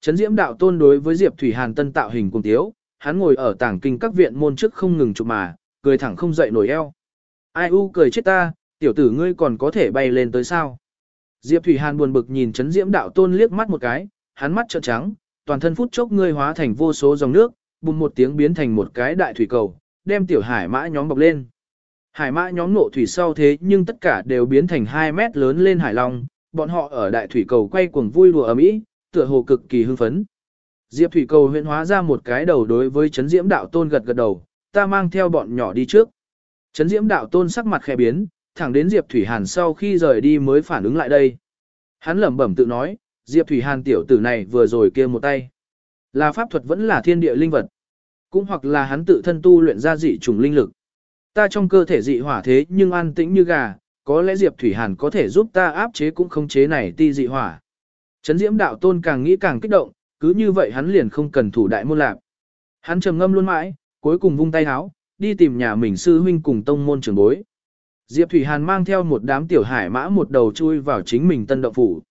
Trấn Diễm đạo tôn đối với Diệp Thủy Hàn tân tạo hình cùng tiếu, hắn ngồi ở tảng kinh các viện môn trước không ngừng chụp mà, cười thẳng không dậy nổi eo. Ai u cười chết ta, tiểu tử ngươi còn có thể bay lên tới sao? Diệp Thủy Hàn buồn bực nhìn Trấn Diễm đạo tôn liếc mắt một cái, hắn mắt trợn trắng, toàn thân phút chốc ngươi hóa thành vô số dòng nước, bùng một tiếng biến thành một cái đại thủy cầu, đem tiểu hải mã nhóm bọc lên. Hải mã nhóm nộ thủy sau thế nhưng tất cả đều biến thành 2 mét lớn lên hải long, bọn họ ở đại thủy cầu quay cuồng vui đùa ở mỹ, tựa hồ cực kỳ hưng phấn. Diệp thủy cầu huyện hóa ra một cái đầu đối với Trấn diễm đạo tôn gật gật đầu, ta mang theo bọn nhỏ đi trước. Trấn diễm đạo tôn sắc mặt khẽ biến, thẳng đến Diệp Thủy Hàn sau khi rời đi mới phản ứng lại đây. Hắn lẩm bẩm tự nói, Diệp Thủy Hàn tiểu tử này vừa rồi kia một tay. Là pháp thuật vẫn là thiên địa linh vật. Cũng hoặc là hắn tự thân tu luyện ra dị trùng linh lực. Ta trong cơ thể dị hỏa thế nhưng an tĩnh như gà, có lẽ Diệp Thủy Hàn có thể giúp ta áp chế cũng không chế này ti dị hỏa. Trấn Diễm đạo tôn càng nghĩ càng kích động, cứ như vậy hắn liền không cần thủ đại môn lạc. Hắn trầm ngâm luôn mãi, cuối cùng vung tay háo, đi tìm nhà mình sư huynh cùng tông môn trưởng bối. Diệp Thủy Hàn mang theo một đám tiểu hải mã một đầu chui vào chính mình tân động phủ.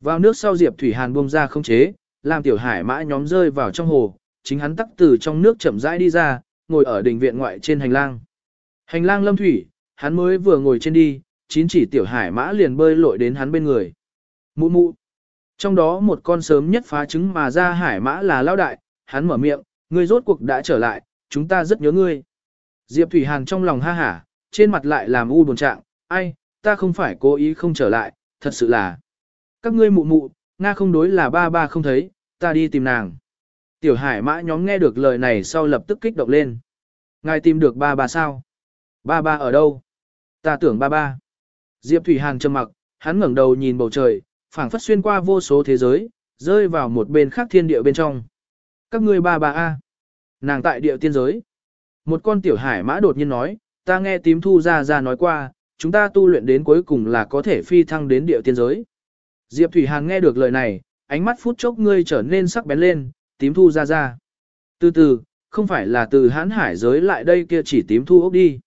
Vào nước sau Diệp Thủy Hàn buông ra không chế, làm tiểu hải mã nhóm rơi vào trong hồ, chính hắn tắc từ trong nước chậm rãi đi ra, ngồi ở đình viện ngoại trên hành lang. Hành lang lâm thủy, hắn mới vừa ngồi trên đi, chín chỉ tiểu hải mã liền bơi lội đến hắn bên người. Mụ mụ. Trong đó một con sớm nhất phá trứng mà ra hải mã là lao đại, hắn mở miệng, ngươi rốt cuộc đã trở lại, chúng ta rất nhớ ngươi. Diệp Thủy Hàn trong lòng ha hả, trên mặt lại làm u buồn trạng, ai, ta không phải cố ý không trở lại, thật sự là. Các ngươi mụ mụ, Nga không đối là ba ba không thấy, ta đi tìm nàng. Tiểu hải mã nhóm nghe được lời này sau lập tức kích động lên. Ngài tìm được ba ba sao? Ba ba ở đâu? Ta tưởng ba ba. Diệp Thủy Hàn trầm mặc, hắn ngẩng đầu nhìn bầu trời, phảng phất xuyên qua vô số thế giới, rơi vào một bên khác thiên địa bên trong. Các ngươi ba ba a, nàng tại địa tiên giới. Một con tiểu hải mã đột nhiên nói, ta nghe tím thu ra ra nói qua, chúng ta tu luyện đến cuối cùng là có thể phi thăng đến địa tiên giới. Diệp Thủy Hàn nghe được lời này, ánh mắt phút chốc ngươi trở nên sắc bén lên, tím thu ra ra. Từ từ, không phải là từ hãn hải giới lại đây kia chỉ tím thu ốc đi.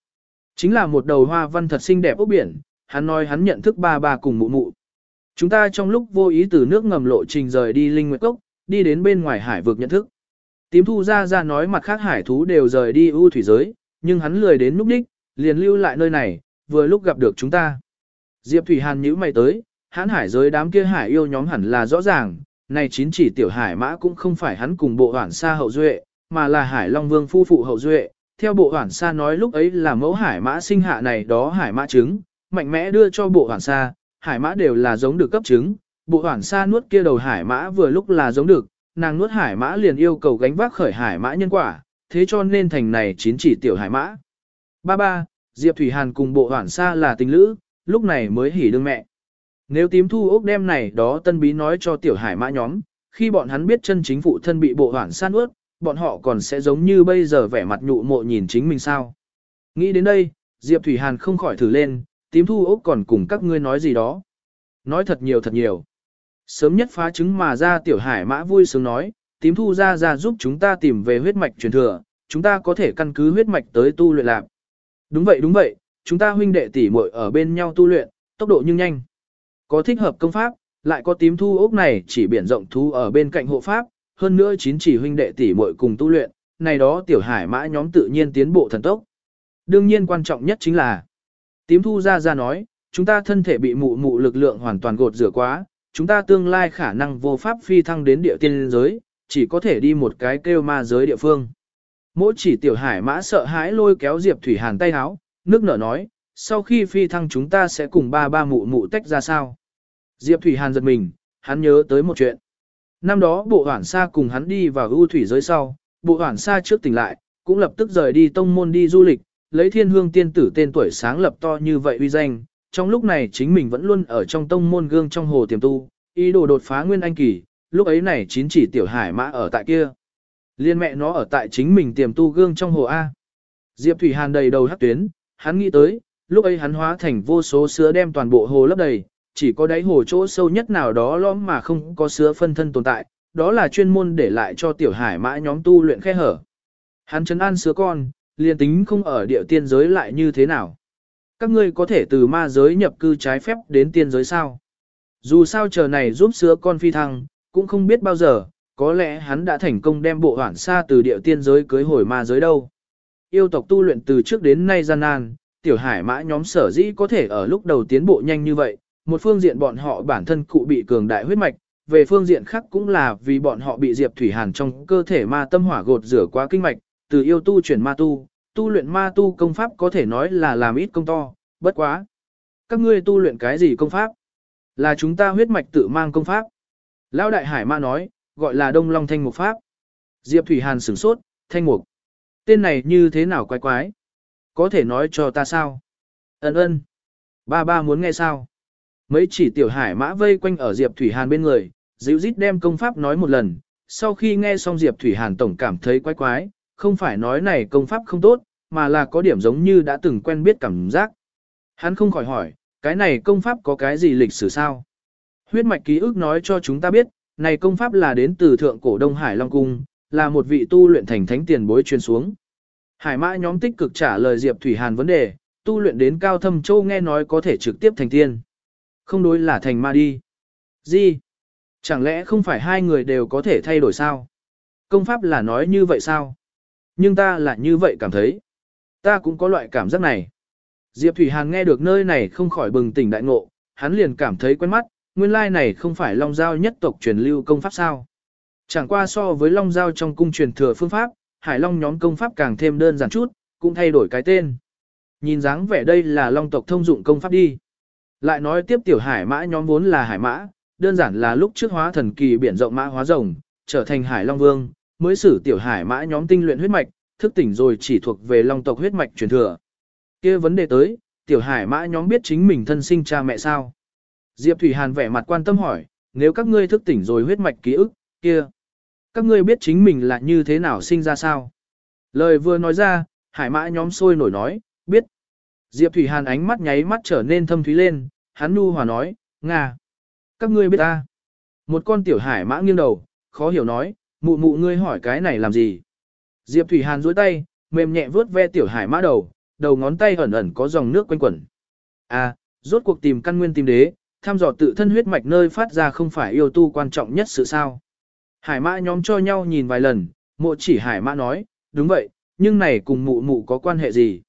Chính là một đầu hoa văn thật xinh đẹp ốc biển, hắn nói hắn nhận thức ba ba cùng mụ mụ. Chúng ta trong lúc vô ý từ nước ngầm lộ trình rời đi Linh Nguyệt Cốc, đi đến bên ngoài hải vực nhận thức. Tím thu ra ra nói mặt khác hải thú đều rời đi ưu thủy giới, nhưng hắn lười đến núp đích, liền lưu lại nơi này, vừa lúc gặp được chúng ta. Diệp Thủy Hàn nhíu mày tới, hắn hải giới đám kia hải yêu nhóm hẳn là rõ ràng, này chín chỉ tiểu hải mã cũng không phải hắn cùng bộ hoảng xa hậu duệ, mà là hải long vương phu phụ hậu duệ. Theo bộ hoảng xa nói lúc ấy là mẫu hải mã sinh hạ này đó hải mã trứng, mạnh mẽ đưa cho bộ hoảng xa, hải mã đều là giống được cấp trứng, bộ hoảng xa nuốt kia đầu hải mã vừa lúc là giống được, nàng nuốt hải mã liền yêu cầu gánh vác khởi hải mã nhân quả, thế cho nên thành này chín chỉ tiểu hải mã. Ba ba, Diệp Thủy Hàn cùng bộ hoảng xa là tình lữ, lúc này mới hỉ đương mẹ. Nếu tím thu ốc đem này đó tân bí nói cho tiểu hải mã nhóm, khi bọn hắn biết chân chính phụ thân bị bộ hoảng san ướt, bọn họ còn sẽ giống như bây giờ vẻ mặt nhụ mộ nhìn chính mình sao. Nghĩ đến đây, Diệp Thủy Hàn không khỏi thử lên, tím thu ốc còn cùng các ngươi nói gì đó. Nói thật nhiều thật nhiều. Sớm nhất phá chứng mà ra tiểu hải mã vui sướng nói, tím thu ra ra giúp chúng ta tìm về huyết mạch truyền thừa, chúng ta có thể căn cứ huyết mạch tới tu luyện lạc. Đúng vậy đúng vậy, chúng ta huynh đệ tỷ muội ở bên nhau tu luyện, tốc độ nhưng nhanh. Có thích hợp công pháp, lại có tím thu ốc này chỉ biển rộng thu ở bên cạnh hộ pháp, hơn nữa chín chỉ huynh đệ tỷ muội cùng tu luyện, này đó tiểu hải mã nhóm tự nhiên tiến bộ thần tốc. Đương nhiên quan trọng nhất chính là, tím thu ra ra nói, chúng ta thân thể bị mụ mụ lực lượng hoàn toàn gột rửa quá, chúng ta tương lai khả năng vô pháp phi thăng đến địa tiên giới, chỉ có thể đi một cái kêu ma giới địa phương. Mỗi chỉ tiểu hải mã sợ hãi lôi kéo Diệp Thủy Hàn tay háo, nước nở nói, sau khi phi thăng chúng ta sẽ cùng ba ba mụ mụ tách ra sao. Diệp Thủy Hàn giật mình, hắn nhớ tới một chuyện. Năm đó bộ hoảng xa cùng hắn đi vào ưu thủy giới sau, bộ hoảng xa trước tỉnh lại, cũng lập tức rời đi tông môn đi du lịch, lấy thiên hương tiên tử tên tuổi sáng lập to như vậy uy danh. Trong lúc này chính mình vẫn luôn ở trong tông môn gương trong hồ tiềm tu, ý đồ đột phá nguyên anh kỳ, lúc ấy này chín chỉ tiểu hải mã ở tại kia. Liên mẹ nó ở tại chính mình tiềm tu gương trong hồ A. Diệp Thủy Hàn đầy đầu hắc tuyến, hắn nghĩ tới, lúc ấy hắn hóa thành vô số sứa đem toàn bộ hồ lấp đầy, chỉ có đáy hồ chỗ sâu nhất nào đó lõm mà không có sứa phân thân tồn tại, đó là chuyên môn để lại cho tiểu hải mã nhóm tu luyện khe hở. Hắn chấn an sứa con, liền tính không ở địa tiên giới lại như thế nào. Các ngươi có thể từ ma giới nhập cư trái phép đến tiên giới sao? Dù sao chờ này giúp sứa con phi thăng, cũng không biết bao giờ, có lẽ hắn đã thành công đem bộ hoảng xa từ địa tiên giới cưới hồi ma giới đâu. Yêu tộc tu luyện từ trước đến nay gian nan, tiểu hải mã nhóm sở dĩ có thể ở lúc đầu tiến bộ nhanh như vậy, một phương diện bọn họ bản thân cụ bị cường đại huyết mạch, về phương diện khác cũng là vì bọn họ bị Diệp Thủy Hàn trong cơ thể ma tâm hỏa gột rửa qua kinh mạch, từ yêu tu chuyển ma tu, tu luyện ma tu công pháp có thể nói là làm ít công to, bất quá. Các ngươi tu luyện cái gì công pháp? Là chúng ta huyết mạch tự mang công pháp. Lão đại hải ma nói, gọi là Đông Long Thanh Mục Pháp. Diệp Thủy Hàn sửng sốt, Thanh Mục. Tên này như thế nào quái quái? Có thể nói cho ta sao? Ấn ơn. Ba ba muốn nghe sao? Mấy chỉ tiểu hải mã vây quanh ở Diệp Thủy Hàn bên người, dịu dít đem công pháp nói một lần. Sau khi nghe xong Diệp Thủy Hàn tổng cảm thấy quái quái, không phải nói này công pháp không tốt, mà là có điểm giống như đã từng quen biết cảm giác. Hắn không khỏi hỏi, cái này công pháp có cái gì lịch sử sao? Huyết mạch ký ức nói cho chúng ta biết, này công pháp là đến từ thượng cổ Đông Hải Long Cung, là một vị tu luyện thành thánh tiền bối truyền xuống. Hải mã nhóm tích cực trả lời Diệp Thủy Hàn vấn đề, tu luyện đến cao thâm châu nghe nói có thể trực tiếp thành tiên. Không đối là thành ma đi. Gì? Chẳng lẽ không phải hai người đều có thể thay đổi sao? Công pháp là nói như vậy sao? Nhưng ta là như vậy cảm thấy. Ta cũng có loại cảm giác này. Diệp Thủy Hàn nghe được nơi này không khỏi bừng tỉnh đại ngộ, hắn liền cảm thấy quen mắt, nguyên lai này không phải Long Giao nhất tộc truyền lưu công pháp sao. Chẳng qua so với Long Giao trong cung truyền thừa phương pháp, Hải Long nhóm công pháp càng thêm đơn giản chút, cũng thay đổi cái tên. Nhìn dáng vẻ đây là Long tộc thông dụng công pháp đi. Lại nói tiếp tiểu hải mã nhóm vốn là hải mã, đơn giản là lúc trước hóa thần kỳ biển rộng mã hóa rồng, trở thành hải long vương, mới xử tiểu hải mã nhóm tinh luyện huyết mạch, thức tỉnh rồi chỉ thuộc về long tộc huyết mạch truyền thừa. kia vấn đề tới, tiểu hải mã nhóm biết chính mình thân sinh cha mẹ sao? Diệp Thủy Hàn vẻ mặt quan tâm hỏi, nếu các ngươi thức tỉnh rồi huyết mạch ký ức, kia, các ngươi biết chính mình là như thế nào sinh ra sao? Lời vừa nói ra, hải mã nhóm sôi nổi nói, biết. Diệp Thủy Hàn ánh mắt nháy mắt trở nên thâm thúy lên, hắn nu hòa nói, Nga. Các ngươi biết ta. Một con tiểu hải mã nghiêng đầu, khó hiểu nói, mụ mụ ngươi hỏi cái này làm gì? Diệp Thủy Hàn duỗi tay, mềm nhẹ vuốt ve tiểu hải mã đầu, đầu ngón tay ẩn ẩn có dòng nước quanh quẩn. À, rốt cuộc tìm căn nguyên tìm đế, thăm dò tự thân huyết mạch nơi phát ra không phải yêu tu quan trọng nhất sự sao. Hải mã nhóm cho nhau nhìn vài lần, mộ chỉ hải mã nói, đúng vậy, nhưng này cùng mụ mụ có quan hệ gì?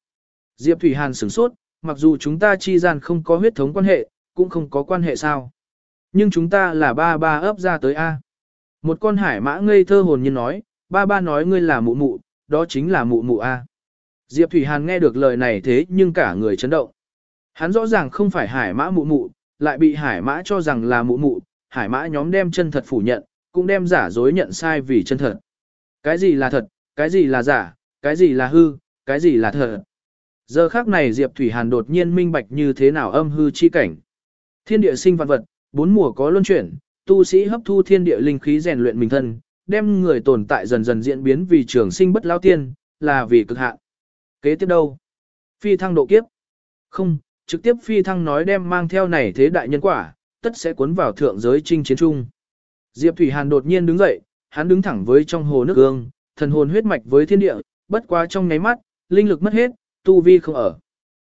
Diệp Thủy Hàn sửng sốt, mặc dù chúng ta chi gian không có huyết thống quan hệ, cũng không có quan hệ sao. Nhưng chúng ta là ba ba ấp ra tới A. Một con hải mã ngây thơ hồn nhiên nói, ba ba nói ngươi là mụ mụ, đó chính là mụ mụ A. Diệp Thủy Hàn nghe được lời này thế nhưng cả người chấn động. Hắn rõ ràng không phải hải mã mụ mụ, lại bị hải mã cho rằng là mụ mụ, hải mã nhóm đem chân thật phủ nhận, cũng đem giả dối nhận sai vì chân thật. Cái gì là thật, cái gì là giả, cái gì là hư, cái gì là thật. Giờ khác này Diệp Thủy Hàn đột nhiên minh bạch như thế nào âm hư chi cảnh. Thiên địa sinh vạn vật, bốn mùa có luân chuyển, tu sĩ hấp thu thiên địa linh khí rèn luyện mình thân, đem người tồn tại dần dần diễn biến vì trường sinh bất lao tiên, là vì cực hạn. Kế tiếp đâu? Phi thăng độ kiếp. Không, trực tiếp phi thăng nói đem mang theo này thế đại nhân quả, tất sẽ cuốn vào thượng giới chinh chiến trung. Diệp Thủy Hàn đột nhiên đứng dậy, hắn đứng thẳng với trong hồ nước gương, thần hồn huyết mạch với thiên địa, bất quá trong nháy mắt, linh lực mất hết, tu vi không ở.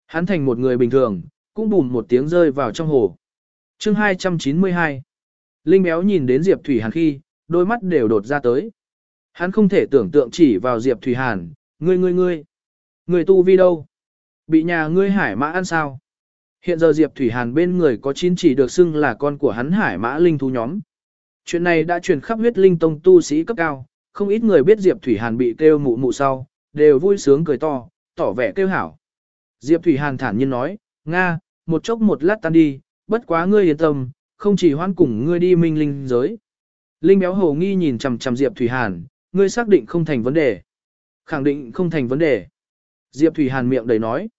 Hắn thành một người bình thường, cũng bùm một tiếng rơi vào trong hồ. chương 292 Linh béo nhìn đến Diệp Thủy Hàn khi, đôi mắt đều đột ra tới. Hắn không thể tưởng tượng chỉ vào Diệp Thủy Hàn, ngươi ngươi ngươi. Người tu vi đâu? Bị nhà ngươi hải mã ăn sao? Hiện giờ Diệp Thủy Hàn bên người có chín chỉ được xưng là con của hắn hải mã linh thú nhóm. Chuyện này đã truyền khắp huyết linh tông tu sĩ cấp cao, không ít người biết Diệp Thủy Hàn bị kêu mụ mụ sau, đều vui sướng cười to, tỏ vẻ kêu hảo. Diệp Thủy Hàn thản nhiên nói, Nga, một chốc một lát tan đi, bất quá ngươi yên tâm, không chỉ hoan cùng ngươi đi minh linh giới. Linh béo hồ nghi nhìn chằm chằm Diệp Thủy Hàn, ngươi xác định không thành vấn đề. Khẳng định không thành vấn đề. Diệp Thủy Hàn miệng đầy nói.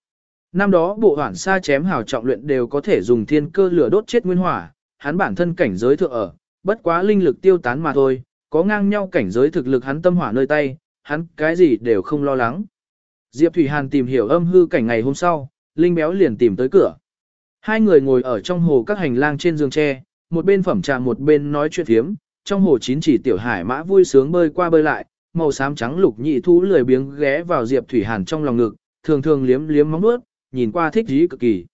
Năm đó bộ hoản sa chém hào trọng luyện đều có thể dùng thiên cơ lửa đốt chết nguyên hỏa, hắn bản thân cảnh giới thượng ở, bất quá linh lực tiêu tán mà thôi, có ngang nhau cảnh giới thực lực hắn tâm hỏa nơi tay, hắn cái gì đều không lo lắng. Diệp Thủy Hàn tìm hiểu âm hư cảnh ngày hôm sau, Linh Béo liền tìm tới cửa. Hai người ngồi ở trong hồ các hành lang trên giường tre, một bên phẩm trà một bên nói chuyện thiếm, trong hồ chín chỉ tiểu hải mã vui sướng bơi qua bơi lại, màu xám trắng lục nhị thú lười biếng ghé vào Diệp Thủy Hàn trong lòng ngực, thường thường liếm liếm móng nuốt, nhìn qua thích dí cực kỳ.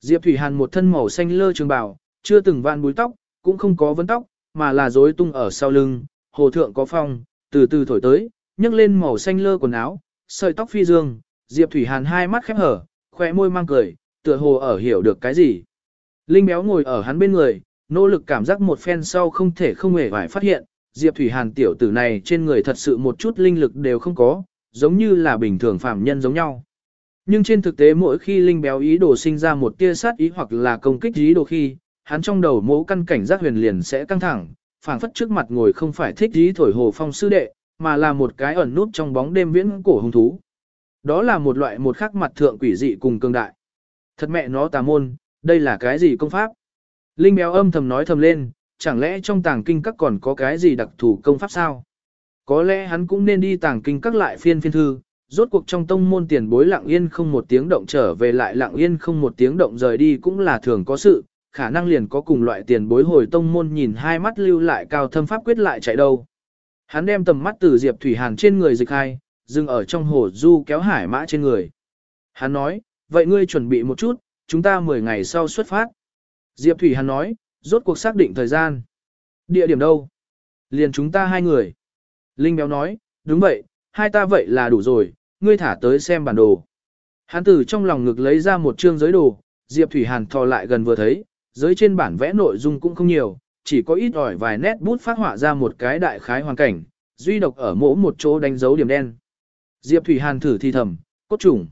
Diệp Thủy Hàn một thân màu xanh lơ trường bào, chưa từng vạn búi tóc, cũng không có vấn tóc, mà là rối tung ở sau lưng, hồ thượng có phong, từ từ thổi tới, nhấc lên màu xanh lơ quần áo, sợi tóc phi dương, Diệp Thủy Hàn hai mắt khép hở, khóe môi mang cười, tựa hồ ở hiểu được cái gì. Linh béo ngồi ở hắn bên người, nỗ lực cảm giác một phen sau không thể không hề phải phát hiện, Diệp Thủy Hàn tiểu tử này trên người thật sự một chút linh lực đều không có, giống như là bình thường phạm nhân giống nhau. Nhưng trên thực tế mỗi khi linh béo ý đồ sinh ra một tia sát ý hoặc là công kích ý đồ khi, hắn trong đầu mẫu căn cảnh giác huyền liền sẽ căng thẳng, phảng phất trước mặt ngồi không phải thích ý thổi hồ phong sư đệ, mà là một cái ẩn nút trong bóng đêm viễn cổ hung thú. Đó là một loại một khắc mặt thượng quỷ dị cùng cường đại. Thật mẹ nó tà môn, đây là cái gì công pháp? Linh béo âm thầm nói thầm lên, chẳng lẽ trong tàng kinh các còn có cái gì đặc thù công pháp sao? Có lẽ hắn cũng nên đi tàng kinh các lại phiên phiên thư, rốt cuộc trong tông môn tiền bối lặng yên không một tiếng động trở về lại lặng yên không một tiếng động rời đi cũng là thường có sự, khả năng liền có cùng loại tiền bối hồi tông môn nhìn hai mắt lưu lại cao thâm pháp quyết lại chạy đâu. Hắn đem tầm mắt từ Diệp Thủy Hàn trên người dịch hai, dừng ở trong hồ du kéo hải mã trên người. Hắn nói, vậy ngươi chuẩn bị một chút, chúng ta 10 ngày sau xuất phát. Diệp Thủy Hàn nói, rốt cuộc xác định thời gian. Địa điểm đâu? Liền chúng ta hai người. Linh Béo nói, đúng vậy, hai ta vậy là đủ rồi, ngươi thả tới xem bản đồ. Hắn từ trong lòng ngực lấy ra một chương giới đồ, Diệp Thủy Hàn thò lại gần vừa thấy, giới trên bản vẽ nội dung cũng không nhiều, chỉ có ít ỏi vài nét bút phát họa ra một cái đại khái hoàn cảnh, duy độc ở mỗi một chỗ đánh dấu điểm đen. Diệp Thủy Hàn thử thi thầm, cốt trùng.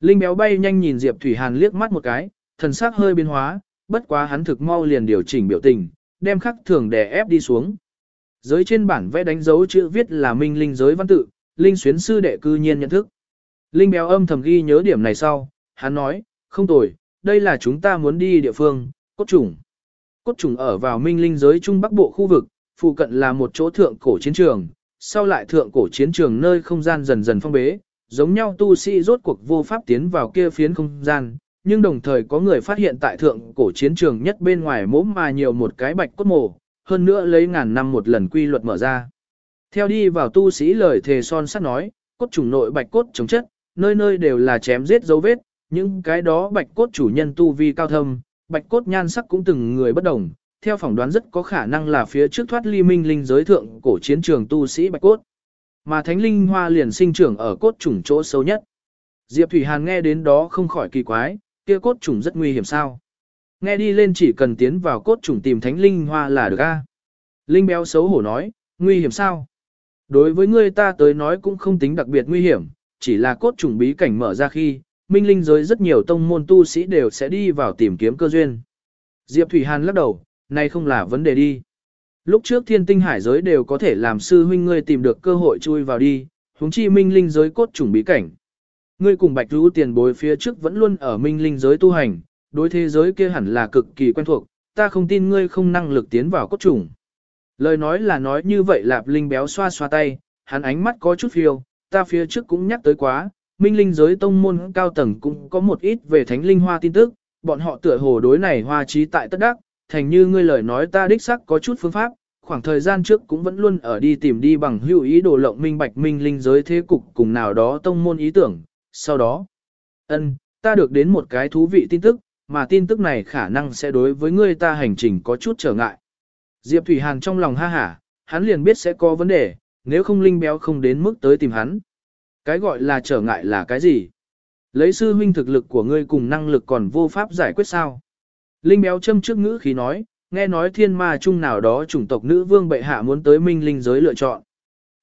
Linh béo bay nhanh nhìn Diệp Thủy Hàn liếc mắt một cái, thần sắc hơi biến hóa, bất quá hắn thực mau liền điều chỉnh biểu tình, đem khắc thường đè ép đi xuống. Giới trên bản vẽ đánh dấu chữ viết là minh linh giới văn tự, linh xuyến sư đệ cư nhiên nhận thức. Linh béo âm thầm ghi nhớ điểm này sau, hắn nói, không tồi, đây là chúng ta muốn đi địa phương, cốt trùng. Cốt trùng ở vào minh linh giới trung bắc bộ khu vực, phụ cận là một chỗ thượng cổ chiến trường, sau lại thượng cổ chiến trường nơi không gian dần dần phong bế, giống nhau tu sĩ rốt cuộc vô pháp tiến vào kia phiến không gian, nhưng đồng thời có người phát hiện tại thượng cổ chiến trường nhất bên ngoài mốm mà nhiều một cái bạch cốt mồ, hơn nữa lấy ngàn năm một lần quy luật mở ra. Theo đi vào tu sĩ lời thề son sắt nói, cốt trùng nội bạch cốt chống chất, nơi nơi đều là chém giết dấu vết, những cái đó bạch cốt chủ nhân tu vi cao thâm, bạch cốt nhan sắc cũng từng người bất đồng, theo phỏng đoán rất có khả năng là phía trước thoát ly minh linh giới thượng cổ chiến trường tu sĩ bạch cốt. Mà thánh linh hoa liền sinh trưởng ở cốt trùng chỗ sâu nhất. Diệp Thủy Hàn nghe đến đó không khỏi kỳ quái, kia cốt trùng rất nguy hiểm sao. Nghe đi lên chỉ cần tiến vào cốt trùng tìm thánh linh hoa là được a. Linh béo xấu hổ nói, nguy hiểm sao? Đối với ngươi ta tới nói cũng không tính đặc biệt nguy hiểm, chỉ là cốt trùng bí cảnh mở ra khi, minh linh giới rất nhiều tông môn tu sĩ đều sẽ đi vào tìm kiếm cơ duyên. Diệp Thủy Hàn lắc đầu, này không là vấn đề đi. Lúc trước thiên tinh hải giới đều có thể làm sư huynh ngươi tìm được cơ hội chui vào đi, huống chi minh linh giới cốt trùng bí cảnh. Ngươi cùng bạch rũ tiền bối phía trước vẫn luôn ở minh linh giới tu hành, đối thế giới kia hẳn là cực kỳ quen thuộc, ta không tin ngươi không năng lực tiến vào cốt trùng. Lời nói là nói như vậy lạp linh béo xoa xoa tay, hắn ánh mắt có chút phiêu, ta phía trước cũng nhắc tới quá, minh linh giới tông môn cao tầng cũng có một ít về thánh linh hoa tin tức, bọn họ tựa hồ đối này hoa trí tại tất đắc, thành như ngươi lời nói ta đích sắc có chút phương pháp, khoảng thời gian trước cũng vẫn luôn ở đi tìm đi bằng hữu ý đồ lộng minh bạch minh linh giới thế cục cùng nào đó tông môn ý tưởng, sau đó, ân, ta được đến một cái thú vị tin tức, mà tin tức này khả năng sẽ đối với ngươi ta hành trình có chút trở ngại. Diệp Thủy Hàn trong lòng ha hả, hắn liền biết sẽ có vấn đề, nếu không linh béo không đến mức tới tìm hắn. Cái gọi là trở ngại là cái gì? Lấy sư huynh thực lực của ngươi cùng năng lực còn vô pháp giải quyết sao? Linh béo châm trước ngữ khí nói, nghe nói thiên ma chung nào đó chủng tộc nữ vương bệ hạ muốn tới minh linh giới lựa chọn.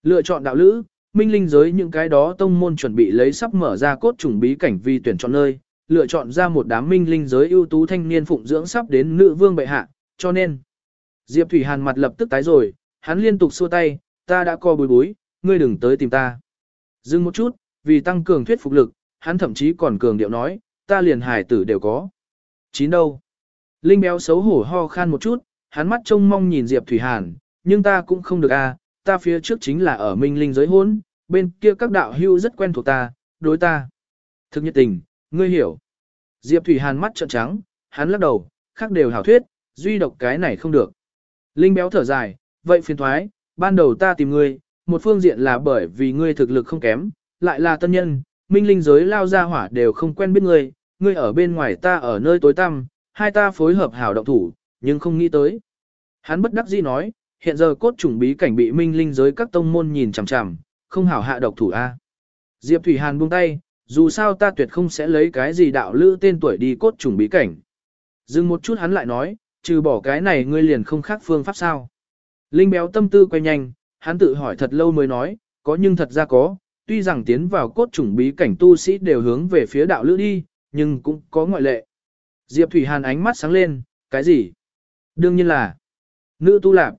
Lựa chọn đạo lữ, minh linh giới những cái đó tông môn chuẩn bị lấy sắp mở ra cốt chủng bí cảnh vi tuyển chọn nơi, lựa chọn ra một đám minh linh giới ưu tú thanh niên phụng dưỡng sắp đến nữ vương bệ hạ, cho nên. Diệp Thủy Hàn mặt lập tức tái rồi, hắn liên tục xua tay, ta đã co bối bối, ngươi đừng tới tìm ta. Dừng một chút, vì tăng cường thuyết phục lực, hắn thậm chí còn cường điệu nói, ta liền hài tử đều có. Chín đâu? Linh béo xấu hổ ho khan một chút, hắn mắt trông mong nhìn Diệp Thủy Hàn, nhưng ta cũng không được a, à, ta phía trước chính là ở minh linh giới hôn, bên kia các đạo hưu rất quen thuộc ta, đối ta. Thực nhiệt tình, ngươi hiểu. Diệp Thủy Hàn mắt trợn trắng, hắn lắc đầu, khác đều hảo thuyết, duy độc cái này không được. Linh béo thở dài, vậy phiền thoái, ban đầu ta tìm ngươi, một phương diện là bởi vì ngươi thực lực không kém, lại là tân nhân, minh linh giới lao ra hỏa đều không quen biết ngươi, ngươi ở bên ngoài ta ở nơi tối tăm, hai ta phối hợp hảo động thủ, nhưng không nghĩ tới. Hắn bất đắc dĩ nói, hiện giờ cốt trùng bí cảnh bị minh linh giới các tông môn nhìn chằm chằm, không hảo hạ độc thủ A. Diệp Thủy Hàn buông tay, dù sao ta tuyệt không sẽ lấy cái gì đạo lữ tên tuổi đi cốt trùng bí cảnh. Dừng một chút hắn lại nói, trừ bỏ cái này ngươi liền không khác phương pháp sao. Linh béo tâm tư quay nhanh, hắn tự hỏi thật lâu mới nói, có nhưng thật ra có, tuy rằng tiến vào cốt trùng bí cảnh tu sĩ đều hướng về phía đạo lữ đi, nhưng cũng có ngoại lệ. Diệp Thủy Hàn ánh mắt sáng lên, cái gì? Đương nhiên là nữ tu lạp.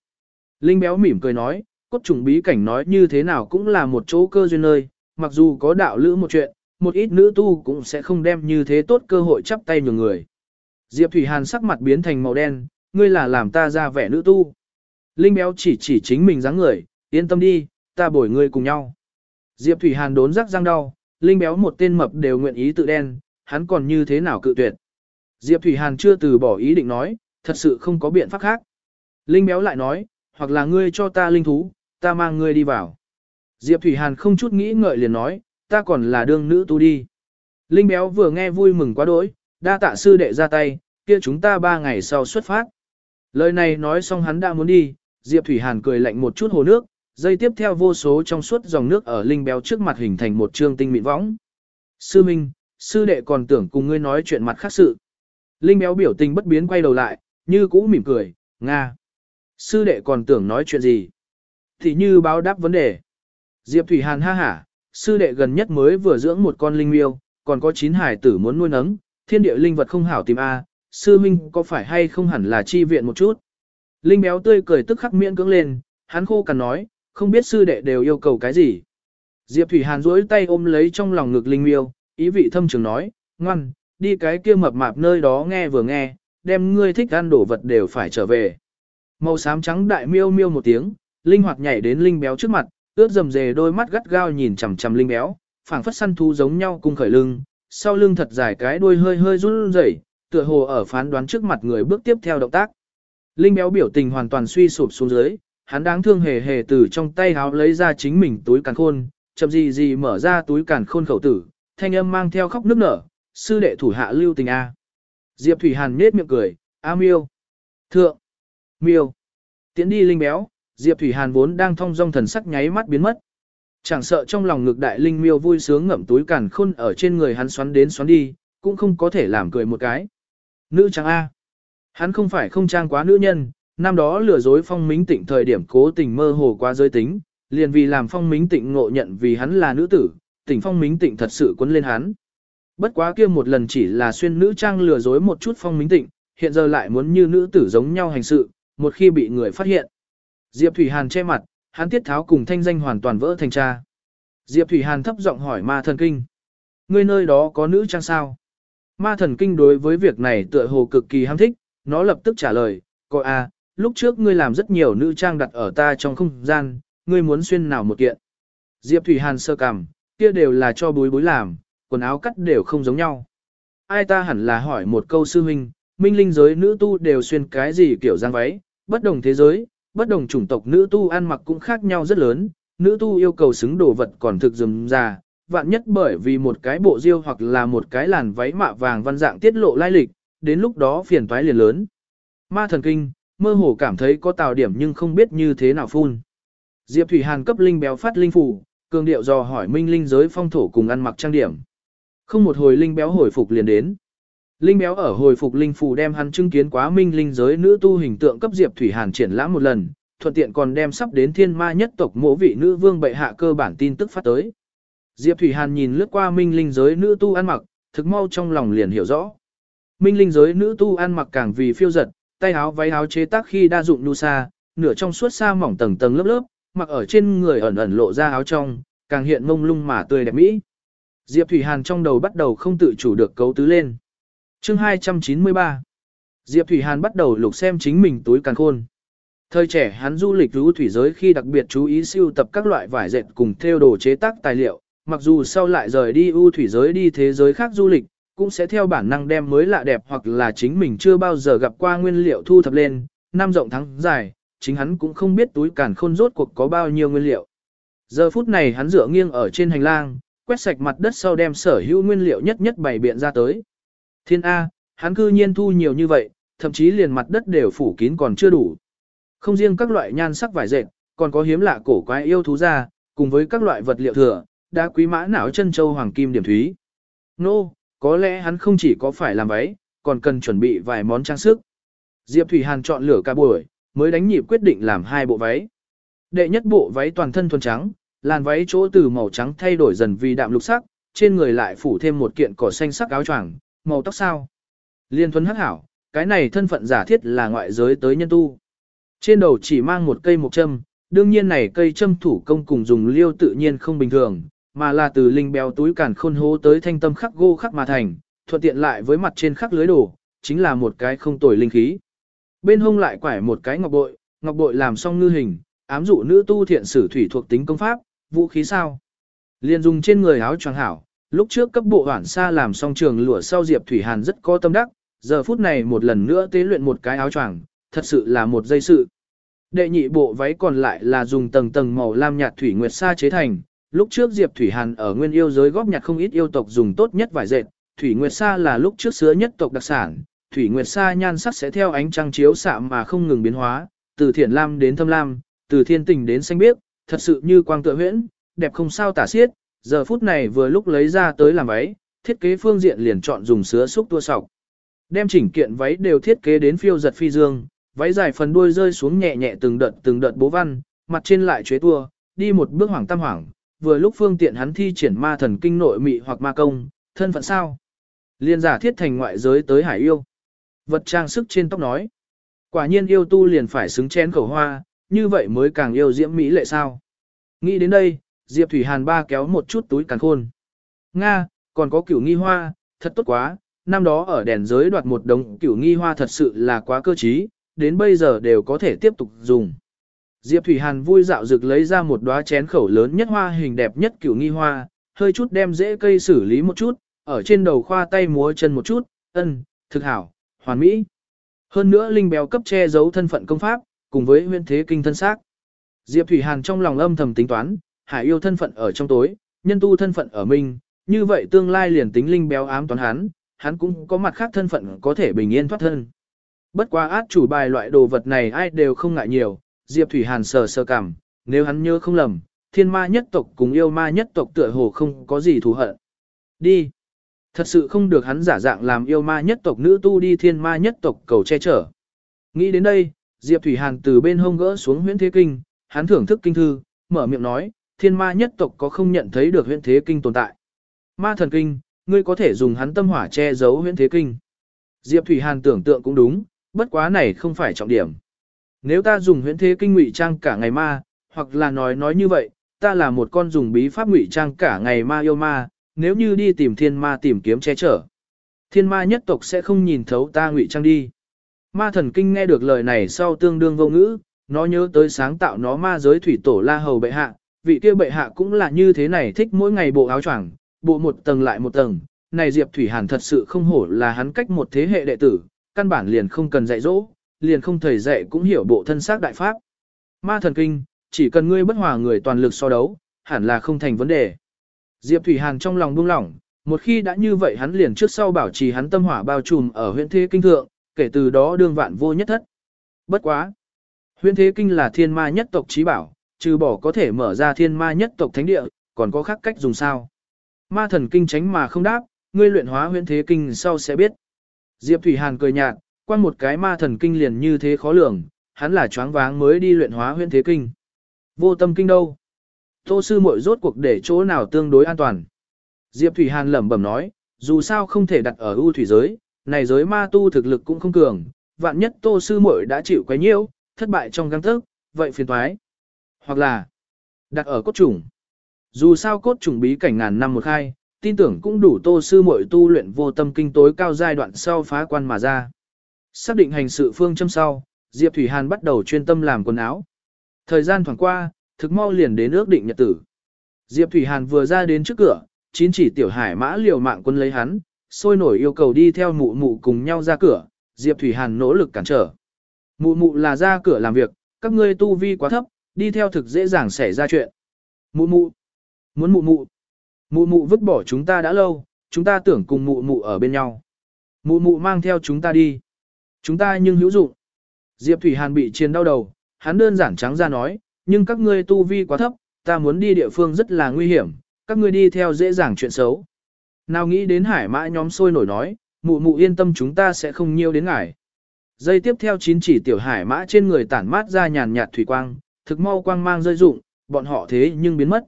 Linh béo mỉm cười nói, cốt trùng bí cảnh nói như thế nào cũng là một chỗ cơ duyên nơi, mặc dù có đạo lữ một chuyện, một ít nữ tu cũng sẽ không đem như thế tốt cơ hội chắp tay nhường người. Diệp Thủy Hàn sắc mặt biến thành màu đen, ngươi là làm ta ra vẻ nữ tu. Linh béo chỉ chỉ chính mình dáng người, yên tâm đi, ta bồi ngươi cùng nhau. Diệp Thủy Hàn đốn rắc răng đau, Linh béo một tên mập đều nguyện ý tự đen, hắn còn như thế nào cự tuyệt. Diệp Thủy Hàn chưa từ bỏ ý định nói, thật sự không có biện pháp khác. Linh béo lại nói, hoặc là ngươi cho ta linh thú, ta mang ngươi đi vào. Diệp Thủy Hàn không chút nghĩ ngợi liền nói, ta còn là đương nữ tu đi. Linh béo vừa nghe vui mừng quá đỗi, đa tạ sư đệ ra tay, kia chúng ta ba ngày sau xuất phát. Lời này nói xong hắn đã muốn đi, Diệp Thủy Hàn cười lạnh một chút hồ nước, dây tiếp theo vô số trong suốt dòng nước ở linh béo trước mặt hình thành một trương tinh mịn võng. Sư Minh, sư đệ còn tưởng cùng ngươi nói chuyện mặt khác sự. Linh béo biểu tình bất biến quay đầu lại, như cũ mỉm cười, Nga. Sư đệ còn tưởng nói chuyện gì? Thì như báo đáp vấn đề. Diệp Thủy Hàn ha hả, sư đệ gần nhất mới vừa dưỡng một con linh miêu, còn có chín hải tử muốn nuôi nấng, thiên địa linh vật không hảo tìm A, sư minh có phải hay không hẳn là chi viện một chút. Linh béo tươi cười tức khắc miễn cưỡng lên, hắn khô cằn nói, không biết sư đệ đều yêu cầu cái gì. Diệp Thủy Hàn duỗi tay ôm lấy trong lòng ngực linh miêu, ý vị thâm trường nói, ngoan, đi cái kia mập mạp nơi đó nghe vừa nghe, đem ngươi thích ăn đổ vật đều phải trở về. Màu xám trắng đại miêu miêu một tiếng, linh hoạt nhảy đến linh béo trước mặt, ướt dầm dề đôi mắt gắt gao nhìn chằm chằm linh béo, phảng phất săn thú giống nhau cung khởi lưng, sau lưng thật dài cái đuôi hơi hơi run rẩy, tựa hồ ở phán đoán trước mặt người bước tiếp theo động tác. Linh béo biểu tình hoàn toàn suy sụp xuống dưới, hắn đáng thương hề hề từ trong tay háo lấy ra chính mình túi càn khôn, chậm gì gì mở ra túi càn khôn khẩu tử, thanh âm mang theo khóc nức nở, sư đệ thủ hạ lưu tình A. Diệp Thủy Hàn nết miệng cười, A miêu. Thượng. Miêu. Tiến đi linh béo, Diệp Thủy Hàn vốn đang thong dong thần sắc nháy mắt biến mất. Chẳng sợ trong lòng ngực đại linh miêu vui sướng ngậm túi càn khôn ở trên người hắn xoắn đến xoắn đi, cũng không có thể làm cười một cái. Nữ trang A. Hắn không phải không trang quá nữ nhân, năm đó lừa dối phong mính tịnh thời điểm cố tình mơ hồ quá giới tính, liền vì làm phong mính tịnh ngộ nhận vì hắn là nữ tử, tỉnh phong mính tịnh thật sự quấn lên hắn. Bất quá kia một lần chỉ là xuyên nữ trang lừa dối một chút phong minh tịnh, hiện giờ lại muốn như nữ tử giống nhau hành sự, một khi bị người phát hiện. Diệp Thủy Hàn che mặt, hắn tiết tháo cùng thanh danh hoàn toàn vỡ thành cha. Diệp Thủy Hàn thấp giọng hỏi ma thần kinh. Ngươi nơi đó có nữ trang sao? Ma thần kinh đối với việc này tựa hồ cực kỳ ham thích, nó lập tức trả lời, coi a, à, lúc trước ngươi làm rất nhiều nữ trang đặt ở ta trong không gian, ngươi muốn xuyên nào một kiện. Diệp Thủy Hàn sơ cằm, kia đều là cho bối bối làm, quần áo cắt đều không giống nhau. Ai ta hẳn là hỏi một câu sư huynh, minh linh giới nữ tu đều xuyên cái gì kiểu giang váy, bất đồng thế giới, bất đồng chủng tộc nữ tu ăn mặc cũng khác nhau rất lớn, nữ tu yêu cầu xứng đồ vật còn thực dùm già, vạn nhất bởi vì một cái bộ diêu hoặc là một cái làn váy mạ vàng văn dạng tiết lộ lai lịch, đến lúc đó phiền toái liền lớn. Ma thần kinh, mơ hồ cảm thấy có tào điểm nhưng không biết như thế nào phun. Diệp Thủy Hàn cấp linh béo phát linh phủ, cường điệu dò hỏi minh linh giới phong thổ cùng ăn mặc trang điểm. Không một hồi linh béo hồi phục liền đến. Linh béo ở hồi phục linh phù đem hắn chứng kiến quá minh linh giới nữ tu hình tượng cấp Diệp Thủy Hàn triển lãm một lần, thuận tiện còn đem sắp đến thiên ma nhất tộc mộ vị nữ vương bệ hạ cơ bản tin tức phát tới. Diệp Thủy Hàn nhìn lướt qua minh linh giới nữ tu ăn mặc, thực mau trong lòng liền hiểu rõ. Minh linh giới nữ tu ăn mặc càng vì phiêu giật, tay áo váy áo chế tác khi đa dụng nu sa, nửa trong suốt sa mỏng tầng tầng lớp lớp, mặc ở trên người ẩn ẩn lộ ra áo trong, càng hiện mông lung mà tươi đẹp mỹ. Diệp Thủy Hàn trong đầu bắt đầu không tự chủ được cấu tứ lên. Chương 293 Diệp Thủy Hàn bắt đầu lục xem chính mình túi càn khôn. Thời trẻ hắn du lịch lưu thủy giới khi đặc biệt chú ý siêu tập các loại vải dệt cùng theo đồ chế tác tài liệu, mặc dù sau lại rời đi ưu thủy giới đi thế giới khác du lịch, cũng sẽ theo bản năng đem mới lạ đẹp hoặc là chính mình chưa bao giờ gặp qua nguyên liệu thu thập lên, năm rộng tháng dài, chính hắn cũng không biết túi càn khôn rốt cuộc có bao nhiêu nguyên liệu. Giờ phút này hắn dựa nghiêng ở trên hành lang, quét sạch mặt đất sau đem sở hữu nguyên liệu nhất nhất bày biện ra tới. Thiên A, hắn cư nhiên thu nhiều như vậy, thậm chí liền mặt đất đều phủ kín còn chưa đủ. Không riêng các loại nhan sắc vải dệt, còn có hiếm lạ cổ quái yêu thú ra, cùng với các loại vật liệu thừa, đã quý mã não chân châu hoàng kim điểm thúy. Nô, no, có lẽ hắn không chỉ có phải làm váy, còn cần chuẩn bị vài món trang sức. Diệp Thủy Hàn chọn lửa cả buổi, mới đánh nhịp quyết định làm hai bộ váy. Đệ nhất bộ váy toàn thân thuần trắng, làn váy chỗ từ màu trắng thay đổi dần vì đạm lục sắc, trên người lại phủ thêm một kiện cỏ xanh sắc áo choàng, màu tóc sao. Liên thuấn hắc hảo, cái này thân phận giả thiết là ngoại giới tới nhân tu. Trên đầu chỉ mang một cây mộc châm, đương nhiên này cây châm thủ công cùng dùng liêu tự nhiên không bình thường, mà là từ linh béo túi cản khôn hố tới thanh tâm khắc gô khắc mà thành, thuận tiện lại với mặt trên khắc lưới đồ, chính là một cái không tồi linh khí. Bên hông lại quải một cái ngọc bội, ngọc bội làm xong ngư hình, ám dụ nữ tu thiện sử thủy thuộc tính công pháp, vũ khí sao. Liên dùng trên người áo choàng hảo, lúc trước cấp bộ hoản xa làm xong trường lụa sau Diệp Thủy Hàn rất có tâm đắc, giờ phút này một lần nữa tế luyện một cái áo choàng, thật sự là một dây sự. Đệ nhị bộ váy còn lại là dùng tầng tầng màu lam nhạt thủy nguyệt sa chế thành, lúc trước Diệp Thủy Hàn ở nguyên yêu giới góp nhặt không ít yêu tộc dùng tốt nhất vải dệt, thủy nguyệt sa là lúc trước sứa nhất tộc đặc sản, thủy nguyệt sa nhan sắc sẽ theo ánh trăng chiếu xạ mà không ngừng biến hóa, từ thiển lam đến thâm lam, từ thiên tình đến xanh biếc, thật sự như quang tựa huyễn, đẹp không sao tả xiết, giờ phút này vừa lúc lấy ra tới làm váy, thiết kế phương diện liền chọn dùng sứa xúc tua sọc. Đem chỉnh kiện váy đều thiết kế đến phiêu giật phi dương, váy dài phần đuôi rơi xuống nhẹ nhẹ từng đợt từng đợt bố văn, mặt trên lại chế tua, đi một bước hoàng tam hoàng, vừa lúc phương tiện hắn thi triển ma thần kinh nội mị hoặc ma công, thân phận sao? Liên giả thiết thành ngoại giới tới hải yêu. Vật trang sức trên tóc nói. Quả nhiên yêu tu liền phải xứng chén khẩu hoa, như vậy mới càng yêu diễm mỹ lệ sao. Nghĩ đến đây, Diệp Thủy Hàn ba kéo một chút túi càng khôn. Nga, còn có cửu nghi hoa, thật tốt quá, năm đó ở đèn giới đoạt một đống cửu nghi hoa thật sự là quá cơ trí, đến bây giờ đều có thể tiếp tục dùng. Diệp Thủy Hàn vui dạo rực lấy ra một đóa chén khẩu lớn nhất hoa hình đẹp nhất cửu nghi hoa, hơi chút đem dễ cây xử lý một chút, ở trên đầu khoa tay múa chân một chút, ân, thực hảo, hoàn mỹ. Hơn nữa linh béo cấp che giấu thân phận công pháp, cùng với huyên thế kinh thân xác. Diệp Thủy Hàn trong lòng âm thầm tính toán, hải yêu thân phận ở trong tối, nhân tu thân phận ở mình như vậy tương lai liền tính linh béo ám toán hắn, hắn cũng có mặt khác thân phận có thể bình yên thoát thân. Bất quá át chủ bài loại đồ vật này ai đều không ngại nhiều, Diệp Thủy Hàn sờ sờ cảm, nếu hắn nhớ không lầm, thiên ma nhất tộc cùng yêu ma nhất tộc tựa hồ không có gì thù hận. Đi. Thật sự không được hắn giả dạng làm yêu ma nhất tộc nữ tu đi thiên ma nhất tộc cầu che chở. Nghĩ đến đây, Diệp Thủy Hàn từ bên hông gỡ xuống huyễn thế kinh, hắn thưởng thức kinh thư, mở miệng nói, thiên ma nhất tộc có không nhận thấy được huyễn thế kinh tồn tại. Ma thần kinh, ngươi có thể dùng hắn tâm hỏa che giấu huyễn thế kinh. Diệp Thủy Hàn tưởng tượng cũng đúng, bất quá này không phải trọng điểm. Nếu ta dùng huyễn thế kinh ngụy trang cả ngày ma, hoặc là nói nói như vậy, ta là một con dùng bí pháp ngụy trang cả ngày ma yêu ma, nếu như đi tìm thiên ma tìm kiếm che chở. Thiên ma nhất tộc sẽ không nhìn thấu ta ngụy trang đi. Ma thần kinh nghe được lời này sau tương đương vô ngữ, nó nhớ tới sáng tạo nó ma giới thủy tổ la hầu bệ hạ, vị kia bệ hạ cũng là như thế này thích mỗi ngày bộ áo choàng, bộ một tầng lại một tầng. Này Diệp Thủy Hàn thật sự không hổ là hắn cách một thế hệ đệ tử, căn bản liền không cần dạy dỗ, liền không thầy dạy cũng hiểu bộ thân xác đại pháp. Ma thần kinh, chỉ cần ngươi bất hòa người toàn lực so đấu, hẳn là không thành vấn đề. Diệp Thủy Hàn trong lòng buông lỏng, một khi đã như vậy hắn liền trước sau bảo trì hắn tâm hỏa bao trùm ở huyện thế kinh thượng, kể từ đó đương vạn vô nhất thất. Bất quá. Huyện thế kinh là thiên ma nhất tộc trí bảo, trừ bỏ có thể mở ra thiên ma nhất tộc thánh địa, còn có khác cách dùng sao. Ma thần kinh tránh mà không đáp, ngươi luyện hóa huyện thế kinh sau sẽ biết. Diệp Thủy Hàn cười nhạt, quan một cái ma thần kinh liền như thế khó lường, hắn là choáng váng mới đi luyện hóa huyện thế kinh. Vô tâm kinh đâu? Tô sư muội rốt cuộc để chỗ nào tương đối an toàn. Diệp Thủy Hàn lẩm bẩm nói, dù sao không thể đặt ở ưu thủy giới, này giới ma tu thực lực cũng không cường, vạn nhất tô sư muội đã chịu quấy nhiễu, thất bại trong găng thức, vậy phiền thoái Hoặc là, đặt ở cốt trùng. Dù sao cốt trùng bí cảnh ngàn năm một khai, tin tưởng cũng đủ tô sư muội tu luyện vô tâm kinh tối cao giai đoạn sau phá quan mà ra. Xác định hành sự phương châm sau, Diệp Thủy Hàn bắt đầu chuyên tâm làm quần áo. Thời gian thoảng qua, thực mau liền đến ước định nhật tử. Diệp Thủy Hàn vừa ra đến trước cửa, chín chỉ tiểu hải mã liều mạng quân lấy hắn, sôi nổi yêu cầu đi theo mụ mụ cùng nhau ra cửa, Diệp Thủy Hàn nỗ lực cản trở. Mụ mụ là ra cửa làm việc, các ngươi tu vi quá thấp, đi theo thực dễ dàng xảy ra chuyện. Mụ mụ, muốn mụ mụ, mụ mụ vứt bỏ chúng ta đã lâu, chúng ta tưởng cùng mụ mụ ở bên nhau. Mụ mụ mang theo chúng ta đi. Chúng ta nhưng hữu dụng. Diệp Thủy Hàn bị chiến đau đầu, hắn đơn giản trắng ra nói, nhưng các ngươi tu vi quá thấp, ta muốn đi địa phương rất là nguy hiểm, các ngươi đi theo dễ dàng chuyện xấu. Nào nghĩ đến hải mã nhóm sôi nổi nói, mụ mụ yên tâm chúng ta sẽ không nhiêu đến ngài. Dây tiếp theo chín chỉ tiểu hải mã trên người tản mát ra nhàn nhạt thủy quang, thực mau quang mang rơi rụng, bọn họ thế nhưng biến mất.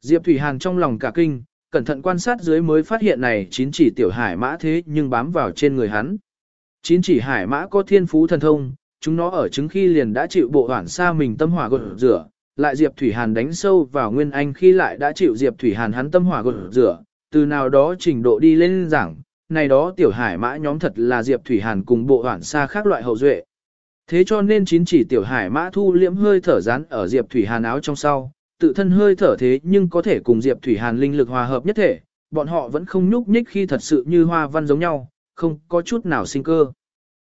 Diệp Thủy Hàn trong lòng cả kinh, cẩn thận quan sát dưới mới phát hiện này chín chỉ tiểu hải mã thế nhưng bám vào trên người hắn. Chín chỉ hải mã có thiên phú thần thông, chúng nó ở trứng khi liền đã chịu bộ hoảng xa mình tâm hỏa gột rửa, lại Diệp Thủy Hàn đánh sâu vào Nguyên Anh khi lại đã chịu Diệp Thủy Hàn hắn tâm hỏa gột rửa, từ nào đó trình độ đi lên giảng, này đó tiểu hải mã nhóm thật là Diệp Thủy Hàn cùng bộ hoảng xa khác loại hậu duệ. Thế cho nên chín chỉ tiểu hải mã thu liễm hơi thở rán ở Diệp Thủy Hàn áo trong sau, tự thân hơi thở thế nhưng có thể cùng Diệp Thủy Hàn linh lực hòa hợp nhất thể, bọn họ vẫn không nhúc nhích khi thật sự như hoa văn giống nhau, không có chút nào sinh cơ.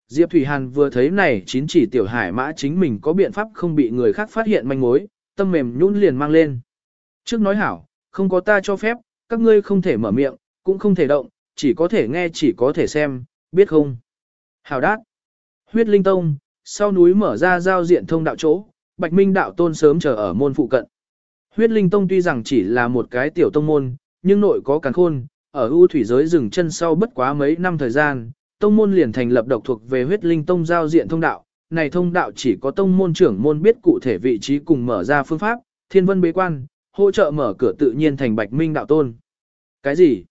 Diệp Thủy Hàn vừa thấy này chín chỉ tiểu hải mã chính mình có biện pháp không bị người khác phát hiện manh mối, tâm mềm nhún liền mang lên. Trước nói hảo, không có ta cho phép, các ngươi không thể mở miệng, cũng không thể động, chỉ có thể nghe chỉ có thể xem, biết không? hào đát. Huyết Linh Tông, sau núi mở ra giao diện thông đạo chỗ, Bạch Minh đạo tôn sớm chờ ở môn phụ cận. Huyết Linh Tông tuy rằng chỉ là một cái tiểu tông môn, nhưng nội có càn khôn, ở ưu thủy giới dừng chân sau bất quá mấy năm thời gian, tông môn liền thành lập độc thuộc về Huyết Linh Tông giao diện thông đạo. Này thông đạo chỉ có tông môn trưởng môn biết cụ thể vị trí cùng mở ra phương pháp, thiên vân bế quan, hỗ trợ mở cửa tự nhiên thành Bạch Minh đạo tôn. Cái gì?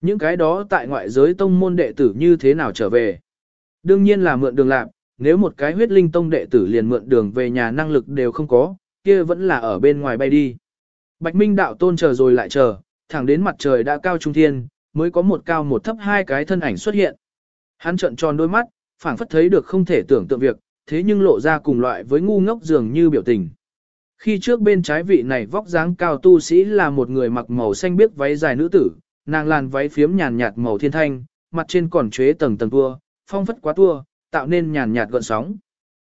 Những cái đó tại ngoại giới tông môn đệ tử như thế nào trở về? Đương nhiên là mượn đường lạc, nếu một cái huyết linh tông đệ tử liền mượn đường về nhà năng lực đều không có, kia vẫn là ở bên ngoài bay đi. Bạch Minh đạo tôn chờ rồi lại chờ, thẳng đến mặt trời đã cao trung thiên, mới có một cao một thấp hai cái thân ảnh xuất hiện. Hắn trợn tròn đôi mắt, phảng phất thấy được không thể tưởng tượng việc, thế nhưng lộ ra cùng loại với ngu ngốc dường như biểu tình. Khi trước bên trái vị này vóc dáng cao tu sĩ là một người mặc màu xanh biếc váy dài nữ tử, nàng làn váy phiếm nhàn nhạt màu thiên thanh, mặt trên còn chế tầng tầng tua, phong phất quá tua, tạo nên nhàn nhạt gợn sóng.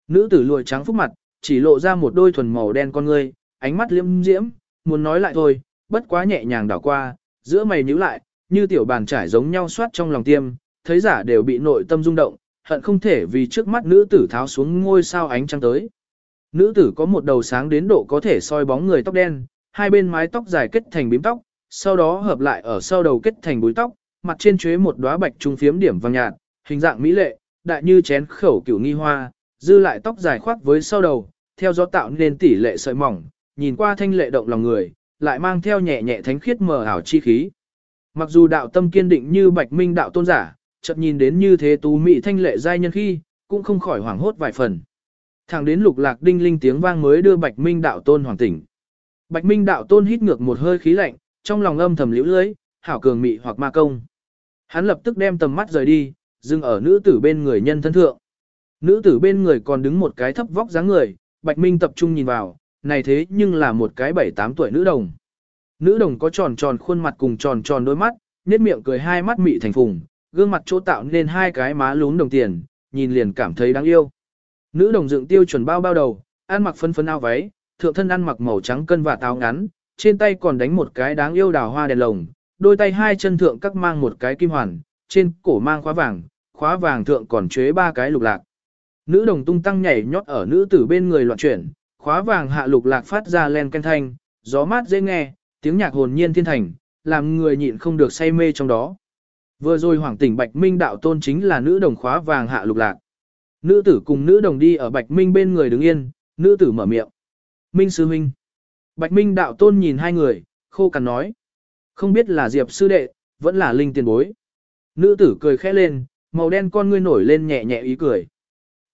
Nữ tử lùi trắng phúc mặt, chỉ lộ ra một đôi thuần màu đen con ngươi, ánh mắt liễm diễm, muốn nói lại thôi, bất quá nhẹ nhàng đảo qua, giữa mày nhíu lại, như tiểu bàn trải giống nhau soát trong lòng tiêm, thấy giả đều bị nội tâm rung động, hận không thể vì trước mắt nữ tử tháo xuống ngôi sao ánh trăng tới. Nữ tử có một đầu sáng đến độ có thể soi bóng người tóc đen, hai bên mái tóc dài kết thành bím tóc, sau đó hợp lại ở sau đầu kết thành búi tóc, mặt trên chuế một đóa bạch trung phiếm điểm vàng nhạt, hình dạng mỹ lệ, đại như chén khẩu cửu nghi hoa, dư lại tóc dài khoác với sau đầu, theo gió tạo nên tỷ lệ sợi mỏng, nhìn qua thanh lệ động lòng người, lại mang theo nhẹ nhẹ thánh khiết mờ ảo chi khí. Mặc dù đạo tâm kiên định như bạch minh đạo tôn giả, chợt nhìn đến như thế tú mỹ thanh lệ giai nhân khi, cũng không khỏi hoảng hốt vài phần. Thẳng đến lục lạc đinh linh tiếng vang mới đưa bạch minh đạo tôn hoàng tỉnh. Bạch minh đạo tôn hít ngược một hơi khí lạnh, trong lòng âm thầm liễu lưới, hảo cường mị hoặc ma công. Hắn lập tức đem tầm mắt rời đi, dừng ở nữ tử bên người nhân thân thượng. Nữ tử bên người còn đứng một cái thấp vóc dáng người, Bạch Minh tập trung nhìn vào, này thế nhưng là một cái bảy tám tuổi nữ đồng. Nữ đồng có tròn tròn khuôn mặt cùng tròn tròn đôi mắt, nét miệng cười hai mắt mị thành phùng, gương mặt chỗ tạo nên hai cái má lún đồng tiền, nhìn liền cảm thấy đáng yêu. Nữ đồng dựng tiêu chuẩn bao bao đầu, ăn mặc phân phấn áo váy, thượng thân ăn mặc màu trắng cân và táo ngắn, trên tay còn đánh một cái đáng yêu đào hoa đèn lồng, đôi tay hai chân thượng các mang một cái kim hoàn, trên cổ mang khóa vàng, khóa vàng thượng còn chế ba cái lục lạc. Nữ đồng tung tăng nhảy nhót ở nữ tử bên người loạn chuyển, khóa vàng hạ lục lạc phát ra len ken thanh, gió mát dễ nghe, tiếng nhạc hồn nhiên thiên thành, làm người nhịn không được say mê trong đó. Vừa rồi hoàng tỉnh Bạch Minh đạo tôn chính là nữ đồng khóa vàng hạ lục lạc. Nữ tử cùng nữ đồng đi ở Bạch Minh bên người đứng yên, nữ tử mở miệng. Minh sư huynh. Bạch Minh đạo tôn nhìn hai người, khô cằn nói. Không biết là Diệp sư đệ, vẫn là linh tiền bối. Nữ tử cười khẽ lên, màu đen con ngươi nổi lên nhẹ nhẹ ý cười.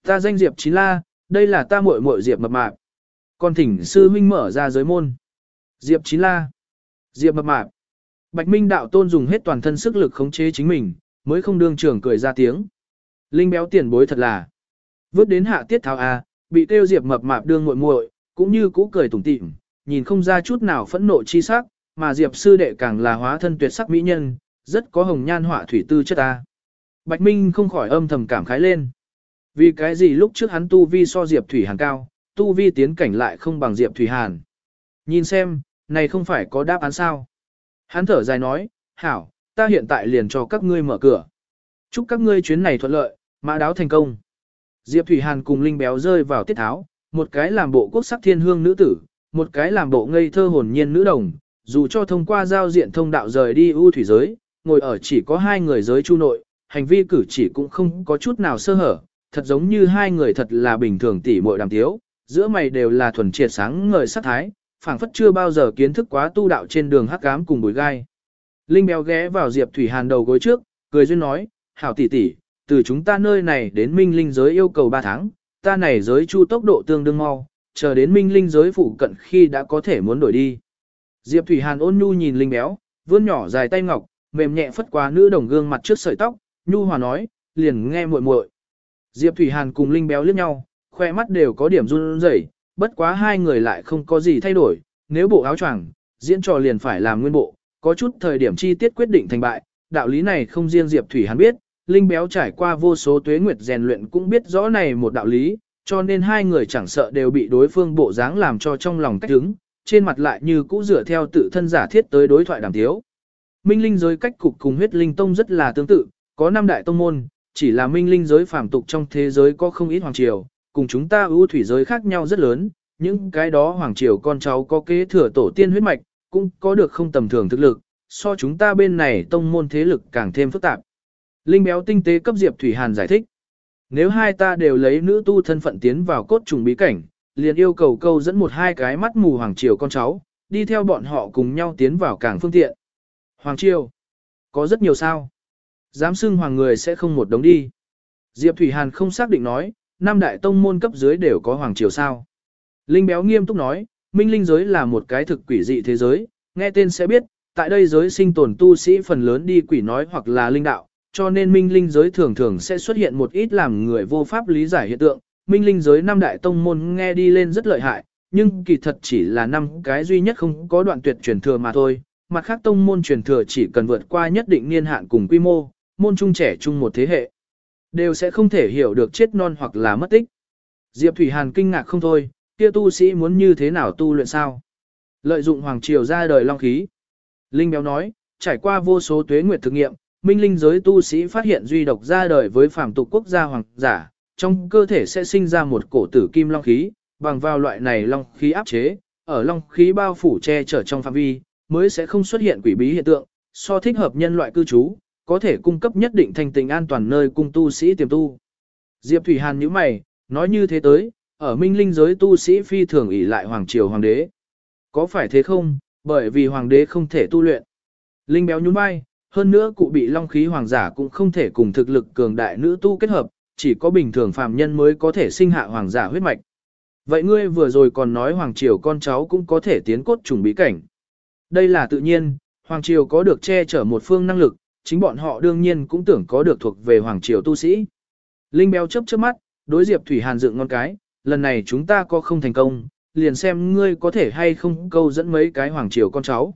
Ta danh Diệp Chín La, đây là ta muội muội Diệp mập mạp. Con thỉnh sư huynh mở ra giới môn. Diệp Chín La. Diệp mập mạp. Bạch Minh đạo tôn dùng hết toàn thân sức lực khống chế chính mình, mới không đương trưởng cười ra tiếng. Linh béo tiền bối thật là. Vớt đến hạ tiết tháo A, bị tiêu Diệp mập mạp đương muội muội, cũng như cũ cười tủm tỉm, nhìn không ra chút nào phẫn nộ chi sắc, mà Diệp sư đệ càng là hóa thân tuyệt sắc mỹ nhân, rất có hồng nhan họa thủy tư chất ta. Bạch Minh không khỏi âm thầm cảm khái lên. Vì cái gì lúc trước hắn tu vi so Diệp Thủy Hàn cao, tu vi tiến cảnh lại không bằng Diệp Thủy Hàn. Nhìn xem, này không phải có đáp án sao. Hắn thở dài nói, hảo, ta hiện tại liền cho các ngươi mở cửa. Chúc các ngươi chuyến này thuận lợi, mã đáo thành công. Diệp Thủy Hàn cùng Linh Béo rơi vào tiết tháo, một cái làm bộ quốc sắc thiên hương nữ tử, một cái làm bộ ngây thơ hồn nhiên nữ đồng, dù cho thông qua giao diện thông đạo rời đi ưu thủy giới, ngồi ở chỉ có hai người giới chu nội, hành vi cử chỉ cũng không có chút nào sơ hở, thật giống như hai người thật là bình thường tỉ muội đàm tiếu, giữa mày đều là thuần triệt sáng ngời sắc thái, phảng phất chưa bao giờ kiến thức quá tu đạo trên đường hắc ám cùng bụi gai. Linh béo ghé vào Diệp Thủy Hàn đầu gối trước, cười duyên nói, hảo tỷ tỷ, từ chúng ta nơi này đến minh linh giới yêu cầu 3 tháng, ta này giới chu tốc độ tương đương mau, chờ đến minh linh giới phụ cận khi đã có thể muốn đổi đi. Diệp Thủy Hàn ôn nhu nhìn Linh béo, vươn nhỏ dài tay ngọc, mềm nhẹ phất qua nữ đồng gương mặt trước sợi tóc, nhu hòa nói, liền nghe muội muội. Diệp Thủy Hàn cùng Linh béo liếc nhau, khoe mắt đều có điểm run rẩy, bất quá hai người lại không có gì thay đổi, nếu bộ áo choàng, diễn trò liền phải làm nguyên bộ, có chút thời điểm chi tiết quyết định thành bại, đạo lý này không riêng Diệp Thủy Hàn biết, Linh béo trải qua vô số tuế nguyệt rèn luyện cũng biết rõ này một đạo lý, cho nên hai người chẳng sợ đều bị đối phương bộ dáng làm cho trong lòng cách đứng, trên mặt lại như cũ dựa theo tự thân giả thiết tới đối thoại đàm thiếu. Minh linh giới cách cục cùng huyết linh tông rất là tương tự, có năm đại tông môn, chỉ là minh linh giới phàm tục trong thế giới có không ít hoàng triều, cùng chúng ta ưu thủy giới khác nhau rất lớn, những cái đó hoàng triều con cháu có kế thừa tổ tiên huyết mạch, cũng có được không tầm thường thực lực, so chúng ta bên này tông môn thế lực càng thêm phức tạp. Linh béo tinh tế cấp Diệp Thủy Hàn giải thích. Nếu hai ta đều lấy nữ tu thân phận tiến vào cốt trùng bí cảnh, liền yêu cầu câu dẫn một hai cái mắt mù hoàng triều con cháu, đi theo bọn họ cùng nhau tiến vào cảng phương tiện. Hoàng triều, có rất nhiều sao. Dám xưng hoàng người sẽ không một đống đi. Diệp Thủy Hàn không xác định nói, năm đại tông môn cấp dưới đều có hoàng triều sao. Linh béo nghiêm túc nói, minh linh giới là một cái thực quỷ dị thế giới, nghe tên sẽ biết, tại đây giới sinh tồn tu sĩ phần lớn đi quỷ nói hoặc là linh đạo, cho nên minh linh giới thường thường sẽ xuất hiện một ít làm người vô pháp lý giải hiện tượng. Minh linh giới năm đại tông môn nghe đi lên rất lợi hại, nhưng kỳ thật chỉ là năm cái duy nhất không có đoạn tuyệt truyền thừa mà thôi. Mặt khác tông môn truyền thừa chỉ cần vượt qua nhất định niên hạn cùng quy mô, môn trung trẻ chung một thế hệ. Đều sẽ không thể hiểu được chết non hoặc là mất tích. Diệp Thủy Hàn kinh ngạc không thôi, kia tu sĩ muốn như thế nào tu luyện sao? Lợi dụng hoàng triều ra đời long khí. Linh Béo nói, trải qua vô số tuế nguyệt thực nghiệm, minh linh giới tu sĩ phát hiện duy độc ra đời với phàm tục quốc gia hoàng giả, trong cơ thể sẽ sinh ra một cổ tử kim long khí, bằng vào loại này long khí áp chế, ở long khí bao phủ che chở trong phạm vi, mới sẽ không xuất hiện quỷ bí hiện tượng, so thích hợp nhân loại cư trú, có thể cung cấp nhất định thành tình an toàn nơi cung tu sĩ tiềm tu. Diệp Thủy Hàn nhíu mày, nói như thế tới, ở minh linh giới tu sĩ phi thường ỷ lại hoàng triều hoàng đế. Có phải thế không, bởi vì hoàng đế không thể tu luyện. Linh béo nhún vai, hơn nữa cụ bị long khí hoàng giả cũng không thể cùng thực lực cường đại nữ tu kết hợp, chỉ có bình thường phàm nhân mới có thể sinh hạ hoàng giả huyết mạch. Vậy ngươi vừa rồi còn nói hoàng triều con cháu cũng có thể tiến cốt trùng bí cảnh. Đây là tự nhiên, hoàng triều có được che chở một phương năng lực, chính bọn họ đương nhiên cũng tưởng có được thuộc về hoàng triều tu sĩ. Linh béo chớp chớp mắt, đối Diệp Thủy Hàn dựng ngon cái, lần này chúng ta có không thành công, liền xem ngươi có thể hay không câu dẫn mấy cái hoàng triều con cháu.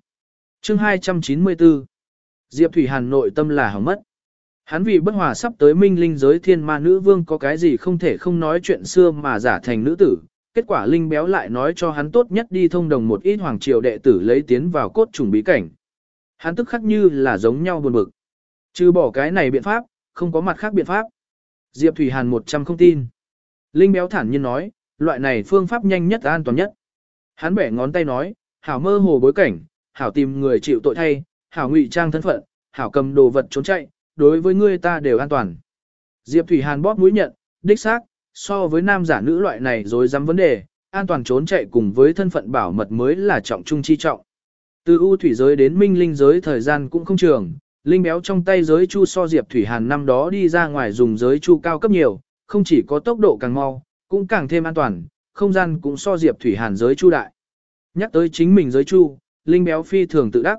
Chương 294 Diệp Thủy Hàn nội tâm là hỏng mất. Hắn vì bất hòa sắp tới minh linh giới thiên ma nữ vương có cái gì không thể không nói chuyện xưa mà giả thành nữ tử. Kết quả linh béo lại nói cho hắn tốt nhất đi thông đồng một ít hoàng triều đệ tử lấy tiến vào cốt trùng bí cảnh. Hắn tức khắc như là giống nhau buồn bực. Chứ bỏ cái này biện pháp, không có mặt khác biện pháp. Diệp Thủy Hàn 100 không tin. Linh béo thản nhiên nói, loại này phương pháp nhanh nhất an toàn nhất. Hắn bẻ ngón tay nói, hảo mơ hồ bối cảnh, hảo tìm người chịu tội thay, hảo ngụy trang thân phận, hảo cầm đồ vật trốn chạy, đối với ngươi ta đều an toàn. Diệp Thủy Hàn bóp mũi nhận, đích xác, so với nam giả nữ loại này rồi dám vấn đề, an toàn trốn chạy cùng với thân phận bảo mật mới là trọng trung chi trọng. Từ U thủy giới đến minh linh giới thời gian cũng không trường, linh béo trong tay giới chu so Diệp Thủy Hàn năm đó đi ra ngoài dùng giới chu cao cấp nhiều, không chỉ có tốc độ càng mau, cũng càng thêm an toàn, không gian cũng so Diệp Thủy Hàn giới chu đại. Nhắc tới chính mình giới chu, linh béo phi thường tự đắc.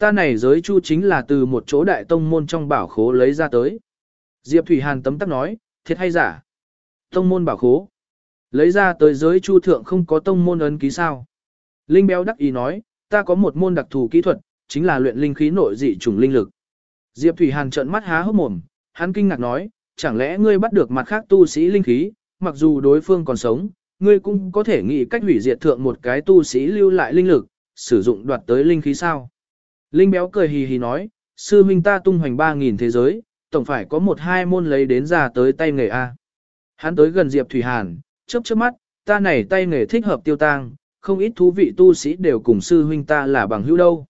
Ta này giới chu chính là từ một chỗ đại tông môn trong bảo khố lấy ra tới. Diệp Thủy Hàn tấm tắc nói, thiệt hay giả? Tông môn bảo khố. Lấy ra tới giới chu thượng không có tông môn ấn ký sao. Linh béo đắc ý nói, ta có một môn đặc thù kỹ thuật, chính là luyện linh khí nội dị trùng linh lực. Diệp Thủy Hàn trợn mắt há hốc mồm, hắn kinh ngạc nói, chẳng lẽ ngươi bắt được mặt khác tu sĩ linh khí, mặc dù đối phương còn sống, ngươi cũng có thể nghĩ cách hủy diệt thượng một cái tu sĩ lưu lại linh lực, sử dụng đoạt tới linh khí sao? Linh béo cười hì hì nói, sư huynh ta tung hoành 3.000 thế giới, tổng phải có một hai môn lấy đến ra tới tay nghề A. Hắn tới gần Diệp Thủy Hàn, chớp chớp mắt, ta này tay nghề thích hợp tiêu tang, không ít thú vị tu sĩ đều cùng sư huynh ta là bằng hữu đâu.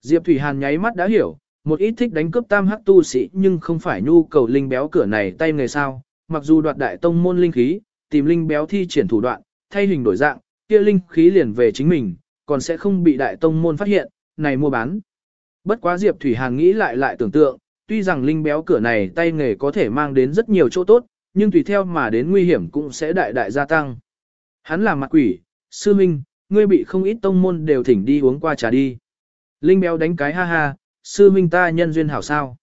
Diệp Thủy Hàn nháy mắt đã hiểu, một ít thích đánh cướp tam hắc tu sĩ nhưng không phải nhu cầu linh béo cửa này tay nghề sao, mặc dù đoạt đại tông môn linh khí, tìm linh béo thi triển thủ đoạn, thay hình đổi dạng, kia linh khí liền về chính mình, còn sẽ không bị đại tông môn phát hiện, này mua bán. Bất quá Diệp Thủy Hàn nghĩ lại lại tưởng tượng, tuy rằng linh béo cửa này tay nghề có thể mang đến rất nhiều chỗ tốt, nhưng tùy theo mà đến nguy hiểm cũng sẽ đại đại gia tăng. Hắn là mặt quỷ, sư minh, ngươi bị không ít tông môn đều thỉnh đi uống qua trà đi. Linh béo đánh cái ha ha, sư minh ta nhân duyên hảo sao.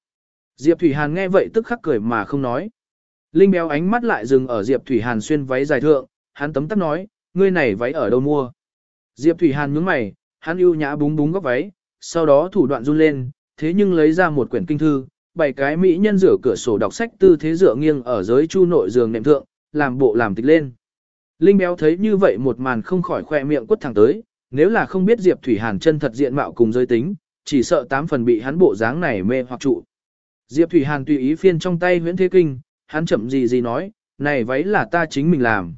Diệp Thủy Hàn nghe vậy tức khắc cười mà không nói. Linh béo ánh mắt lại dừng ở Diệp Thủy Hàn xuyên váy dài thượng, hắn tấm tắc nói, ngươi này váy ở đâu mua. Diệp Thủy Hàn nhướng mày, hắn ưu nhã búng búng góc váy, sau đó thủ đoạn run lên, thế nhưng lấy ra một quyển kinh thư, bảy cái mỹ nhân rửa cửa sổ đọc sách tư thế dựa nghiêng ở giới chu nội giường nệm thượng, làm bộ làm tịch lên. Linh béo thấy như vậy một màn không khỏi khoe miệng quất thẳng tới, nếu là không biết Diệp Thủy Hàn chân thật diện mạo cùng giới tính, chỉ sợ tám phần bị hắn bộ dáng này mê hoặc trụ. Diệp Thủy Hàn tùy ý phiên trong tay huyễn thế kinh, hắn chậm gì gì nói, này váy là ta chính mình làm.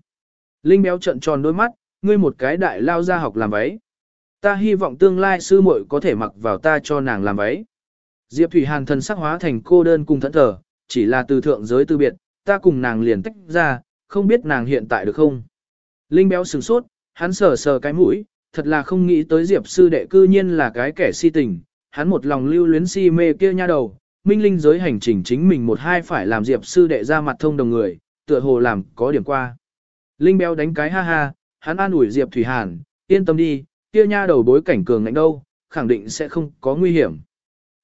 Linh béo trận tròn đôi mắt, ngươi một cái đại lao ra học làm váy. Ta hy vọng tương lai sư muội có thể mặc vào ta cho nàng làm váy. Diệp Thủy Hàn thần sắc hóa thành cô đơn cùng thẫn thờ, chỉ là từ thượng giới tư biệt, ta cùng nàng liền tách ra, không biết nàng hiện tại được không. Linh béo sửng sốt, hắn sờ sờ cái mũi, thật là không nghĩ tới Diệp sư đệ cư nhiên là cái kẻ si tình, hắn một lòng lưu luyến si mê kia nha đầu, minh linh giới hành trình chính mình một hai phải làm Diệp sư đệ ra mặt thông đồng người, tựa hồ làm có điểm qua. Linh béo đánh cái ha ha, hắn an ủi Diệp Thủy Hàn, yên tâm đi, kia nha đầu bối cảnh cường ngạnh đâu, khẳng định sẽ không có nguy hiểm.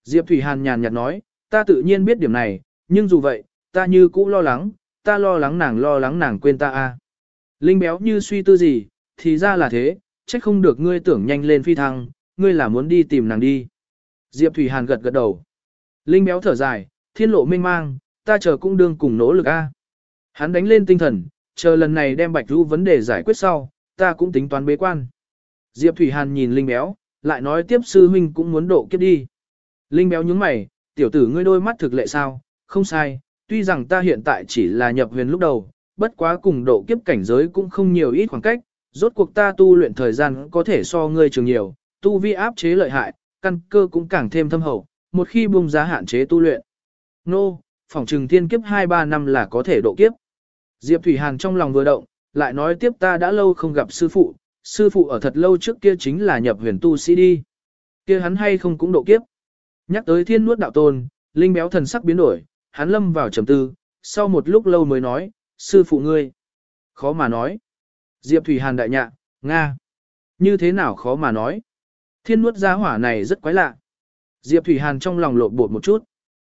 Diệp Thủy Hàn nhàn nhạt nói, ta tự nhiên biết điểm này, nhưng dù vậy, ta như cũ lo lắng, ta lo lắng nàng lo lắng nàng quên ta a. Linh béo như suy tư gì, thì ra là thế, trách không được ngươi tưởng nhanh lên phi thăng, ngươi là muốn đi tìm nàng đi. Diệp Thủy Hàn gật gật đầu. Linh béo thở dài, thiên lộ mênh mang, ta chờ cũng đương cùng nỗ lực a. Hắn đánh lên tinh thần, chờ lần này đem bạch ru vấn đề giải quyết sau, ta cũng tính toán bế quan. Diệp Thủy Hàn nhìn Linh béo, lại nói tiếp sư huynh cũng muốn độ kiếp đi. Linh béo nhướng mày, tiểu tử ngươi đôi mắt thực lệ sao, không sai, tuy rằng ta hiện tại chỉ là nhập huyền lúc đầu, bất quá cùng độ kiếp cảnh giới cũng không nhiều ít khoảng cách, rốt cuộc ta tu luyện thời gian có thể so ngươi trường nhiều, tu vi áp chế lợi hại, căn cơ cũng càng thêm thâm hậu, một khi buông giá hạn chế tu luyện. Nô, no, phòng trừng thiên kiếp 2-3 năm là có thể độ kiếp. Diệp Thủy Hàn trong lòng vừa động, lại nói tiếp ta đã lâu không gặp sư phụ, sư phụ ở thật lâu trước kia chính là nhập huyền tu sĩ đi. Kia hắn hay không cũng độ kiếp. Nhắc tới thiên nuốt đạo tôn, linh béo thần sắc biến đổi, hắn lâm vào trầm tư, sau một lúc lâu mới nói, sư phụ ngươi. Khó mà nói. Diệp Thủy Hàn đại nhạ, Nga. Như thế nào khó mà nói. Thiên nuốt giá hỏa này rất quái lạ. Diệp Thủy Hàn trong lòng lộn bột một chút.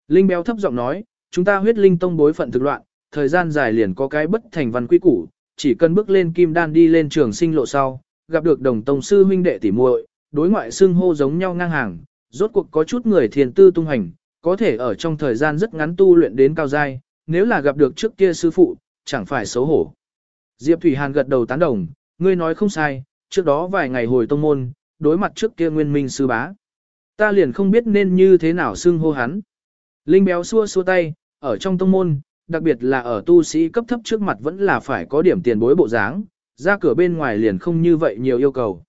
Linh béo thấp giọng nói, chúng ta huyết linh tông bối phận thực loạn, thời gian dài liền có cái bất thành văn quy củ, chỉ cần bước lên kim đan đi lên trường sinh lộ sau, gặp được đồng tông sư huynh đệ tỉ muội, đối ngoại xưng hô giống nhau ngang hàng, rốt cuộc có chút người thiền tư tung hành, có thể ở trong thời gian rất ngắn tu luyện đến cao giai, nếu là gặp được trước kia sư phụ, chẳng phải xấu hổ. Diệp Thủy Hàn gật đầu tán đồng, ngươi nói không sai, trước đó vài ngày hồi tông môn, đối mặt trước kia nguyên minh sư bá. Ta liền không biết nên như thế nào xưng hô hắn. Linh béo xua xua tay, ở trong tông môn, đặc biệt là ở tu sĩ cấp thấp trước mặt vẫn là phải có điểm tiền bối bộ dáng, ra cửa bên ngoài liền không như vậy nhiều yêu cầu.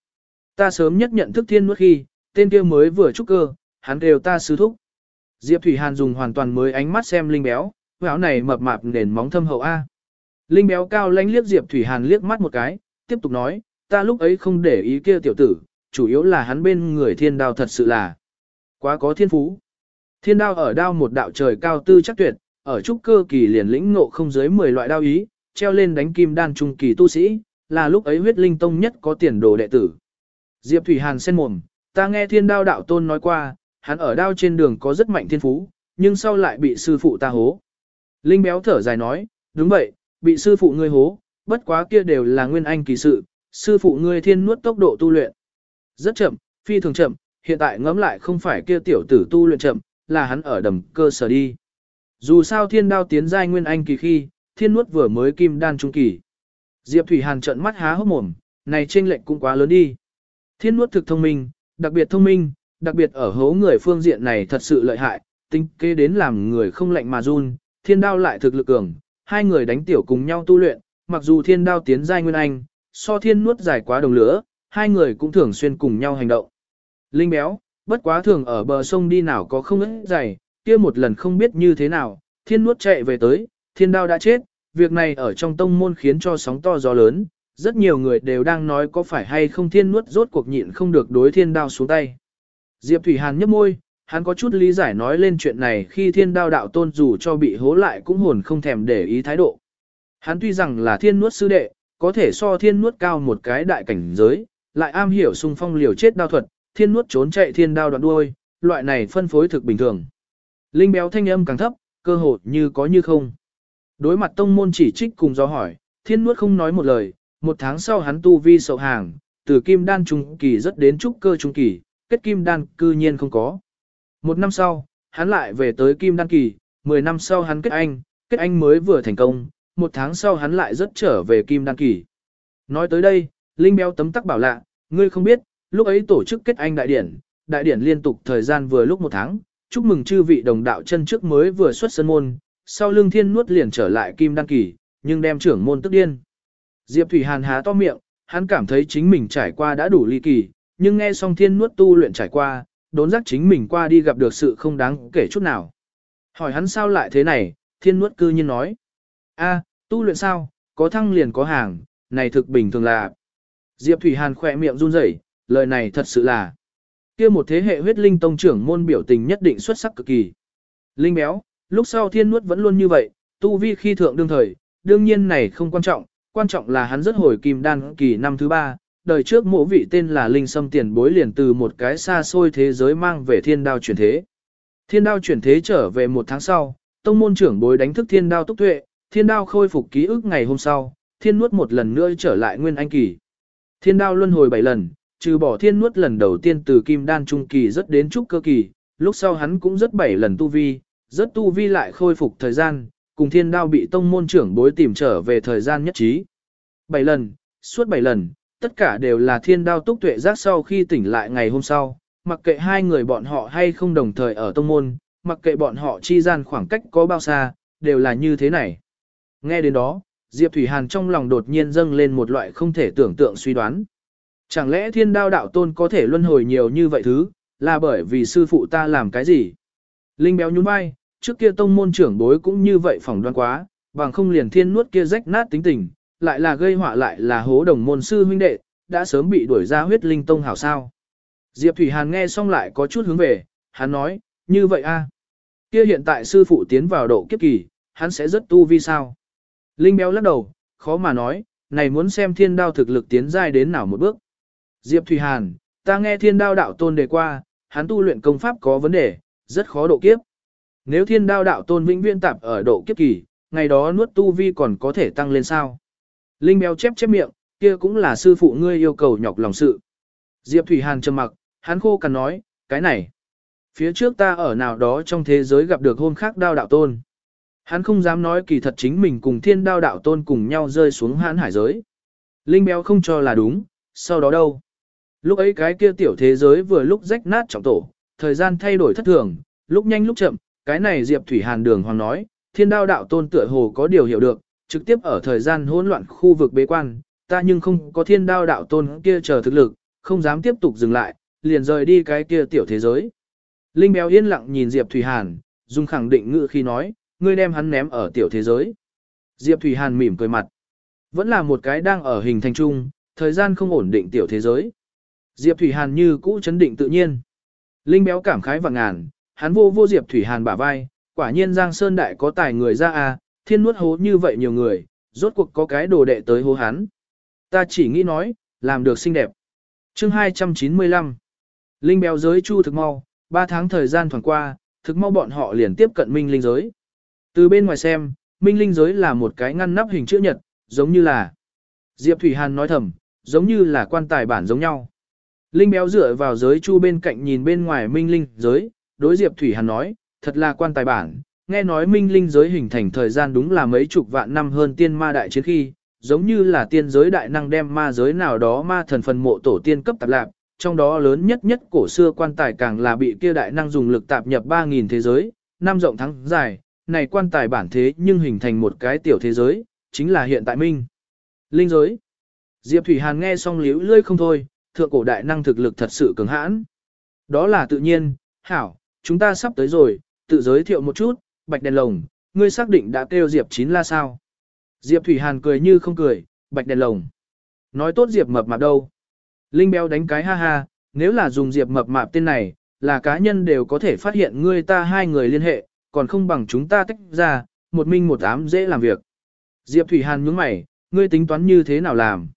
Ta sớm nhất nhận thức thiên nuốt khi, tên kia mới vừa trúc cơ, hắn đều ta sư thúc. Diệp Thủy Hàn dùng hoàn toàn mới ánh mắt xem Linh béo, áo này mập mạp nền móng thâm hậu A. Linh béo cao lánh liếc Diệp Thủy Hàn liếc mắt một cái, tiếp tục nói, ta lúc ấy không để ý kia tiểu tử, chủ yếu là hắn bên người thiên đao thật sự là quá có thiên phú. Thiên đao ở đao một đạo trời cao tư chắc tuyệt, ở trúc cơ kỳ liền lĩnh ngộ không dưới 10 loại đao ý, treo lên đánh kim đan trung kỳ tu sĩ, là lúc ấy huyết linh tông nhất có tiền đồ đệ tử. Diệp Thủy Hàn sen mồm, ta nghe thiên đao đạo tôn nói qua, hắn ở đao trên đường có rất mạnh thiên phú, nhưng sau lại bị sư phụ ta hố. Linh béo thở dài nói, đúng vậy, bị sư phụ ngươi hố, bất quá kia đều là nguyên anh kỳ sự, sư phụ ngươi thiên nuốt tốc độ tu luyện. Rất chậm, phi thường chậm, hiện tại ngẫm lại không phải kia tiểu tử tu luyện chậm, là hắn ở đầm cơ sở đi. Dù sao thiên đao tiến giai nguyên anh kỳ khi, thiên nuốt vừa mới kim đan trung kỳ. Diệp Thủy Hàn trợn mắt há hốc mồm, này chênh lệnh cũng quá lớn đi. Thiên nuốt thực thông minh, đặc biệt thông minh, đặc biệt ở hố người phương diện này thật sự lợi hại, tinh kế đến làm người không lạnh mà run, thiên đao lại thực lực cường, hai người đánh tiểu cùng nhau tu luyện, mặc dù thiên đao tiến giai nguyên anh, so thiên nuốt dài quá đồng lửa, hai người cũng thường xuyên cùng nhau hành động. Linh béo, bất quá thường ở bờ sông đi nào có không ít dày, kia một lần không biết như thế nào, thiên nuốt chạy về tới, thiên đao đã chết, việc này ở trong tông môn khiến cho sóng to gió lớn, rất nhiều người đều đang nói có phải hay không thiên nuốt rốt cuộc nhịn không được đối thiên đao xuống tay. Diệp Thủy Hàn nhấp môi, hắn có chút lý giải nói lên chuyện này khi thiên đao đạo tôn dù cho bị hố lại cũng hồn không thèm để ý thái độ. Hắn tuy rằng là thiên nuốt sư đệ, có thể so thiên nuốt cao một cái đại cảnh giới, lại am hiểu xung phong liều chết đao thuật, thiên nuốt trốn chạy thiên đao đoạn đuôi, loại này phân phối thực bình thường. Linh béo thanh âm càng thấp, cơ hội như có như không. Đối mặt tông môn chỉ trích cùng do hỏi, thiên nuốt không nói một lời, một tháng sau hắn tu vi sậu hàng, từ kim đan trung kỳ rất đến trúc cơ trung kỳ, kết kim đan cư nhiên không có. Một năm sau, hắn lại về tới kim đan kỳ, mười năm sau hắn kết anh, kết anh mới vừa thành công, một tháng sau hắn lại rất trở về kim đan kỳ. Nói tới đây, Linh béo tấm tắc bảo lạ, ngươi không biết, lúc ấy tổ chức kết anh đại điển, đại điển liên tục thời gian vừa lúc một tháng, chúc mừng chư vị đồng đạo chân trước mới vừa xuất sân môn, sau lưng thiên nuốt liền trở lại kim đan kỳ, nhưng đem trưởng môn tức điên. Diệp Thủy Hàn há to miệng, hắn cảm thấy chính mình trải qua đã đủ ly kỳ, nhưng nghe xong thiên nuốt tu luyện trải qua, đốn giác chính mình qua đi gặp được sự không đáng kể chút nào. Hỏi hắn sao lại thế này, thiên nuốt cư nhiên nói. a tu luyện sao, có thăng liền có hàng, này thực bình thường là. Diệp Thủy Hàn khỏe miệng run rẩy, lời này thật sự là kia một thế hệ huyết linh tông trưởng môn biểu tình nhất định xuất sắc cực kỳ. Linh béo, lúc sau thiên nuốt vẫn luôn như vậy, tu vi khi thượng đương thời, đương nhiên này không quan trọng, quan trọng là hắn rất hồi kim đan kỳ năm thứ ba, đời trước mộ vị tên là Linh Sâm tiền bối liền từ một cái xa xôi thế giới mang về thiên đao chuyển thế. Thiên đao chuyển thế trở về một tháng sau, tông môn trưởng bối đánh thức thiên đao túc tuệ, thiên đao khôi phục ký ức ngày hôm sau, thiên nuốt một lần nữa trở lại nguyên anh kỳ. Thiên đao luân hồi 7 lần, trừ bỏ thiên nuốt lần đầu tiên từ kim đan trung kỳ rất đến trúc cơ kỳ, lúc sau hắn cũng rất bảy lần tu vi, rất tu vi lại khôi phục thời gian, cùng thiên đao bị tông môn trưởng bối tìm trở về thời gian nhất trí. Bảy lần, suốt bảy lần, tất cả đều là thiên đao túc tuệ giác sau khi tỉnh lại ngày hôm sau, mặc kệ hai người bọn họ hay không đồng thời ở tông môn, mặc kệ bọn họ chi gian khoảng cách có bao xa, đều là như thế này. Nghe đến đó, Diệp Thủy Hàn trong lòng đột nhiên dâng lên một loại không thể tưởng tượng suy đoán. Chẳng lẽ thiên đao đạo tôn có thể luân hồi nhiều như vậy thứ, là bởi vì sư phụ ta làm cái gì? Linh béo nhún vai, trước kia tông môn trưởng bối cũng như vậy phỏng đoán quá, bằng không liền thiên nuốt kia rách nát tính tình, lại là gây họa lại là hố đồng môn sư huynh đệ, đã sớm bị đuổi ra huyết linh tông hảo sao. Diệp Thủy Hàn nghe xong lại có chút hướng về, hắn nói, như vậy a, Kia hiện tại sư phụ tiến vào độ kiếp kỳ, hắn sẽ rất tu vi sao? Linh béo lắc đầu, khó mà nói, này muốn xem thiên đao thực lực tiến giai đến nào một bước. Diệp Thủy Hàn, ta nghe thiên đao đạo tôn đề qua, hắn tu luyện công pháp có vấn đề, rất khó độ kiếp. Nếu thiên đao đạo tôn vĩnh viễn tạp ở độ kiếp kỳ, ngày đó nuốt tu vi còn có thể tăng lên sao. Linh béo chép chép miệng, kia cũng là sư phụ ngươi yêu cầu nhọc lòng sự. Diệp Thủy Hàn trầm mặc, hắn khô cằn nói, cái này. Phía trước ta ở nào đó trong thế giới gặp được hôn khác đao đạo tôn. Hắn không dám nói kỳ thật chính mình cùng thiên đao đạo tôn cùng nhau rơi xuống hãn hải giới. Linh béo không cho là đúng, sau đó đâu. Lúc ấy cái kia tiểu thế giới vừa lúc rách nát trọng tổ, thời gian thay đổi thất thường, lúc nhanh lúc chậm, cái này Diệp Thủy Hàn đường hoàng nói, thiên đao đạo tôn tựa hồ có điều hiểu được, trực tiếp ở thời gian hỗn loạn khu vực bế quan, ta nhưng không có thiên đao đạo tôn kia chờ thực lực, không dám tiếp tục dừng lại, liền rời đi cái kia tiểu thế giới. Linh béo yên lặng nhìn Diệp Thủy Hàn, dùng khẳng định ngữ khi nói, ngươi đem hắn ném ở tiểu thế giới. Diệp Thủy Hàn mỉm cười mặt. Vẫn là một cái đang ở hình thành trung, thời gian không ổn định tiểu thế giới. Diệp Thủy Hàn như cũ chấn định tự nhiên. Linh béo cảm khái và ngàn, hắn vô vô Diệp Thủy Hàn bả vai, quả nhiên Giang Sơn Đại có tài người ra à, thiên nuốt hố như vậy nhiều người, rốt cuộc có cái đồ đệ tới hố hắn. Ta chỉ nghĩ nói, làm được xinh đẹp. chương 295 Linh béo giới chu thực mau, 3 tháng thời gian thoảng qua, thực mau bọn họ liền tiếp cận minh linh giới. Từ bên ngoài xem, minh linh giới là một cái ngăn nắp hình chữ nhật, giống như là Diệp Thủy Hàn nói thầm, giống như là quan tài bản giống nhau. Linh béo dựa vào giới chu bên cạnh nhìn bên ngoài minh linh giới, đối Diệp Thủy Hàn nói, thật là quan tài bản, nghe nói minh linh giới hình thành thời gian đúng là mấy chục vạn năm hơn tiên ma đại chiến khi, giống như là tiên giới đại năng đem ma giới nào đó ma thần phần mộ tổ tiên cấp tạp lạc, trong đó lớn nhất nhất cổ xưa quan tài càng là bị kia đại năng dùng lực tạp nhập 3.000 thế giới, năm rộng thắng dài, này quan tài bản thế nhưng hình thành một cái tiểu thế giới, chính là hiện tại minh. linh giới. Diệp Thủy Hàn nghe xong liễu lươi không thôi, thượng cổ đại năng thực lực thật sự cứng hãn. Đó là tự nhiên, hảo, chúng ta sắp tới rồi, tự giới thiệu một chút, bạch đèn lồng, ngươi xác định đã kêu Diệp chín la sao. Diệp Thủy Hàn cười như không cười, bạch đèn lồng. Nói tốt Diệp mập mạp đâu. Linh béo đánh cái ha ha, nếu là dùng Diệp mập mạp tên này, là cá nhân đều có thể phát hiện ngươi ta hai người liên hệ, còn không bằng chúng ta tách ra, một minh một ám dễ làm việc. Diệp Thủy Hàn nhướng mày, ngươi tính toán như thế nào làm?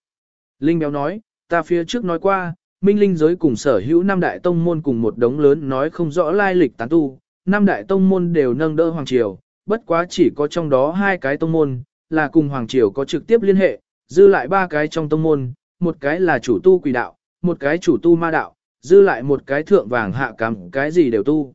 Linh béo nói, ta phía trước nói qua, minh linh giới cùng sở hữu năm đại tông môn cùng một đống lớn nói không rõ lai lịch tán tu, năm đại tông môn đều nâng đỡ Hoàng Triều, bất quá chỉ có trong đó hai cái tông môn, là cùng Hoàng Triều có trực tiếp liên hệ, dư lại ba cái trong tông môn, một cái là chủ tu quỷ đạo, một cái chủ tu ma đạo, dư lại một cái thượng vàng hạ cắm, cái gì đều tu.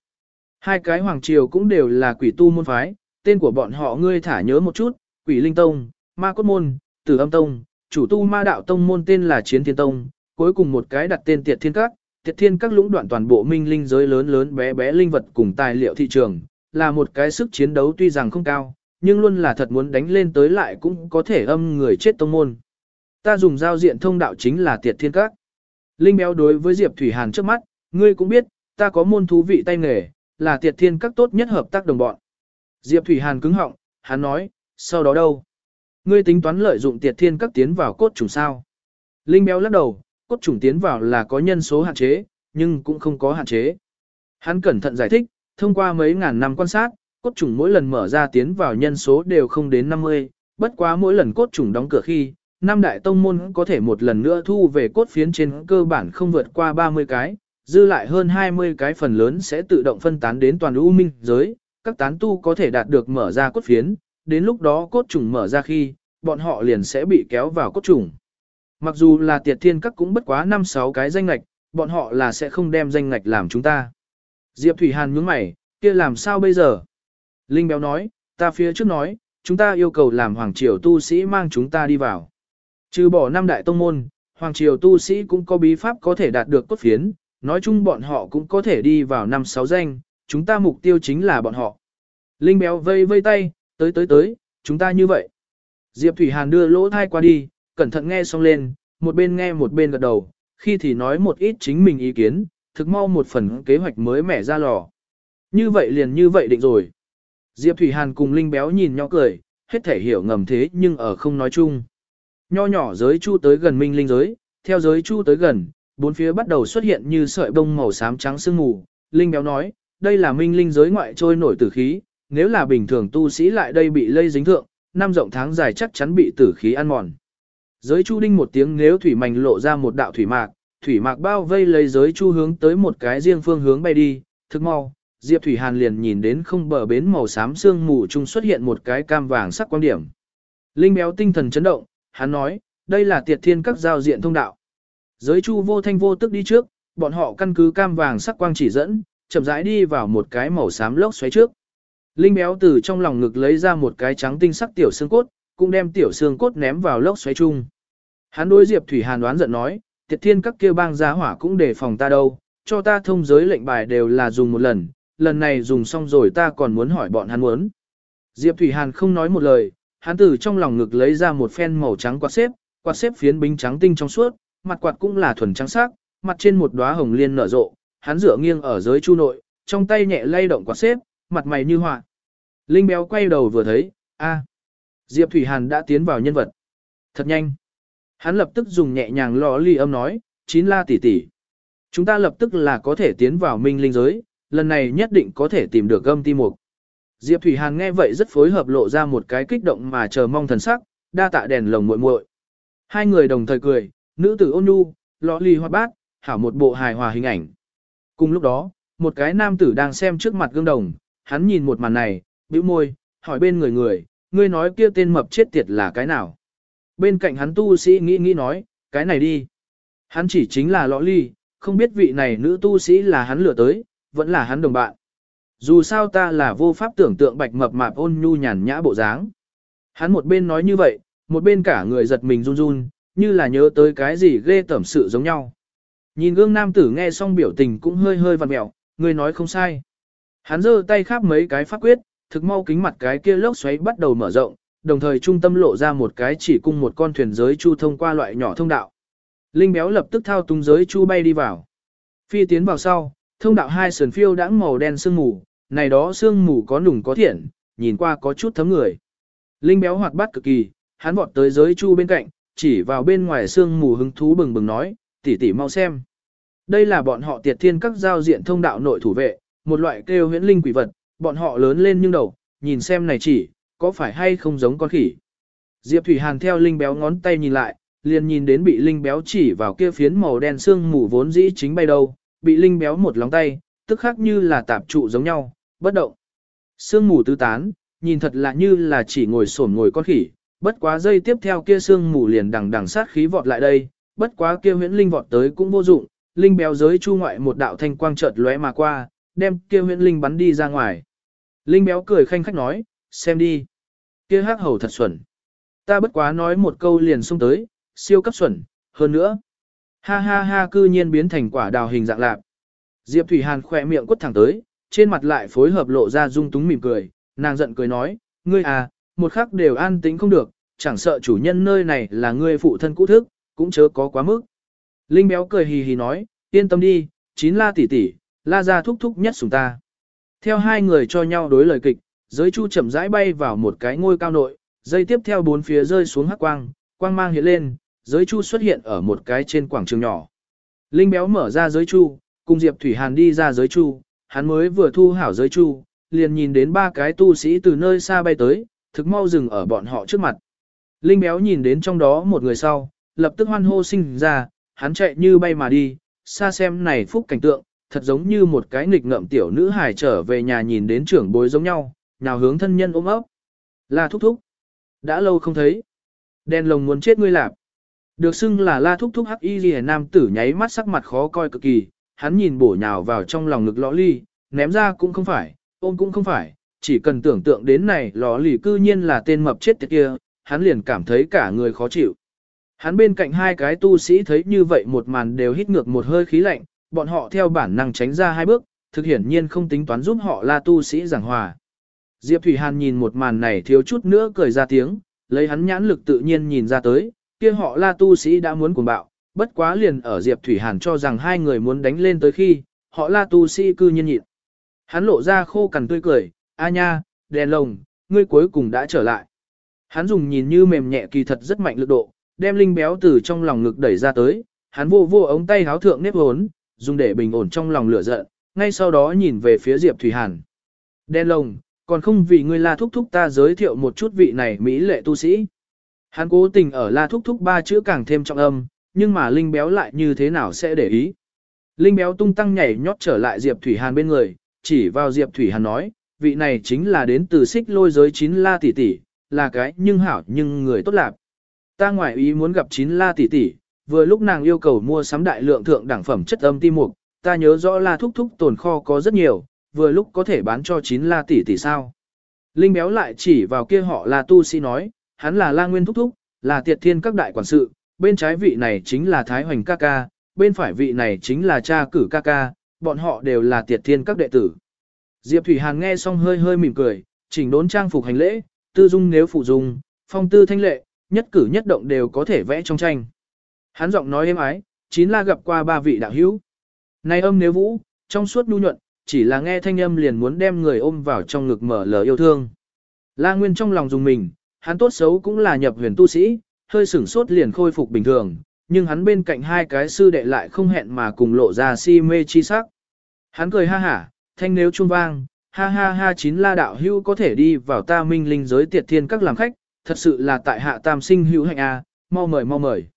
Hai cái Hoàng Triều cũng đều là quỷ tu môn phái, tên của bọn họ ngươi thả nhớ một chút, quỷ linh tông, ma cốt môn, tử âm tông, chủ tu ma đạo tông môn tên là chiến thiên tông, cuối cùng một cái đặt tên tiệt thiên các, tiệt thiên các lũng đoạn toàn bộ minh linh giới lớn lớn bé bé linh vật cùng tài liệu thị trường, là một cái sức chiến đấu tuy rằng không cao, nhưng luôn là thật muốn đánh lên tới lại cũng có thể âm người chết tông môn. Ta dùng giao diện thông đạo chính là tiệt thiên các. Linh béo đối với Diệp Thủy Hàn trước mắt, ngươi cũng biết, ta có môn thú vị tay nghề, là tiệt thiên các tốt nhất hợp tác đồng bọn. Diệp Thủy Hàn cứng họng, hắn nói, sau đó đâu? Ngươi tính toán lợi dụng tiệt thiên các tiến vào cốt trùng sao? Linh béo lắc đầu, cốt trùng tiến vào là có nhân số hạn chế, nhưng cũng không có hạn chế. Hắn cẩn thận giải thích, thông qua mấy ngàn năm quan sát, cốt trùng mỗi lần mở ra tiến vào nhân số đều không đến 50, bất quá mỗi lần cốt trùng đóng cửa khi, năm đại tông môn có thể một lần nữa thu về cốt phiến trên cơ bản không vượt qua 30 cái, dư lại hơn 20 cái phần lớn sẽ tự động phân tán đến toàn u minh giới, các tán tu có thể đạt được mở ra cốt phiến, đến lúc đó cốt trùng mở ra khi, bọn họ liền sẽ bị kéo vào cốt trùng. Mặc dù là tiệt thiên các cũng bất quá 5-6 cái danh ngạch, bọn họ là sẽ không đem danh ngạch làm chúng ta. Diệp Thủy Hàn nhướng mày, kia làm sao bây giờ? Linh Béo nói, ta phía trước nói, chúng ta yêu cầu làm Hoàng Triều tu sĩ mang chúng ta đi vào. Trừ bỏ năm đại tông môn, Hoàng Triều tu sĩ cũng có bí pháp có thể đạt được cốt phiến, nói chung bọn họ cũng có thể đi vào năm sáu danh, chúng ta mục tiêu chính là bọn họ. Linh Béo vây vây tay, tới tới tới, chúng ta như vậy. Diệp Thủy Hàn đưa lỗ thai qua đi, cẩn thận nghe xong lên, một bên nghe một bên gật đầu, khi thì nói một ít chính mình ý kiến, thực mau một phần kế hoạch mới mẻ ra lò. Như vậy liền như vậy định rồi. Diệp Thủy Hàn cùng Linh Béo nhìn nhau cười, hết thể hiểu ngầm thế nhưng ở không nói chung. Nho nhỏ giới chu tới gần minh linh giới, theo giới chu tới gần, bốn phía bắt đầu xuất hiện như sợi bông màu xám trắng sương mù. Linh Béo nói, đây là minh linh giới ngoại trôi nổi tử khí, nếu là bình thường tu sĩ lại đây bị lây dính thượng, năm rộng tháng dài chắc chắn bị tử khí ăn mòn. Giới chu đinh một tiếng nếu thủy mảnh lộ ra một đạo thủy mạc, thủy mạc bao vây lấy giới chu hướng tới một cái riêng phương hướng bay đi, thức mau, Diệp Thủy Hàn liền nhìn đến không bờ bến màu xám sương mù trung xuất hiện một cái cam vàng sắc quan điểm. Linh béo tinh thần chấn động, hắn nói, đây là tiệt thiên các giao diện thông đạo. Giới chu vô thanh vô tức đi trước, bọn họ căn cứ cam vàng sắc quang chỉ dẫn, chậm rãi đi vào một cái màu xám lốc xoáy trước. Linh béo từ trong lòng ngực lấy ra một cái trắng tinh sắc tiểu xương cốt, cũng đem tiểu xương cốt ném vào lốc xoáy chung. Hắn đối Diệp Thủy Hàn đoán giận nói, tiệt thiên các kia bang giá hỏa cũng đề phòng ta đâu, cho ta thông giới lệnh bài đều là dùng một lần, lần này dùng xong rồi ta còn muốn hỏi bọn hắn muốn. Diệp Thủy Hàn không nói một lời, hắn từ trong lòng ngực lấy ra một phen màu trắng quạt xếp, quạt xếp phiến bính trắng tinh trong suốt, mặt quạt cũng là thuần trắng sắc, mặt trên một đóa hồng liên nở rộ, hắn dựa nghiêng ở dưới chu nội, trong tay nhẹ lay động quạt xếp, mặt mày như họa. Linh béo quay đầu vừa thấy, a, Diệp Thủy Hàn đã tiến vào nhân vật. Thật nhanh. Hắn lập tức dùng nhẹ nhàng lò ly âm nói, chín la tỷ tỷ. Chúng ta lập tức là có thể tiến vào minh linh giới, lần này nhất định có thể tìm được gâm ti mục. Diệp Thủy Hàn nghe vậy rất phối hợp lộ ra một cái kích động mà chờ mong thần sắc, đa tạ đèn lồng muội muội. Hai người đồng thời cười, nữ tử ôn nhu, lọ ly hoa bát, hảo một bộ hài hòa hình ảnh. Cùng lúc đó, một cái nam tử đang xem trước mặt gương đồng, hắn nhìn một màn này, bĩu môi, hỏi bên người người, ngươi nói kia tên mập chết tiệt là cái nào? Bên cạnh hắn tu sĩ nghĩ nghĩ nói, cái này đi. Hắn chỉ chính là lõ ly, không biết vị này nữ tu sĩ là hắn lừa tới, vẫn là hắn đồng bạn. Dù sao ta là vô pháp tưởng tượng bạch mập mạp ôn nhu nhàn nhã bộ dáng. Hắn một bên nói như vậy, một bên cả người giật mình run run, như là nhớ tới cái gì ghê tẩm sự giống nhau. Nhìn gương nam tử nghe xong biểu tình cũng hơi hơi vặn mẹo, người nói không sai. Hắn giơ tay khắp mấy cái pháp quyết, thực mau kính mặt cái kia lốc xoáy bắt đầu mở rộng, đồng thời trung tâm lộ ra một cái chỉ cung một con thuyền giới chu thông qua loại nhỏ thông đạo. Linh béo lập tức thao túng giới chu bay đi vào. Phi tiến vào sau, thông đạo hai sườn phiêu đã màu đen sương mù, này đó sương mù có nùng có thiện, nhìn qua có chút thấm người. Linh béo hoạt bát cực kỳ, hắn vọt tới giới chu bên cạnh, chỉ vào bên ngoài sương mù hứng thú bừng bừng nói, tỷ tỷ mau xem. Đây là bọn họ tiệt thiên các giao diện thông đạo nội thủ vệ, một loại kêu huyễn linh quỷ vật, bọn họ lớn lên nhưng đầu, nhìn xem này chỉ, có phải hay không giống con khỉ. Diệp Thủy Hàn theo linh béo ngón tay nhìn lại, liền nhìn đến bị linh béo chỉ vào kia phiến màu đen xương mù vốn dĩ chính bay đâu, bị linh béo một lóng tay, tức khác như là tạp trụ giống nhau, bất động. xương mù tứ tán, nhìn thật là như là chỉ ngồi sổn ngồi con khỉ, bất quá dây tiếp theo kia xương mù liền đằng đằng sát khí vọt lại đây, bất quá kia huyễn linh vọt tới cũng vô dụng, linh béo giới chu ngoại một đạo thanh quang chợt lóe mà qua, đem kia huyễn linh bắn đi ra ngoài. Linh béo cười khanh khách nói, xem đi. Kia hắc hầu thật xuẩn. Ta bất quá nói một câu liền xông tới, siêu cấp xuẩn, hơn nữa. Ha ha ha cư nhiên biến thành quả đào hình dạng lạp. Diệp Thủy Hàn khỏe miệng quất thẳng tới, trên mặt lại phối hợp lộ ra dung túng mỉm cười, nàng giận cười nói, ngươi à, một khắc đều an tĩnh không được, chẳng sợ chủ nhân nơi này là ngươi phụ thân cũ thức, cũng chớ có quá mức. Linh béo cười hì hì nói, yên tâm đi, chín la tỷ tỷ, la ra thúc thúc nhất sủng ta. Theo hai người cho nhau đối lời kịch, giới chu chậm rãi bay vào một cái ngôi cao nội, dây tiếp theo bốn phía rơi xuống hắc quang, quang mang hiện lên, giới chu xuất hiện ở một cái trên quảng trường nhỏ. Linh béo mở ra giới chu, cùng Diệp Thủy Hàn đi ra giới chu, hắn mới vừa thu hảo giới chu, liền nhìn đến ba cái tu sĩ từ nơi xa bay tới, thực mau dừng ở bọn họ trước mặt. Linh béo nhìn đến trong đó một người sau, lập tức hoan hô sinh ra, hắn chạy như bay mà đi, xa xem này phúc cảnh tượng, thật giống như một cái nghịch ngợm tiểu nữ hài trở về nhà nhìn đến trưởng bối giống nhau, nào hướng thân nhân ôm ấp. La thúc thúc. Đã lâu không thấy. Đen lồng muốn chết ngươi lạp. Được xưng là la thúc thúc hắc y ghi nam tử nháy mắt sắc mặt khó coi cực kỳ, hắn nhìn bổ nhào vào trong lòng ngực lõ ly, ném ra cũng không phải, ôm cũng không phải, chỉ cần tưởng tượng đến này lọ lì cư nhiên là tên mập chết tiệt kia, hắn liền cảm thấy cả người khó chịu. Hắn bên cạnh hai cái tu sĩ thấy như vậy một màn đều hít ngược một hơi khí lạnh, bọn họ theo bản năng tránh ra hai bước, thực hiển nhiên không tính toán giúp họ la tu sĩ giảng hòa. Diệp Thủy Hàn nhìn một màn này thiếu chút nữa cười ra tiếng, lấy hắn nhãn lực tự nhiên nhìn ra tới, kia họ la tu sĩ đã muốn cuồng bạo, bất quá liền ở Diệp Thủy Hàn cho rằng hai người muốn đánh lên tới khi, họ la tu sĩ cư nhiên nhịn. Hắn lộ ra khô cằn tươi cười, a nha, đèn lồng, ngươi cuối cùng đã trở lại. Hắn dùng nhìn như mềm nhẹ kỳ thật rất mạnh lực độ, đem linh béo từ trong lòng ngực đẩy ra tới, hắn vô vô ống tay háo thượng nếp hốn, dùng để bình ổn trong lòng lửa giận, ngay sau đó nhìn về phía Diệp Thủy Hàn. Đen lồng, còn không vì ngươi la thúc thúc ta giới thiệu một chút vị này mỹ lệ tu sĩ. Hắn cố tình ở la thúc thúc ba chữ càng thêm trọng âm, nhưng mà Linh béo lại như thế nào sẽ để ý. Linh béo tung tăng nhảy nhót trở lại Diệp Thủy Hàn bên người, chỉ vào Diệp Thủy Hàn nói, vị này chính là đến từ xích lôi giới chín la tỷ tỷ, là cái nhưng hảo nhưng người tốt lạc. Ta ngoại ý muốn gặp chín la tỷ tỷ, vừa lúc nàng yêu cầu mua sắm đại lượng thượng đẳng phẩm chất âm ti mục, ta nhớ rõ là thúc thúc tồn kho có rất nhiều, vừa lúc có thể bán cho chín la tỷ tỷ sao. Linh béo lại chỉ vào kia họ là tu sĩ nói, hắn là la nguyên thúc thúc, là tiệt thiên các đại quản sự, bên trái vị này chính là Thái Hoành ca ca, bên phải vị này chính là cha cử ca ca, bọn họ đều là tiệt thiên các đệ tử. Diệp Thủy Hàn nghe xong hơi hơi mỉm cười, chỉnh đốn trang phục hành lễ, tư dung nếu phụ dung, phong tư thanh lệ, nhất cử nhất động đều có thể vẽ trong tranh. Hắn giọng nói êm ái, chín la gặp qua ba vị đạo hữu. Nay âm nếu vũ, trong suốt nhu nhuận, chỉ là nghe thanh âm liền muốn đem người ôm vào trong ngực mở lờ yêu thương. La Nguyên trong lòng dùng mình, hắn tốt xấu cũng là nhập huyền tu sĩ, hơi sửng sốt liền khôi phục bình thường, nhưng hắn bên cạnh hai cái sư đệ lại không hẹn mà cùng lộ ra si mê chi sắc. Hắn cười ha hả, thanh nếu trung vang, ha ha ha chín la đạo hữu có thể đi vào ta minh linh giới tiệt thiên các làm khách, thật sự là tại hạ tam sinh hữu hạnh a, mau mời mau mời.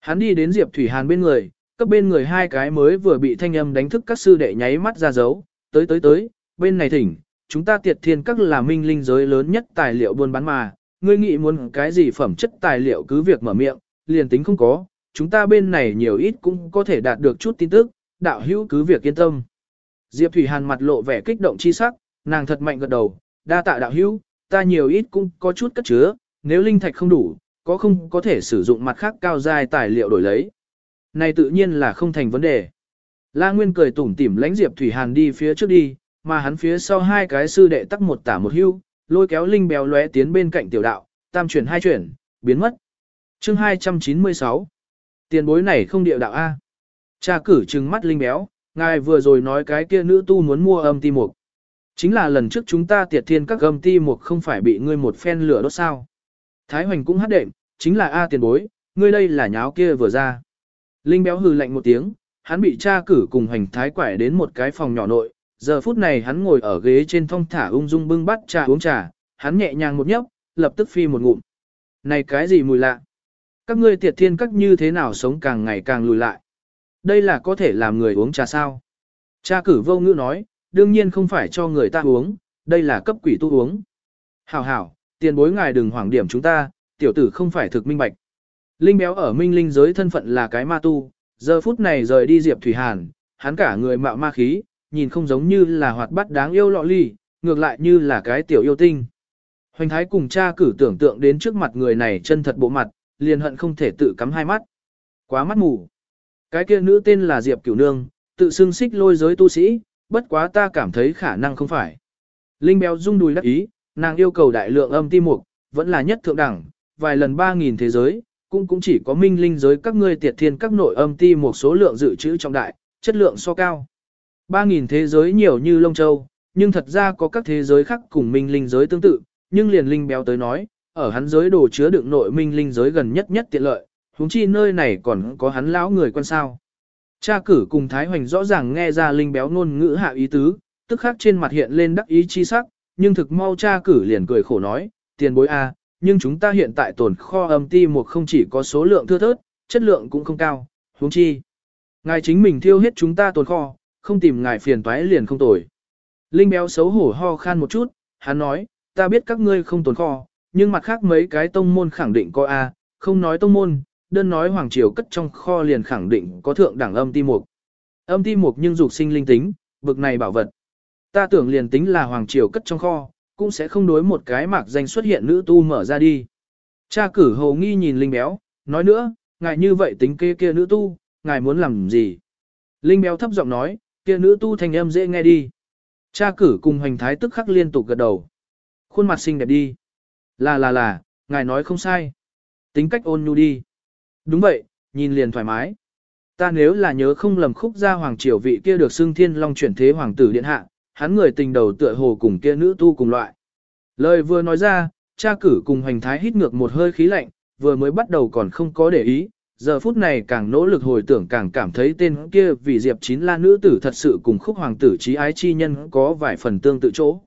Hắn đi đến Diệp Thủy Hàn bên người, cấp bên người hai cái mới vừa bị thanh âm đánh thức các sư đệ nháy mắt ra dấu, tới tới tới, bên này thỉnh, chúng ta tiệt thiên các là minh linh giới lớn nhất tài liệu buôn bán mà, ngươi nghĩ muốn cái gì phẩm chất tài liệu cứ việc mở miệng, liền tính không có, chúng ta bên này nhiều ít cũng có thể đạt được chút tin tức, đạo hữu cứ việc yên tâm. Diệp Thủy Hàn mặt lộ vẻ kích động chi sắc, nàng thật mạnh gật đầu, đa tạ đạo hữu, ta nhiều ít cũng có chút cất chứa, nếu linh thạch không đủ, có không có thể sử dụng mặt khác cao dài tài liệu đổi lấy. Này tự nhiên là không thành vấn đề. La Nguyên cười tủm tỉm lãnh Diệp Thủy Hàn đi phía trước đi, mà hắn phía sau hai cái sư đệ tắc một tả một hưu, lôi kéo linh béo lóe tiến bên cạnh tiểu đạo, tam chuyển hai chuyển, biến mất. chương 296. Tiền bối này không địa đạo A. Cha cử trừng mắt linh béo, ngài vừa rồi nói cái kia nữ tu muốn mua âm ti mục. Chính là lần trước chúng ta tiệt thiên các âm ti mục không phải bị ngươi một phen lửa đốt sao. Thái Hoành cũng hát đệm, chính là A tiền bối, ngươi đây là nháo kia vừa ra. Linh béo hừ lạnh một tiếng, hắn bị cha cử cùng hành thái quải đến một cái phòng nhỏ nội, giờ phút này hắn ngồi ở ghế trên thong thả ung dung bưng bắt trà uống trà, hắn nhẹ nhàng một nhấp, lập tức phi một ngụm. Này cái gì mùi lạ? Các ngươi tiệt thiên các như thế nào sống càng ngày càng lùi lại? Đây là có thể làm người uống trà sao? Cha cử vô ngữ nói, đương nhiên không phải cho người ta uống, đây là cấp quỷ tu uống. Hảo hảo, tiền bối ngài đừng hoảng điểm chúng ta, tiểu tử không phải thực minh bạch. Linh béo ở minh linh giới thân phận là cái ma tu, giờ phút này rời đi Diệp Thủy Hàn, hắn cả người mạo ma khí, nhìn không giống như là hoạt bát đáng yêu lọ ly, ngược lại như là cái tiểu yêu tinh. Hoành thái cùng cha cử tưởng tượng đến trước mặt người này chân thật bộ mặt, liền hận không thể tự cắm hai mắt. Quá mắt mù. Cái kia nữ tên là Diệp Cửu Nương, tự xưng xích lôi giới tu sĩ, bất quá ta cảm thấy khả năng không phải. Linh béo rung đùi đắc ý, nàng yêu cầu đại lượng âm ti mục, vẫn là nhất thượng đẳng, vài lần 3.000 thế giới, cũng cũng chỉ có minh linh giới các ngươi tiệt thiên các nội âm ti một số lượng dự trữ trọng đại, chất lượng so cao. 3.000 thế giới nhiều như lông châu, nhưng thật ra có các thế giới khác cùng minh linh giới tương tự, nhưng liền linh béo tới nói, ở hắn giới đồ chứa đựng nội minh linh giới gần nhất nhất tiện lợi, huống chi nơi này còn có hắn lão người quan sao. Cha cử cùng Thái Hoành rõ ràng nghe ra linh béo ngôn ngữ hạ ý tứ, tức khắc trên mặt hiện lên đắc ý chi sắc, nhưng thực mau cha cử liền cười khổ nói, tiền bối a, nhưng chúng ta hiện tại tồn kho âm ti một không chỉ có số lượng thưa thớt, chất lượng cũng không cao, huống chi. Ngài chính mình thiêu hết chúng ta tồn kho, không tìm ngài phiền toái liền không tồi. Linh béo xấu hổ ho khan một chút, hắn nói, ta biết các ngươi không tồn kho, nhưng mặt khác mấy cái tông môn khẳng định có A, không nói tông môn, đơn nói hoàng triều cất trong kho liền khẳng định có thượng đẳng âm ti mục. Âm ti mục nhưng dục sinh linh tính, bực này bảo vật. Ta tưởng liền tính là hoàng triều cất trong kho, cũng sẽ không đối một cái mạc danh xuất hiện nữ tu mở ra đi. Cha cử hồ nghi nhìn Linh Béo, nói nữa, ngài như vậy tính kia kia nữ tu, ngài muốn làm gì? Linh Béo thấp giọng nói, kia nữ tu thành âm dễ nghe đi. Cha cử cùng hành thái tức khắc liên tục gật đầu. Khuôn mặt xinh đẹp đi. Là là là, ngài nói không sai. Tính cách ôn nhu đi. Đúng vậy, nhìn liền thoải mái. Ta nếu là nhớ không lầm khúc gia hoàng triều vị kia được xưng thiên long chuyển thế hoàng tử điện hạ, hắn người tình đầu tựa hồ cùng kia nữ tu cùng loại. Lời vừa nói ra, cha cử cùng hoành thái hít ngược một hơi khí lạnh, vừa mới bắt đầu còn không có để ý, giờ phút này càng nỗ lực hồi tưởng càng cảm thấy tên kia vì Diệp Chín La nữ tử thật sự cùng khúc hoàng tử trí ái chi nhân có vài phần tương tự chỗ.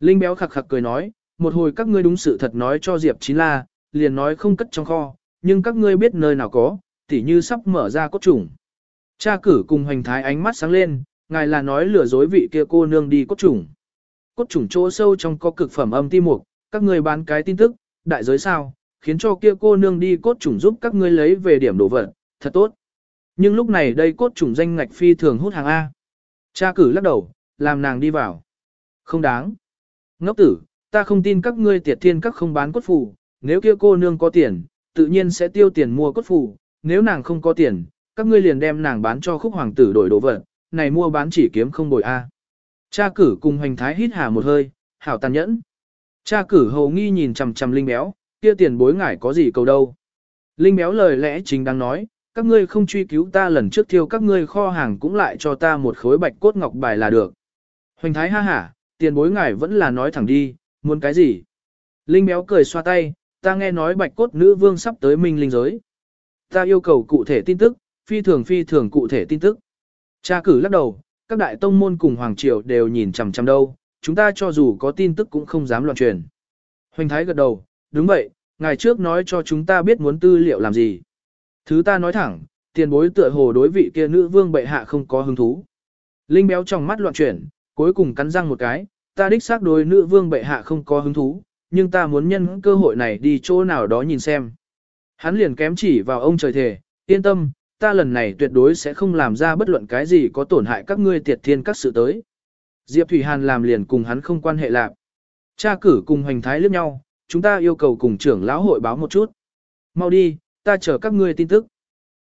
Linh béo khặc khặc cười nói, một hồi các ngươi đúng sự thật nói cho Diệp Chín La, liền nói không cất trong kho, nhưng các ngươi biết nơi nào có, tỉ như sắp mở ra cốt trùng. Cha cử cùng hoành thái ánh mắt sáng lên, ngài là nói lừa dối vị kia cô nương đi cốt trùng. Cốt trùng chỗ sâu trong có cực phẩm âm ti mục, các ngươi bán cái tin tức, đại giới sao, khiến cho kia cô nương đi cốt trùng giúp các ngươi lấy về điểm đồ vật, thật tốt. Nhưng lúc này đây cốt trùng danh ngạch phi thường hút hàng A. Cha cử lắc đầu, làm nàng đi vào. Không đáng. Ngốc tử, ta không tin các ngươi tiệt thiên các không bán cốt phù, nếu kia cô nương có tiền, tự nhiên sẽ tiêu tiền mua cốt phù, nếu nàng không có tiền, các ngươi liền đem nàng bán cho khúc hoàng tử đổi đồ vật, này mua bán chỉ kiếm không bồi A. Cha cử cùng hoành thái hít hà một hơi, hảo tàn nhẫn. Cha cử hầu nghi nhìn chằm chằm linh béo, kia tiền bối ngải có gì cầu đâu. Linh béo lời lẽ chính đang nói, các ngươi không truy cứu ta lần trước thiêu các ngươi kho hàng cũng lại cho ta một khối bạch cốt ngọc bài là được. Hoành thái ha hả, tiền bối ngải vẫn là nói thẳng đi, muốn cái gì. Linh béo cười xoa tay, ta nghe nói bạch cốt nữ vương sắp tới minh linh giới. Ta yêu cầu cụ thể tin tức, phi thường phi thường cụ thể tin tức. Cha cử lắc đầu, các đại tông môn cùng Hoàng Triều đều nhìn chằm chằm đâu, chúng ta cho dù có tin tức cũng không dám loạn truyền. Hoành Thái gật đầu, đúng vậy, ngày trước nói cho chúng ta biết muốn tư liệu làm gì. Thứ ta nói thẳng, tiền bối tựa hồ đối vị kia nữ vương bệ hạ không có hứng thú. Linh béo trong mắt loạn chuyển, cuối cùng cắn răng một cái, ta đích xác đối nữ vương bệ hạ không có hứng thú, nhưng ta muốn nhân cơ hội này đi chỗ nào đó nhìn xem. Hắn liền kém chỉ vào ông trời thề, yên tâm, ta lần này tuyệt đối sẽ không làm ra bất luận cái gì có tổn hại các ngươi tiệt thiên các sự tới. Diệp Thủy Hàn làm liền cùng hắn không quan hệ lạc. Cha cử cùng hoành thái liếc nhau, chúng ta yêu cầu cùng trưởng lão hội báo một chút. Mau đi, ta chờ các ngươi tin tức.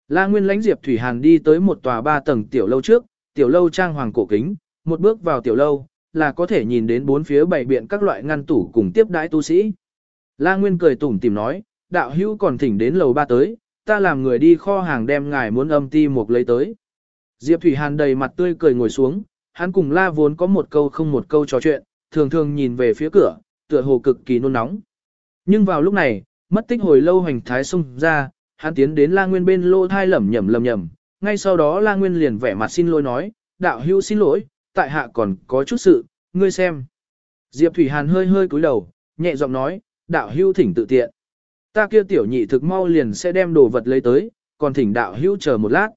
La Nguyên lãnh Diệp Thủy Hàn đi tới một tòa ba tầng tiểu lâu trước, tiểu lâu trang hoàng cổ kính, một bước vào tiểu lâu, là có thể nhìn đến bốn phía bảy biện các loại ngăn tủ cùng tiếp đãi tu sĩ. La Nguyên cười tủm tìm nói, đạo hữu còn thỉnh đến lầu ba tới, ta làm người đi kho hàng đem ngài muốn âm ti một lấy tới. Diệp Thủy Hàn đầy mặt tươi cười ngồi xuống, hắn cùng La vốn có một câu không một câu trò chuyện, thường thường nhìn về phía cửa, tựa hồ cực kỳ nôn nóng. Nhưng vào lúc này, mất tích hồi lâu hành thái xung ra, hắn tiến đến La Nguyên bên lô thai lẩm nhẩm lẩm nhẩm, ngay sau đó La Nguyên liền vẻ mặt xin lỗi nói, đạo hữu xin lỗi, tại hạ còn có chút sự, ngươi xem. Diệp Thủy Hàn hơi hơi cúi đầu, nhẹ giọng nói, đạo Hưu thỉnh tự tiện. Ta kia tiểu nhị thực mau liền sẽ đem đồ vật lấy tới, còn thỉnh đạo hữu chờ một lát.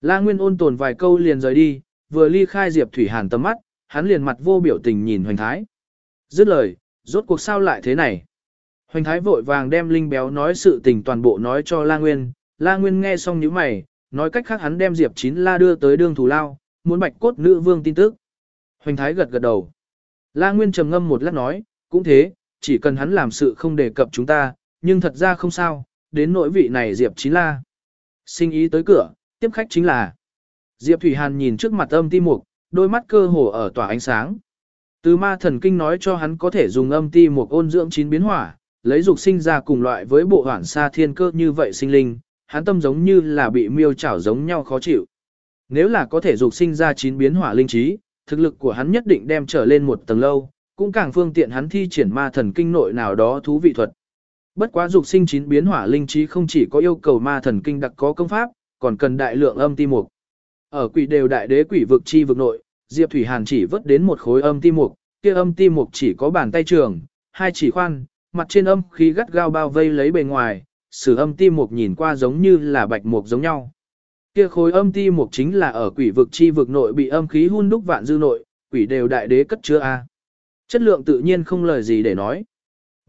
La Nguyên ôn tồn vài câu liền rời đi, vừa ly khai Diệp Thủy Hàn tầm mắt, hắn liền mặt vô biểu tình nhìn Hoành Thái. Dứt lời, rốt cuộc sao lại thế này? Hoành Thái vội vàng đem Linh Béo nói sự tình toàn bộ nói cho La Nguyên, La Nguyên nghe xong những mày, nói cách khác hắn đem Diệp Chín La đưa tới đương thủ lao, muốn bạch cốt nữ vương tin tức. Hoành Thái gật gật đầu. La Nguyên trầm ngâm một lát nói, cũng thế, chỉ cần hắn làm sự không đề cập chúng ta, nhưng thật ra không sao, đến nỗi vị này Diệp Chín La. Sinh ý tới cửa, tiếp khách chính là. Diệp Thủy Hàn nhìn trước mặt âm ti mục, đôi mắt cơ hồ ở tỏa ánh sáng. Từ ma thần kinh nói cho hắn có thể dùng âm ti mục ôn dưỡng chín biến hỏa, lấy dục sinh ra cùng loại với bộ hoảng sa thiên cơ như vậy sinh linh, hắn tâm giống như là bị miêu chảo giống nhau khó chịu. Nếu là có thể dục sinh ra chín biến hỏa linh trí, thực lực của hắn nhất định đem trở lên một tầng lâu, cũng càng phương tiện hắn thi triển ma thần kinh nội nào đó thú vị thuật. Bất quá dục sinh chín biến hỏa linh trí không chỉ có yêu cầu ma thần kinh đặc có công pháp, còn cần đại lượng âm ti mục. Ở quỷ đều đại đế quỷ vực chi vực nội, Diệp Thủy Hàn chỉ vớt đến một khối âm ti mục, kia âm ti mục chỉ có bàn tay trường, hai chỉ khoan, mặt trên âm khí gắt gao bao vây lấy bề ngoài, sử âm ti mục nhìn qua giống như là bạch mục giống nhau. Kia khối âm ti mục chính là ở quỷ vực chi vực nội bị âm khí hun đúc vạn dư nội, quỷ đều đại đế cất chứa a. Chất lượng tự nhiên không lời gì để nói.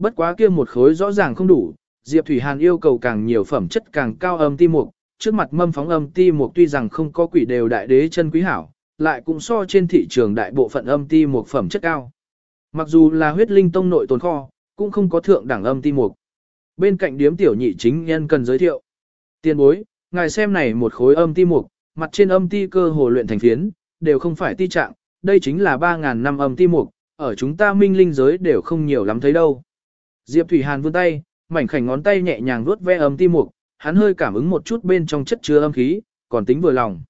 Bất quá kia một khối rõ ràng không đủ, Diệp Thủy Hàn yêu cầu càng nhiều phẩm chất càng cao âm ti mục, trước mặt mâm phóng âm ti mục tuy rằng không có quỷ đều đại đế chân quý hảo, lại cũng so trên thị trường đại bộ phận âm ti mục phẩm chất cao. Mặc dù là huyết linh tông nội tồn kho, cũng không có thượng đẳng âm ti mục. Bên cạnh điếm tiểu nhị chính nhân cần giới thiệu. Tiên bối, ngài xem này một khối âm ti mục, mặt trên âm ti cơ hồ luyện thành phiến, đều không phải ti trạng, đây chính là 3.000 năm âm ti mục, ở chúng ta minh linh giới đều không nhiều lắm thấy đâu. Diệp Thủy Hàn vươn tay, mảnh khảnh ngón tay nhẹ nhàng vuốt ve âm ti mục, hắn hơi cảm ứng một chút bên trong chất chứa âm khí, còn tính vừa lòng.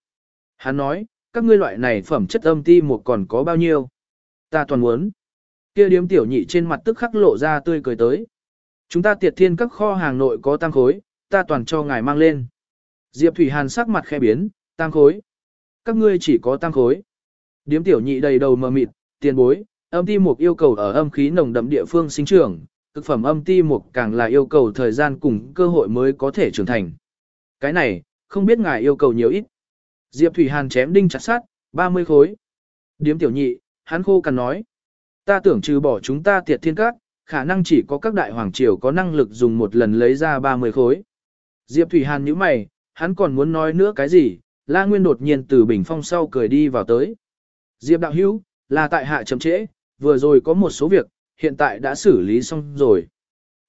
Hắn nói, các ngươi loại này phẩm chất âm ti mục còn có bao nhiêu? Ta toàn muốn. Kia điếm tiểu nhị trên mặt tức khắc lộ ra tươi cười tới. Chúng ta tiệt thiên các kho hàng nội có tăng khối, ta toàn cho ngài mang lên. Diệp Thủy Hàn sắc mặt khẽ biến, tăng khối. Các ngươi chỉ có tăng khối. Điếm tiểu nhị đầy đầu mờ mịt, tiền bối, âm ti mục yêu cầu ở âm khí nồng đậm địa phương sinh trưởng, cực phẩm âm ti mục càng là yêu cầu thời gian cùng cơ hội mới có thể trưởng thành. Cái này, không biết ngài yêu cầu nhiều ít. Diệp Thủy Hàn chém đinh chặt sát, 30 khối. Điếm tiểu nhị, hắn khô cằn nói. Ta tưởng trừ bỏ chúng ta tiệt thiên các, khả năng chỉ có các đại hoàng triều có năng lực dùng một lần lấy ra 30 khối. Diệp Thủy Hàn nhíu mày, hắn còn muốn nói nữa cái gì, La Nguyên đột nhiên từ bình phong sau cười đi vào tới. Diệp đạo hữu, là tại hạ chậm trễ, vừa rồi có một số việc, hiện tại đã xử lý xong rồi.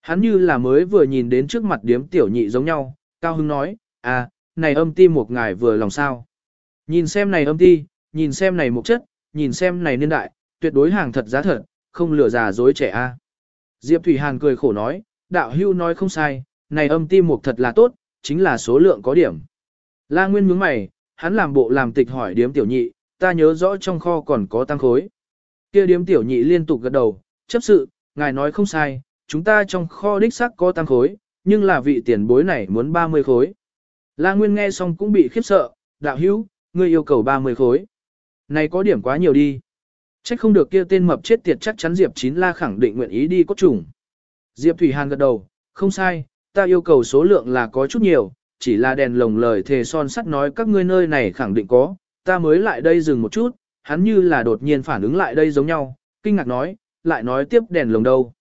Hắn như là mới vừa nhìn đến trước mặt điếm tiểu nhị giống nhau, Cao Hưng nói, à, này âm ti một ngài vừa lòng sao. Nhìn xem này âm ti, nhìn xem này mục chất, nhìn xem này niên đại, tuyệt đối hàng thật giá thật, không lừa già dối trẻ a. Diệp Thủy Hàn cười khổ nói, đạo hưu nói không sai, này âm ti mục thật là tốt, chính là số lượng có điểm. La Nguyên nhướng mày, hắn làm bộ làm tịch hỏi điếm tiểu nhị, ta nhớ rõ trong kho còn có tăng khối. Kia điếm tiểu nhị liên tục gật đầu, chấp sự, ngài nói không sai, chúng ta trong kho đích xác có tăng khối, nhưng là vị tiền bối này muốn 30 khối. La Nguyên nghe xong cũng bị khiếp sợ, đạo hữu, ngươi yêu cầu 30 khối. Này có điểm quá nhiều đi. Trách không được kia tên mập chết tiệt chắc chắn Diệp Chín La khẳng định nguyện ý đi cốt trùng. Diệp Thủy Hàn gật đầu, không sai, ta yêu cầu số lượng là có chút nhiều, chỉ là đèn lồng lời thề son sắt nói các ngươi nơi này khẳng định có, ta mới lại đây dừng một chút, hắn như là đột nhiên phản ứng lại đây giống nhau, kinh ngạc nói, lại nói tiếp đèn lồng đâu.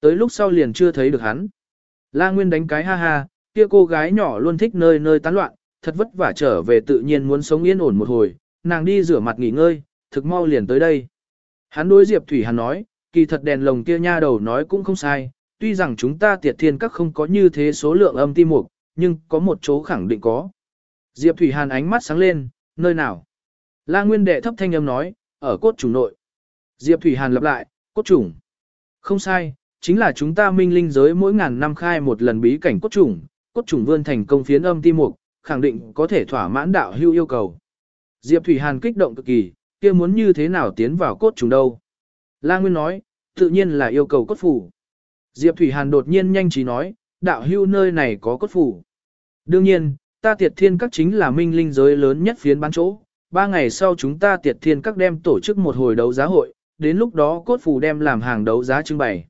Tới lúc sau liền chưa thấy được hắn. La Nguyên đánh cái ha ha, kia cô gái nhỏ luôn thích nơi nơi tán loạn, thật vất vả trở về tự nhiên muốn sống yên ổn một hồi, nàng đi rửa mặt nghỉ ngơi, thực mau liền tới đây. Hắn đối Diệp Thủy Hàn nói, kỳ thật đèn lồng kia nha đầu nói cũng không sai, tuy rằng chúng ta tiệt thiên các không có như thế số lượng âm ti mục, nhưng có một chỗ khẳng định có. Diệp Thủy Hàn ánh mắt sáng lên, nơi nào? La Nguyên đệ thấp thanh âm nói, ở cốt chủ nội. Diệp Thủy Hàn lặp lại, cốt trùng. Không sai, chính là chúng ta minh linh giới mỗi ngàn năm khai một lần bí cảnh cốt trùng, cốt trùng vươn thành công phiến âm ti mục, khẳng định có thể thỏa mãn đạo hưu yêu cầu. Diệp Thủy Hàn kích động cực kỳ, kia muốn như thế nào tiến vào cốt trùng đâu. La Nguyên nói, tự nhiên là yêu cầu cốt phủ. Diệp Thủy Hàn đột nhiên nhanh trí nói, đạo hưu nơi này có cốt phủ. Đương nhiên, ta tiệt thiên các chính là minh linh giới lớn nhất phiến bán chỗ. Ba ngày sau chúng ta tiệt thiên các đem tổ chức một hồi đấu giá hội, đến lúc đó cốt phủ đem làm hàng đấu giá trưng bày.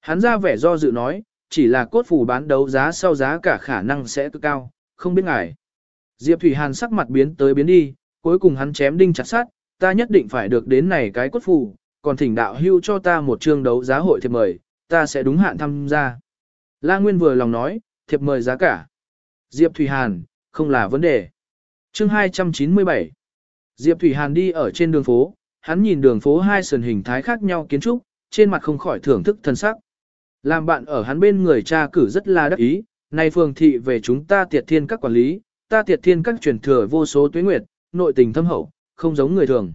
Hắn ra vẻ do dự nói, chỉ là cốt phủ bán đấu giá sau giá cả khả năng sẽ cực cao, không biết ngài. Diệp Thủy Hàn sắc mặt biến tới biến đi, cuối cùng hắn chém đinh chặt sát, ta nhất định phải được đến này cái cốt phủ, còn thỉnh đạo hưu cho ta một chương đấu giá hội thiệp mời, ta sẽ đúng hạn tham gia. La Nguyên vừa lòng nói, thiệp mời giá cả. Diệp Thủy Hàn, không là vấn đề. Chương 297 Diệp Thủy Hàn đi ở trên đường phố, hắn nhìn đường phố hai sườn hình thái khác nhau kiến trúc, trên mặt không khỏi thưởng thức thân sắc. Làm bạn ở hắn bên người cha cử rất là đắc ý, này phường thị về chúng ta tiệt thiên các quản lý, ta tiệt thiên các truyền thừa vô số tuyến nguyệt, nội tình thâm hậu, không giống người thường.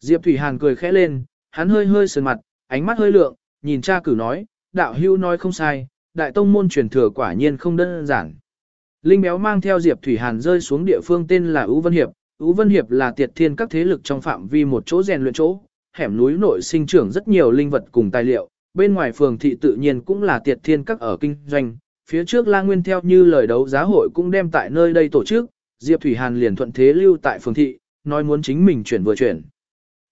Diệp Thủy Hàn cười khẽ lên, hắn hơi hơi sườn mặt, ánh mắt hơi lượng, nhìn cha cử nói, đạo hưu nói không sai, đại tông môn truyền thừa quả nhiên không đơn giản. Linh béo mang theo Diệp Thủy Hàn rơi xuống địa phương tên là Ú Vân Hiệp, Ú Vân Hiệp là tiệt thiên các thế lực trong phạm vi một chỗ rèn luyện chỗ, hẻm núi nội sinh trưởng rất nhiều linh vật cùng tài liệu, bên ngoài phường thị tự nhiên cũng là tiệt thiên các ở kinh doanh, phía trước La Nguyên theo như lời đấu giá hội cũng đem tại nơi đây tổ chức, Diệp Thủy Hàn liền thuận thế lưu tại phường thị, nói muốn chính mình chuyển vừa chuyển.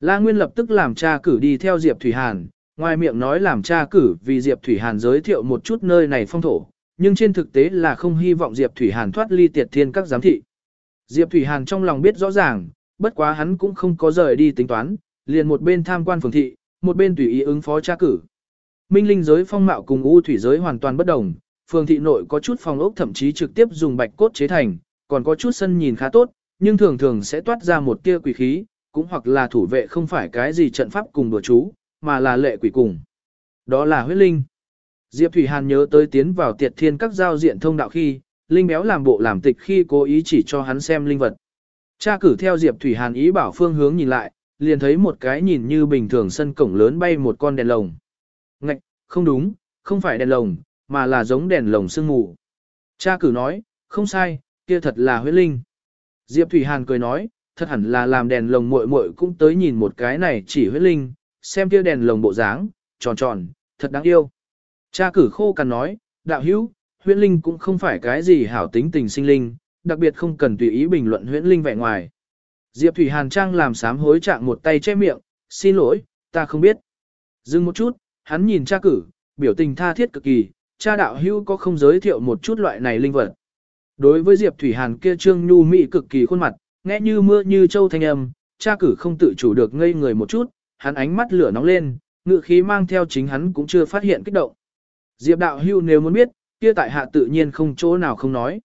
La Nguyên lập tức làm cha cử đi theo Diệp Thủy Hàn, ngoài miệng nói làm cha cử vì Diệp Thủy Hàn giới thiệu một chút nơi này phong thổ, nhưng trên thực tế là không hy vọng Diệp Thủy Hàn thoát ly tiệt thiên các giám thị. Diệp Thủy Hàn trong lòng biết rõ ràng, bất quá hắn cũng không có rời đi tính toán, liền một bên tham quan phường thị, một bên tùy ý ứng phó tra cử. Minh linh giới phong mạo cùng u thủy giới hoàn toàn bất đồng, phường thị nội có chút phòng ốc thậm chí trực tiếp dùng bạch cốt chế thành, còn có chút sân nhìn khá tốt, nhưng thường thường sẽ toát ra một tia quỷ khí, cũng hoặc là thủ vệ không phải cái gì trận pháp cùng đùa chú, mà là lệ quỷ cùng. Đó là huyết linh. Diệp Thủy Hàn nhớ tới tiến vào tiệt thiên các giao diện thông đạo khi, Linh béo làm bộ làm tịch khi cố ý chỉ cho hắn xem linh vật. Cha cử theo Diệp Thủy Hàn ý bảo phương hướng nhìn lại, liền thấy một cái nhìn như bình thường sân cổng lớn bay một con đèn lồng. Ngạch, không đúng, không phải đèn lồng, mà là giống đèn lồng sương mù. Cha cử nói, không sai, kia thật là huyết linh. Diệp Thủy Hàn cười nói, thật hẳn là làm đèn lồng muội muội cũng tới nhìn một cái này chỉ huyết linh, xem kia đèn lồng bộ dáng, tròn tròn, thật đáng yêu. Cha cử khô cằn nói, đạo hữu, huyễn linh cũng không phải cái gì hảo tính tình sinh linh, đặc biệt không cần tùy ý bình luận huyễn linh vẻ ngoài. Diệp Thủy Hàn Trang làm sám hối trạng một tay che miệng, xin lỗi, ta không biết. Dừng một chút, hắn nhìn cha cử, biểu tình tha thiết cực kỳ, cha đạo hưu có không giới thiệu một chút loại này linh vật. Đối với Diệp Thủy Hàn kia trương nhu mị cực kỳ khuôn mặt, nghe như mưa như châu thanh âm, cha cử không tự chủ được ngây người một chút, hắn ánh mắt lửa nóng lên, ngự khí mang theo chính hắn cũng chưa phát hiện kích động. Diệp đạo hưu nếu muốn biết, kia tại hạ tự nhiên không chỗ nào không nói.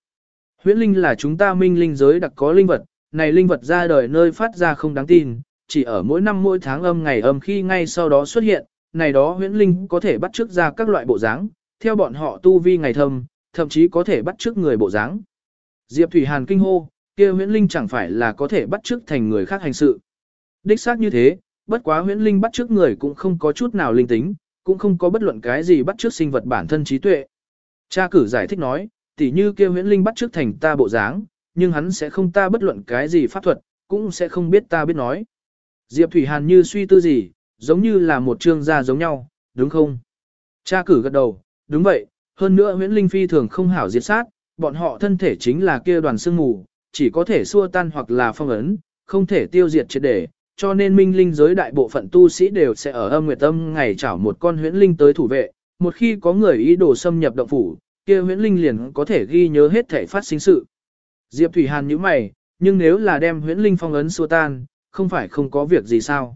Huyễn linh là chúng ta minh linh giới đặc có linh vật, này linh vật ra đời nơi phát ra không đáng tin, chỉ ở mỗi năm mỗi tháng âm ngày âm khi ngay sau đó xuất hiện, này đó huyễn linh có thể bắt chước ra các loại bộ dáng, theo bọn họ tu vi ngày thâm, thậm chí có thể bắt chước người bộ dáng. Diệp Thủy Hàn kinh hô, kia huyễn linh chẳng phải là có thể bắt chước thành người khác hành sự. Đích xác như thế, bất quá huyễn linh bắt chước người cũng không có chút nào linh tính, cũng không có bất luận cái gì bắt chước sinh vật bản thân trí tuệ. Cha cử giải thích nói, tỉ như kia huyễn linh bắt trước thành ta bộ dáng, nhưng hắn sẽ không ta bất luận cái gì pháp thuật, cũng sẽ không biết ta biết nói. Diệp Thủy Hàn như suy tư gì, giống như là một trương gia giống nhau, đúng không? Cha cử gật đầu, đúng vậy, hơn nữa huyễn linh phi thường không hảo diệt sát, bọn họ thân thể chính là kia đoàn sương mù, chỉ có thể xua tan hoặc là phong ấn, không thể tiêu diệt triệt để, cho nên minh linh giới đại bộ phận tu sĩ đều sẽ ở âm nguyệt âm ngày chảo một con huyễn linh tới thủ vệ, một khi có người ý đồ xâm nhập động phủ, kia huyễn linh liền có thể ghi nhớ hết thể phát sinh sự. Diệp Thủy Hàn nhíu mày, nhưng nếu là đem huyễn linh phong ấn xua tan, không phải không có việc gì sao?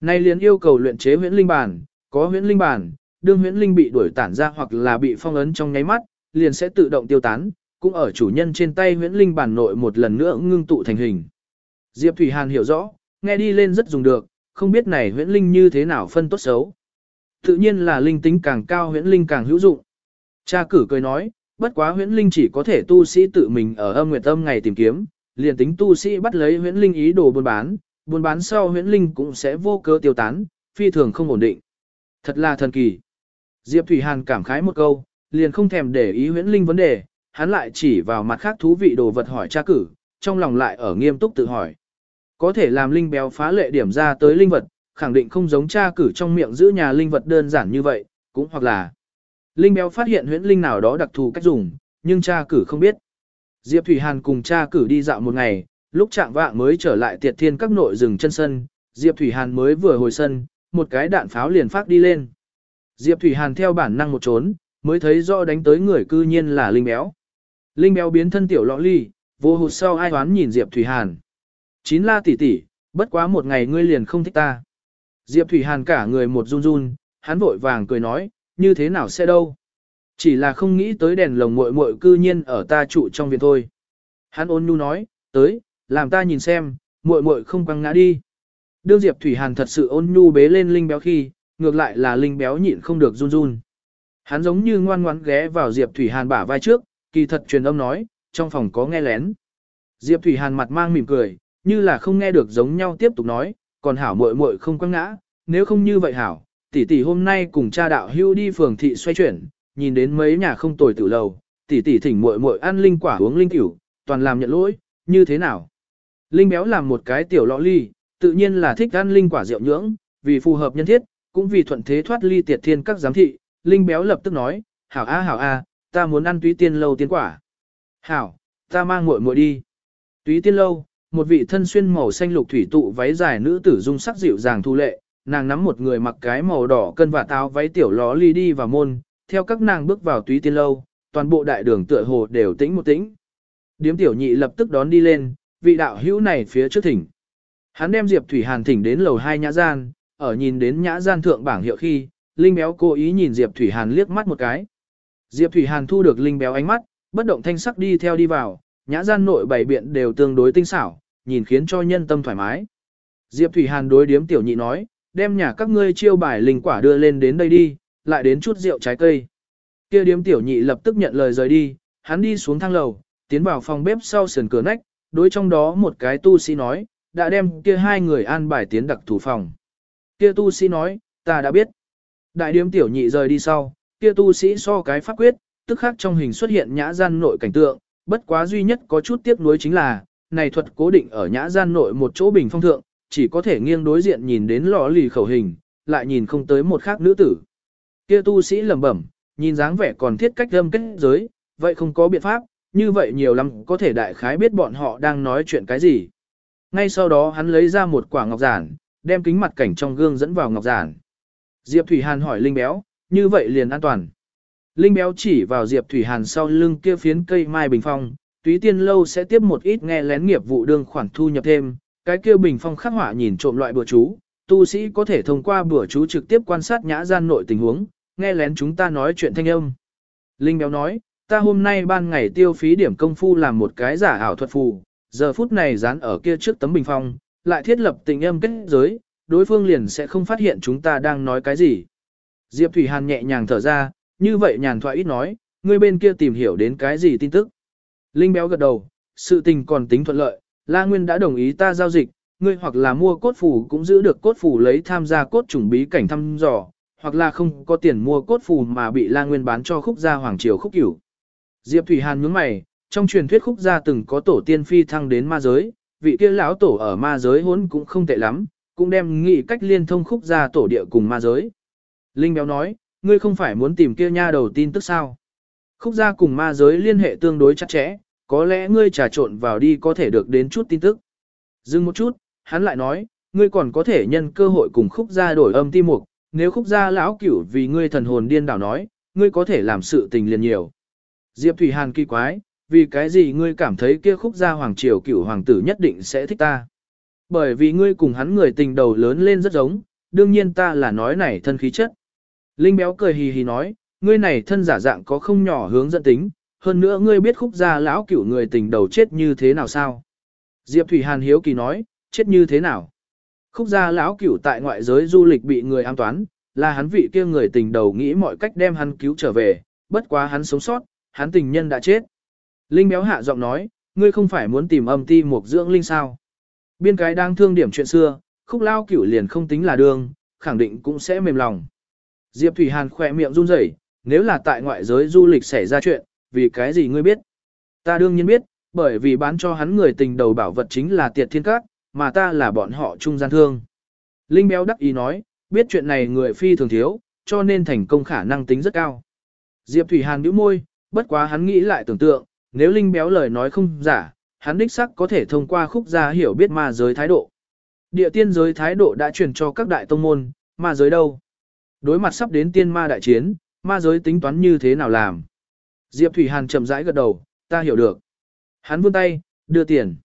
Nay liền yêu cầu luyện chế huyễn linh bản, có huyễn linh bản, đương huyễn linh bị đuổi tản ra hoặc là bị phong ấn trong nháy mắt, liền sẽ tự động tiêu tán, cũng ở chủ nhân trên tay huyễn linh bản nội một lần nữa ngưng tụ thành hình. Diệp Thủy Hàn hiểu rõ, nghe đi lên rất dùng được, không biết này huyễn linh như thế nào phân tốt xấu. Tự nhiên là linh tính càng cao huyễn linh càng hữu dụng. Cha cử cười nói, bất quá huyễn linh chỉ có thể tu sĩ tự mình ở âm nguyệt âm ngày tìm kiếm, liền tính tu sĩ bắt lấy huyễn linh ý đồ buôn bán, buôn bán sau huyễn linh cũng sẽ vô cơ tiêu tán, phi thường không ổn định. Thật là thần kỳ. Diệp Thủy Hàn cảm khái một câu, liền không thèm để ý huyễn linh vấn đề, hắn lại chỉ vào mặt khác thú vị đồ vật hỏi cha cử, trong lòng lại ở nghiêm túc tự hỏi. Có thể làm linh béo phá lệ điểm ra tới linh vật, khẳng định không giống cha cử trong miệng giữ nhà linh vật đơn giản như vậy, cũng hoặc là linh béo phát hiện huyễn linh nào đó đặc thù cách dùng, nhưng cha cử không biết. Diệp Thủy Hàn cùng cha cử đi dạo một ngày, lúc trạng vạng mới trở lại tiệt thiên các nội rừng chân sân, Diệp Thủy Hàn mới vừa hồi sân, một cái đạn pháo liền phát đi lên. Diệp Thủy Hàn theo bản năng một trốn, mới thấy rõ đánh tới người cư nhiên là Linh Béo. Linh Béo biến thân tiểu lọ ly, vô hụt sau ai đoán nhìn Diệp Thủy Hàn. Chín la tỷ tỷ, bất quá một ngày ngươi liền không thích ta. Diệp Thủy Hàn cả người một run run, hắn vội vàng cười nói, như thế nào sẽ đâu. Chỉ là không nghĩ tới đèn lồng muội muội cư nhiên ở ta trụ trong viện thôi. Hắn ôn nhu nói, tới, làm ta nhìn xem, muội muội không quăng ngã đi. Đương Diệp Thủy Hàn thật sự ôn nhu bế lên Linh Béo khi, ngược lại là Linh Béo nhịn không được run run. Hắn giống như ngoan ngoãn ghé vào Diệp Thủy Hàn bả vai trước, kỳ thật truyền âm nói, trong phòng có nghe lén. Diệp Thủy Hàn mặt mang mỉm cười, như là không nghe được giống nhau tiếp tục nói, còn hảo muội muội không quăng ngã, nếu không như vậy hảo, tỷ tỷ hôm nay cùng cha đạo hưu đi phường thị xoay chuyển, nhìn đến mấy nhà không tồi tử lầu, tỷ tỷ thỉnh muội muội ăn linh quả uống linh cửu, toàn làm nhận lỗi, như thế nào? Linh béo làm một cái tiểu lọ ly, tự nhiên là thích ăn linh quả rượu nhưỡng, vì phù hợp nhân thiết, cũng vì thuận thế thoát ly tiệt thiên các giám thị, linh béo lập tức nói, hảo a hảo a, ta muốn ăn túy tiên lâu tiên quả. Hảo, ta mang muội muội đi. Túy tiên lâu, một vị thân xuyên màu xanh lục thủy tụ váy dài nữ tử dung sắc dịu dàng thu lệ, nàng nắm một người mặc cái màu đỏ cân và táo váy tiểu ló ly đi vào môn, theo các nàng bước vào túy tiên lâu, toàn bộ đại đường tựa hồ đều tĩnh một tĩnh. Điếm tiểu nhị lập tức đón đi lên, vị đạo hữu này phía trước thỉnh. Hắn đem Diệp Thủy Hàn thỉnh đến lầu hai nhã gian, ở nhìn đến nhã gian thượng bảng hiệu khi, Linh Béo cố ý nhìn Diệp Thủy Hàn liếc mắt một cái. Diệp Thủy Hàn thu được Linh Béo ánh mắt, bất động thanh sắc đi theo đi vào, nhã gian nội bảy biện đều tương đối tinh xảo, nhìn khiến cho nhân tâm thoải mái. Diệp Thủy Hàn đối điếm tiểu nhị nói, đem nhà các ngươi chiêu bài linh quả đưa lên đến đây đi, lại đến chút rượu trái cây. Kia điếm tiểu nhị lập tức nhận lời rời đi, hắn đi xuống thang lầu, tiến vào phòng bếp sau sườn cửa nách, đối trong đó một cái tu sĩ nói, đã đem kia hai người an bài tiến đặc thủ phòng. Kia tu sĩ nói, ta đã biết. Đại điếm tiểu nhị rời đi sau, kia tu sĩ so cái pháp quyết, tức khác trong hình xuất hiện nhã gian nội cảnh tượng, bất quá duy nhất có chút tiếc nuối chính là, này thuật cố định ở nhã gian nội một chỗ bình phong thượng, chỉ có thể nghiêng đối diện nhìn đến lò lì khẩu hình, lại nhìn không tới một khác nữ tử. Kia tu sĩ lẩm bẩm, nhìn dáng vẻ còn thiết cách âm kết giới, vậy không có biện pháp, như vậy nhiều lắm có thể đại khái biết bọn họ đang nói chuyện cái gì. Ngay sau đó hắn lấy ra một quả ngọc giản, đem kính mặt cảnh trong gương dẫn vào ngọc giản. Diệp Thủy Hàn hỏi Linh Béo, như vậy liền an toàn. Linh Béo chỉ vào Diệp Thủy Hàn sau lưng kia phiến cây mai bình phong, túy tiên lâu sẽ tiếp một ít nghe lén nghiệp vụ đương khoản thu nhập thêm, cái kia bình phong khắc họa nhìn trộm loại bữa chú, tu sĩ có thể thông qua bữa chú trực tiếp quan sát nhã gian nội tình huống, nghe lén chúng ta nói chuyện thanh âm. Linh Béo nói, ta hôm nay ban ngày tiêu phí điểm công phu làm một cái giả ảo thuật phù, giờ phút này dán ở kia trước tấm bình phong, lại thiết lập tình âm kết giới, đối phương liền sẽ không phát hiện chúng ta đang nói cái gì. Diệp Thủy Hàn nhẹ nhàng thở ra, như vậy nhàn thoại ít nói, người bên kia tìm hiểu đến cái gì tin tức. Linh béo gật đầu, sự tình còn tính thuận lợi, La Nguyên đã đồng ý ta giao dịch, ngươi hoặc là mua cốt phủ cũng giữ được cốt phủ lấy tham gia cốt chủng bí cảnh thăm dò, hoặc là không có tiền mua cốt phủ mà bị La Nguyên bán cho khúc gia hoàng triều khúc cửu. Diệp Thủy Hàn nhướng mày, trong truyền thuyết khúc gia từng có tổ tiên phi thăng đến ma giới, vị kia lão tổ ở ma giới hốn cũng không tệ lắm, cũng đem nghị cách liên thông khúc gia tổ địa cùng ma giới. Linh béo nói, ngươi không phải muốn tìm kia nha đầu tin tức sao? Khúc gia cùng ma giới liên hệ tương đối chặt chẽ, có lẽ ngươi trà trộn vào đi có thể được đến chút tin tức. Dừng một chút, hắn lại nói, ngươi còn có thể nhân cơ hội cùng khúc gia đổi âm ti mục, nếu khúc gia lão cửu vì ngươi thần hồn điên đảo nói, ngươi có thể làm sự tình liền nhiều. Diệp Thủy Hàn kỳ quái, vì cái gì ngươi cảm thấy kia khúc gia hoàng triều cửu hoàng tử nhất định sẽ thích ta. Bởi vì ngươi cùng hắn người tình đầu lớn lên rất giống, đương nhiên ta là nói này thân khí chất. Linh béo cười hì hì nói, ngươi này thân giả dạng có không nhỏ hướng dẫn tính, hơn nữa ngươi biết khúc gia lão cửu người tình đầu chết như thế nào sao? Diệp Thủy Hàn hiếu kỳ nói, chết như thế nào? Khúc gia lão cửu tại ngoại giới du lịch bị người an toán, là hắn vị kia người tình đầu nghĩ mọi cách đem hắn cứu trở về, bất quá hắn sống sót, hắn tình nhân đã chết. Linh béo hạ giọng nói, ngươi không phải muốn tìm âm ti một dưỡng linh sao? Biên cái đang thương điểm chuyện xưa, khúc lao cửu liền không tính là đường, khẳng định cũng sẽ mềm lòng. Diệp Thủy Hàn khỏe miệng run rẩy, nếu là tại ngoại giới du lịch xảy ra chuyện, vì cái gì ngươi biết? Ta đương nhiên biết, bởi vì bán cho hắn người tình đầu bảo vật chính là tiệt thiên các, mà ta là bọn họ trung gian thương. Linh béo đắc ý nói, biết chuyện này người phi thường thiếu, cho nên thành công khả năng tính rất cao. Diệp Thủy Hàn nhíu môi, bất quá hắn nghĩ lại tưởng tượng, nếu Linh béo lời nói không giả, hắn đích sắc có thể thông qua khúc gia hiểu biết ma giới thái độ. Địa tiên giới thái độ đã truyền cho các đại tông môn, ma giới đâu? Đối mặt sắp đến tiên ma đại chiến, ma giới tính toán như thế nào làm? Diệp Thủy Hàn chậm rãi gật đầu, ta hiểu được. Hắn vươn tay, đưa tiền.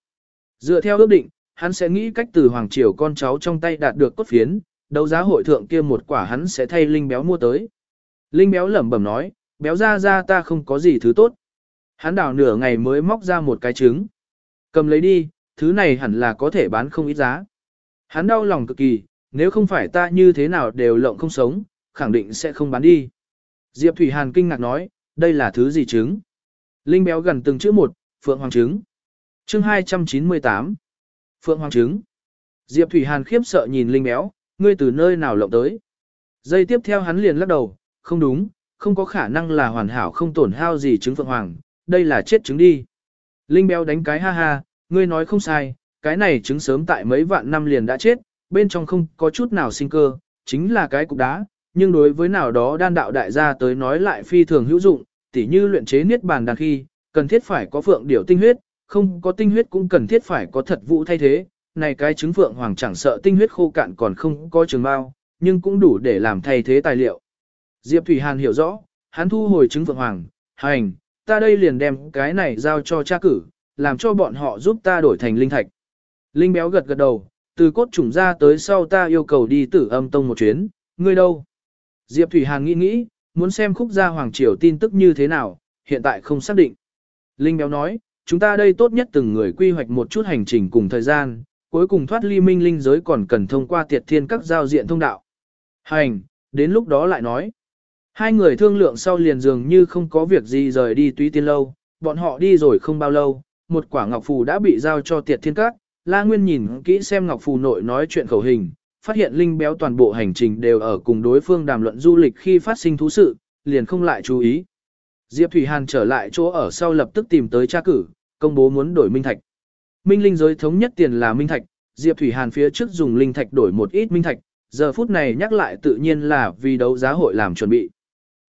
Dựa theo ước định, hắn sẽ nghĩ cách từ Hoàng Triều con cháu trong tay đạt được cốt phiến, đấu giá hội thượng kia một quả hắn sẽ thay Linh béo mua tới. Linh béo lẩm bẩm nói, béo ra ra ta không có gì thứ tốt. Hắn đào nửa ngày mới móc ra một cái trứng. Cầm lấy đi, thứ này hẳn là có thể bán không ít giá. Hắn đau lòng cực kỳ, nếu không phải ta như thế nào đều lộng không sống, khẳng định sẽ không bán đi. Diệp Thủy Hàn kinh ngạc nói, đây là thứ gì trứng? Linh béo gần từng chữ một, Phượng Hoàng trứng. Chương 298. Phượng Hoàng trứng. Diệp Thủy Hàn khiếp sợ nhìn Linh béo, ngươi từ nơi nào lộng tới? Giây tiếp theo hắn liền lắc đầu, không đúng, không có khả năng là hoàn hảo không tổn hao gì trứng Phượng Hoàng, đây là chết trứng đi. Linh béo đánh cái ha ha, ngươi nói không sai, cái này trứng sớm tại mấy vạn năm liền đã chết, bên trong không có chút nào sinh cơ, chính là cái cục đá, nhưng đối với nào đó đan đạo đại gia tới nói lại phi thường hữu dụng, tỉ như luyện chế niết bàn đan khi, cần thiết phải có phượng điểu tinh huyết, không có tinh huyết cũng cần thiết phải có thật vũ thay thế, này cái trứng phượng hoàng chẳng sợ tinh huyết khô cạn còn không có trường bao, nhưng cũng đủ để làm thay thế tài liệu. Diệp Thủy Hàn hiểu rõ, hắn thu hồi trứng phượng hoàng, hành, ta đây liền đem cái này giao cho cha cử, làm cho bọn họ giúp ta đổi thành linh thạch. Linh béo gật gật đầu, từ cốt trùng ra tới sau ta yêu cầu đi tử âm tông một chuyến, ngươi đâu? Diệp Thủy Hàn nghĩ nghĩ, muốn xem khúc gia Hoàng Triều tin tức như thế nào, hiện tại không xác định. Linh béo nói, chúng ta đây tốt nhất từng người quy hoạch một chút hành trình cùng thời gian, cuối cùng thoát ly minh linh giới còn cần thông qua tiệt thiên các giao diện thông đạo. Hành, đến lúc đó lại nói. Hai người thương lượng sau liền dường như không có việc gì rời đi túy tiên lâu, bọn họ đi rồi không bao lâu, một quả ngọc phù đã bị giao cho tiệt thiên các, La Nguyên nhìn kỹ xem ngọc phù nội nói chuyện khẩu hình, phát hiện linh béo toàn bộ hành trình đều ở cùng đối phương đàm luận du lịch khi phát sinh thú sự, liền không lại chú ý. Diệp Thủy Hàn trở lại chỗ ở sau lập tức tìm tới tra cử, công bố muốn đổi minh thạch. Minh linh giới thống nhất tiền là minh thạch, Diệp Thủy Hàn phía trước dùng linh thạch đổi một ít minh thạch, giờ phút này nhắc lại tự nhiên là vì đấu giá hội làm chuẩn bị.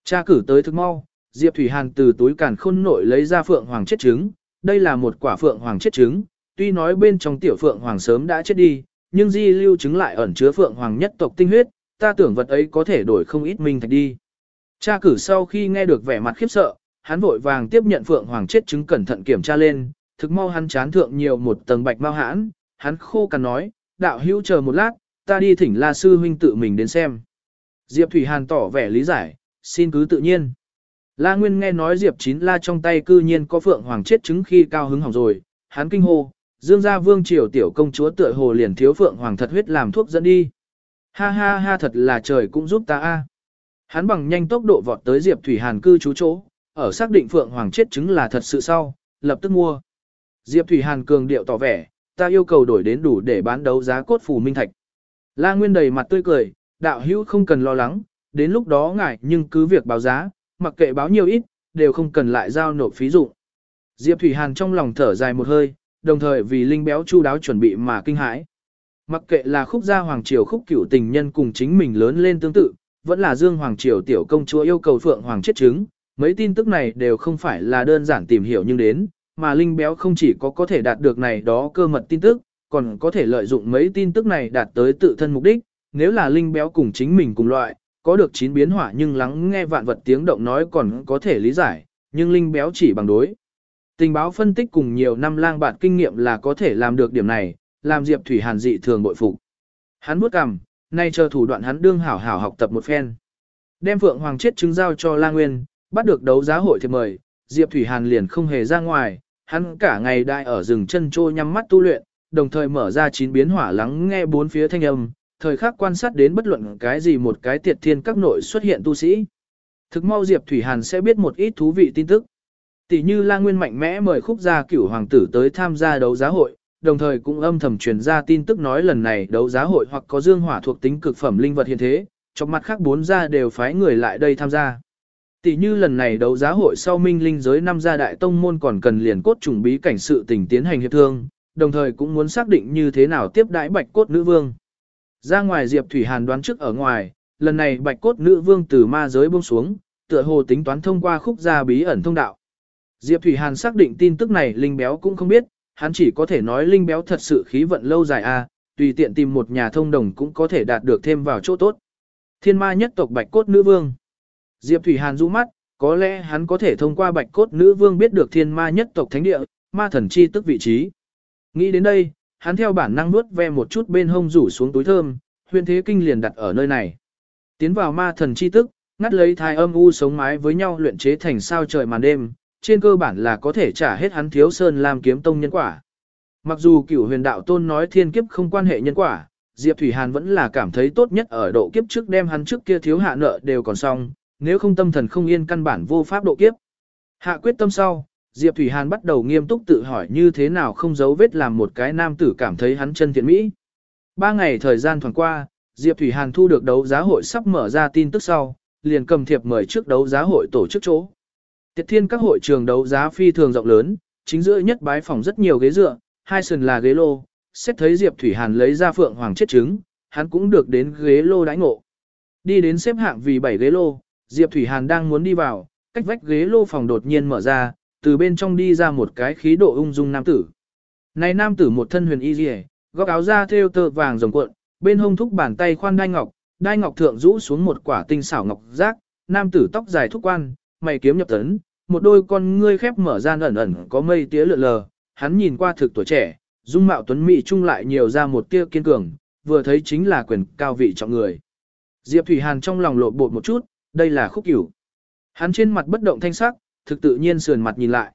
Tra cử tới thức mau, Diệp Thủy Hàn từ túi càn khôn nội lấy ra phượng hoàng chết trứng, đây là một quả phượng hoàng chết trứng, tuy nói bên trong tiểu phượng hoàng sớm đã chết đi, nhưng di lưu chứng lại ẩn chứa phượng hoàng nhất tộc tinh huyết, ta tưởng vật ấy có thể đổi không ít minh thạch đi. Cha cử sau khi nghe được vẻ mặt khiếp sợ, hắn vội vàng tiếp nhận phượng hoàng chết chứng cẩn thận kiểm tra lên, thực mau hắn chán thượng nhiều một tầng bạch mau hãn, hắn khô cằn nói, đạo hữu chờ một lát, ta đi thỉnh La sư huynh tự mình đến xem. Diệp Thủy Hàn tỏ vẻ lý giải, xin cứ tự nhiên. La Nguyên nghe nói Diệp Chín La trong tay cư nhiên có phượng hoàng chết trứng khi cao hứng hỏng rồi, hắn kinh hô, Dương gia vương triều tiểu công chúa tựa hồ liền thiếu phượng hoàng thật huyết làm thuốc dẫn đi. Ha ha ha thật là trời cũng giúp ta a. Hắn bằng nhanh tốc độ vọt tới Diệp Thủy Hàn cư trú chỗ, ở xác định phượng hoàng chết chứng là thật sự sau, lập tức mua. Diệp Thủy Hàn cường điệu tỏ vẻ, ta yêu cầu đổi đến đủ để bán đấu giá cốt phù minh thạch. La Nguyên đầy mặt tươi cười, đạo hữu không cần lo lắng, đến lúc đó ngài nhưng cứ việc báo giá, mặc kệ báo nhiều ít, đều không cần lại giao nộp phí dụng. Diệp Thủy Hàn trong lòng thở dài một hơi, đồng thời vì linh béo chu đáo chuẩn bị mà kinh hãi. Mặc kệ là khúc gia hoàng triều khúc cửu tình nhân cùng chính mình lớn lên tương tự, vẫn là dương hoàng triều tiểu công chúa yêu cầu phượng hoàng chết trứng, mấy tin tức này đều không phải là đơn giản tìm hiểu nhưng đến, mà linh béo không chỉ có có thể đạt được này đó cơ mật tin tức, còn có thể lợi dụng mấy tin tức này đạt tới tự thân mục đích, nếu là linh béo cùng chính mình cùng loại, có được chín biến hỏa nhưng lắng nghe vạn vật tiếng động nói còn có thể lý giải, nhưng linh béo chỉ bằng đối. Tình báo phân tích cùng nhiều năm lang bạn kinh nghiệm là có thể làm được điểm này, làm Diệp Thủy Hàn dị thường bội phục. Hắn bước cằm, nay chờ thủ đoạn hắn đương hảo hảo học tập một phen. Đem Phượng Hoàng chết chứng giao cho La Nguyên, bắt được đấu giá hội thì mời, Diệp Thủy Hàn liền không hề ra ngoài, hắn cả ngày đại ở rừng chân trôi nhắm mắt tu luyện, đồng thời mở ra chín biến hỏa lắng nghe bốn phía thanh âm, thời khắc quan sát đến bất luận cái gì một cái tiệt thiên các nội xuất hiện tu sĩ. Thực mau Diệp Thủy Hàn sẽ biết một ít thú vị tin tức. Tỷ như La Nguyên mạnh mẽ mời khúc gia cửu hoàng tử tới tham gia đấu giá hội, đồng thời cũng âm thầm truyền ra tin tức nói lần này đấu giá hội hoặc có dương hỏa thuộc tính cực phẩm linh vật hiện thế, trong mặt khác bốn gia đều phái người lại đây tham gia. Tỷ như lần này đấu giá hội sau minh linh giới năm gia đại tông môn còn cần liền cốt trùng bí cảnh sự tình tiến hành hiệp thương, đồng thời cũng muốn xác định như thế nào tiếp đãi bạch cốt nữ vương. Ra ngoài Diệp Thủy Hàn đoán trước ở ngoài, lần này bạch cốt nữ vương từ ma giới buông xuống, tựa hồ tính toán thông qua khúc gia bí ẩn thông đạo. Diệp Thủy Hàn xác định tin tức này Linh Béo cũng không biết, hắn chỉ có thể nói Linh Béo thật sự khí vận lâu dài a, tùy tiện tìm một nhà thông đồng cũng có thể đạt được thêm vào chỗ tốt. Thiên ma nhất tộc Bạch Cốt Nữ Vương Diệp Thủy Hàn rũ mắt, có lẽ hắn có thể thông qua Bạch Cốt Nữ Vương biết được thiên ma nhất tộc thánh địa, ma thần chi tức vị trí. Nghĩ đến đây, hắn theo bản năng nuốt ve một chút bên hông rủ xuống túi thơm, huyền thế kinh liền đặt ở nơi này. Tiến vào ma thần chi tức, ngắt lấy thai âm u sống mái với nhau luyện chế thành sao trời màn đêm, trên cơ bản là có thể trả hết hắn thiếu sơn làm kiếm tông nhân quả. Mặc dù cửu huyền đạo tôn nói thiên kiếp không quan hệ nhân quả, Diệp Thủy Hàn vẫn là cảm thấy tốt nhất ở độ kiếp trước đem hắn trước kia thiếu hạ nợ đều còn xong, nếu không tâm thần không yên căn bản vô pháp độ kiếp. Hạ quyết tâm sau, Diệp Thủy Hàn bắt đầu nghiêm túc tự hỏi như thế nào không giấu vết làm một cái nam tử cảm thấy hắn chân thiện mỹ. Ba ngày thời gian thoảng qua, Diệp Thủy Hàn thu được đấu giá hội sắp mở ra tin tức sau, liền cầm thiệp mời trước đấu giá hội tổ chức chỗ. Tiệt thiên các hội trường đấu giá phi thường rộng lớn, chính giữa nhất bái phòng rất nhiều ghế dựa, hai sườn là ghế lô, xét thấy Diệp Thủy Hàn lấy ra phượng hoàng chết trứng, hắn cũng được đến ghế lô đãi ngộ. Đi đến xếp hạng vì 7 ghế lô, Diệp Thủy Hàn đang muốn đi vào, cách vách ghế lô phòng đột nhiên mở ra, từ bên trong đi ra một cái khí độ ung dung nam tử. Này nam tử một thân huyền y liễu, góc áo da thêu tơ vàng rồng cuộn, bên hông thúc bàn tay khoan đai ngọc, đai ngọc thượng rũ xuống một quả tinh xảo ngọc giác, nam tử tóc dài thúc quan, mày kiếm nhập tấn, một đôi con ngươi khép mở ra ẩn ẩn có mây tía lượn lờ, hắn nhìn qua thực tuổi trẻ, dung mạo tuấn mỹ trung lại nhiều ra một tia kiên cường, vừa thấy chính là quyền cao vị trọng người. Diệp Thủy Hàn trong lòng lộn bột một chút, đây là khúc cửu. Hắn trên mặt bất động thanh sắc, thực tự nhiên sườn mặt nhìn lại.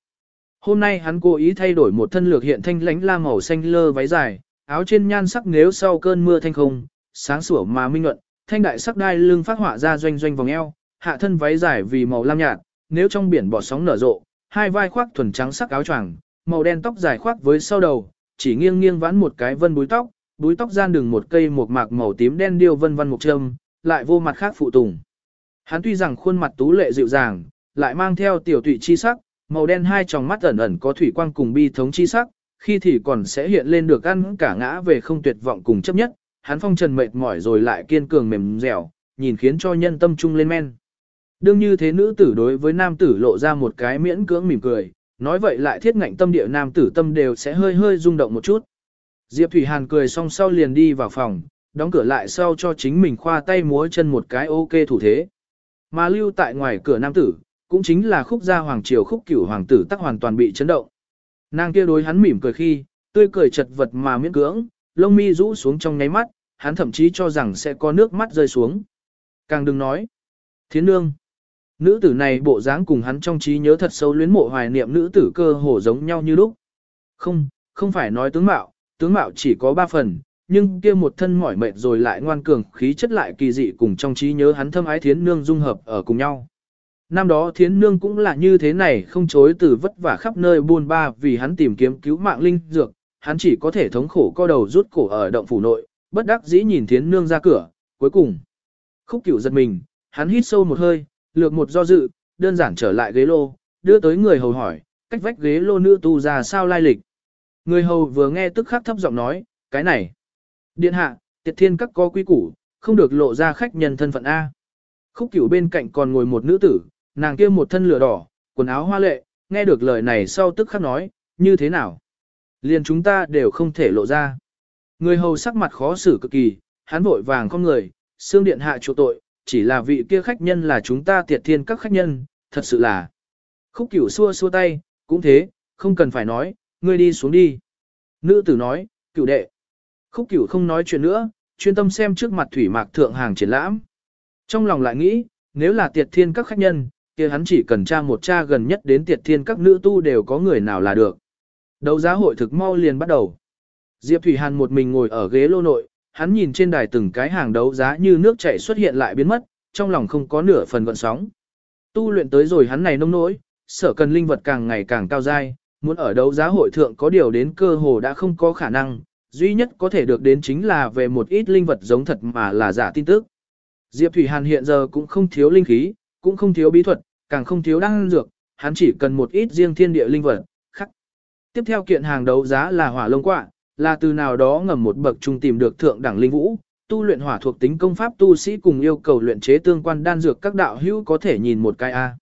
Hôm nay hắn cố ý thay đổi một thân lược hiện thanh lãnh la màu xanh lơ váy dài, áo trên nhan sắc nếu sau cơn mưa thanh không, sáng sủa mà minh luận, thanh đại sắc đai lưng phát họa ra doanh doanh vòng eo, hạ thân váy dài vì màu lam nhạt, nếu trong biển bọt sóng nở rộ, hai vai khoác thuần trắng sắc áo choàng, màu đen tóc dài khoác với sau đầu, chỉ nghiêng nghiêng vãn một cái vân búi tóc, búi tóc gian đường một cây một mạc màu tím đen điêu vân vân một châm, lại vô mặt khác phụ tùng. Hắn tuy rằng khuôn mặt tú lệ dịu dàng, lại mang theo tiểu tụy chi sắc, màu đen hai tròng mắt ẩn ẩn có thủy quang cùng bi thống chi sắc, khi thì còn sẽ hiện lên được ăn cả ngã về không tuyệt vọng cùng chấp nhất, hắn phong trần mệt mỏi rồi lại kiên cường mềm dẻo, nhìn khiến cho nhân tâm trung lên men. Đương như thế nữ tử đối với nam tử lộ ra một cái miễn cưỡng mỉm cười, nói vậy lại thiết ngạnh tâm địa nam tử tâm đều sẽ hơi hơi rung động một chút. Diệp Thủy Hàn cười xong sau liền đi vào phòng, đóng cửa lại sau cho chính mình khoa tay múa chân một cái ok thủ thế. Mà lưu tại ngoài cửa nam tử, cũng chính là khúc gia hoàng triều khúc cửu hoàng tử tắc hoàn toàn bị chấn động. Nàng kia đối hắn mỉm cười khi, tươi cười chật vật mà miễn cưỡng, lông mi rũ xuống trong nháy mắt, hắn thậm chí cho rằng sẽ có nước mắt rơi xuống. Càng đừng nói. Thiến nương. Nữ tử này bộ dáng cùng hắn trong trí nhớ thật sâu luyến mộ hoài niệm nữ tử cơ hồ giống nhau như lúc. Không, không phải nói tướng mạo, tướng mạo chỉ có ba phần, nhưng kia một thân mỏi mệt rồi lại ngoan cường khí chất lại kỳ dị cùng trong trí nhớ hắn thâm ái thiến nương dung hợp ở cùng nhau. Năm đó thiến nương cũng là như thế này không chối từ vất vả khắp nơi buôn ba vì hắn tìm kiếm cứu mạng linh dược, hắn chỉ có thể thống khổ co đầu rút cổ ở động phủ nội, bất đắc dĩ nhìn thiến nương ra cửa, cuối cùng. Khúc cửu giật mình, hắn hít sâu một hơi, lược một do dự, đơn giản trở lại ghế lô, đưa tới người hầu hỏi, cách vách ghế lô nữ tu ra sao lai lịch. Người hầu vừa nghe tức khắc thấp giọng nói, cái này. Điện hạ, tiệt thiên các có quy củ, không được lộ ra khách nhân thân phận A. Khúc cửu bên cạnh còn ngồi một nữ tử, nàng kia một thân lửa đỏ, quần áo hoa lệ, nghe được lời này sau tức khắc nói, như thế nào? Liền chúng ta đều không thể lộ ra. Người hầu sắc mặt khó xử cực kỳ, hắn vội vàng con người, xương điện hạ chỗ tội, chỉ là vị kia khách nhân là chúng ta tiệt thiên các khách nhân, thật sự là. Khúc cửu xua xua tay, cũng thế, không cần phải nói, ngươi đi xuống đi. Nữ tử nói, cửu đệ. Khúc cửu không nói chuyện nữa, chuyên tâm xem trước mặt thủy mạc thượng hàng triển lãm. Trong lòng lại nghĩ, nếu là tiệt thiên các khách nhân, kia hắn chỉ cần tra một tra gần nhất đến tiệt thiên các nữ tu đều có người nào là được. Đấu giá hội thực mau liền bắt đầu. Diệp Thủy Hàn một mình ngồi ở ghế lô nội, hắn nhìn trên đài từng cái hàng đấu giá như nước chảy xuất hiện lại biến mất, trong lòng không có nửa phần gợn sóng. Tu luyện tới rồi hắn này nông nỗi, sở cần linh vật càng ngày càng cao dai, muốn ở đấu giá hội thượng có điều đến cơ hồ đã không có khả năng, duy nhất có thể được đến chính là về một ít linh vật giống thật mà là giả tin tức. Diệp Thủy Hàn hiện giờ cũng không thiếu linh khí, cũng không thiếu bí thuật, càng không thiếu đăng dược, hắn chỉ cần một ít riêng thiên địa linh vật, khắc. Tiếp theo kiện hàng đấu giá là hỏa lông quạ, là từ nào đó ngầm một bậc trung tìm được thượng đẳng linh vũ, tu luyện hỏa thuộc tính công pháp tu sĩ cùng yêu cầu luyện chế tương quan đan dược các đạo hữu có thể nhìn một cái a.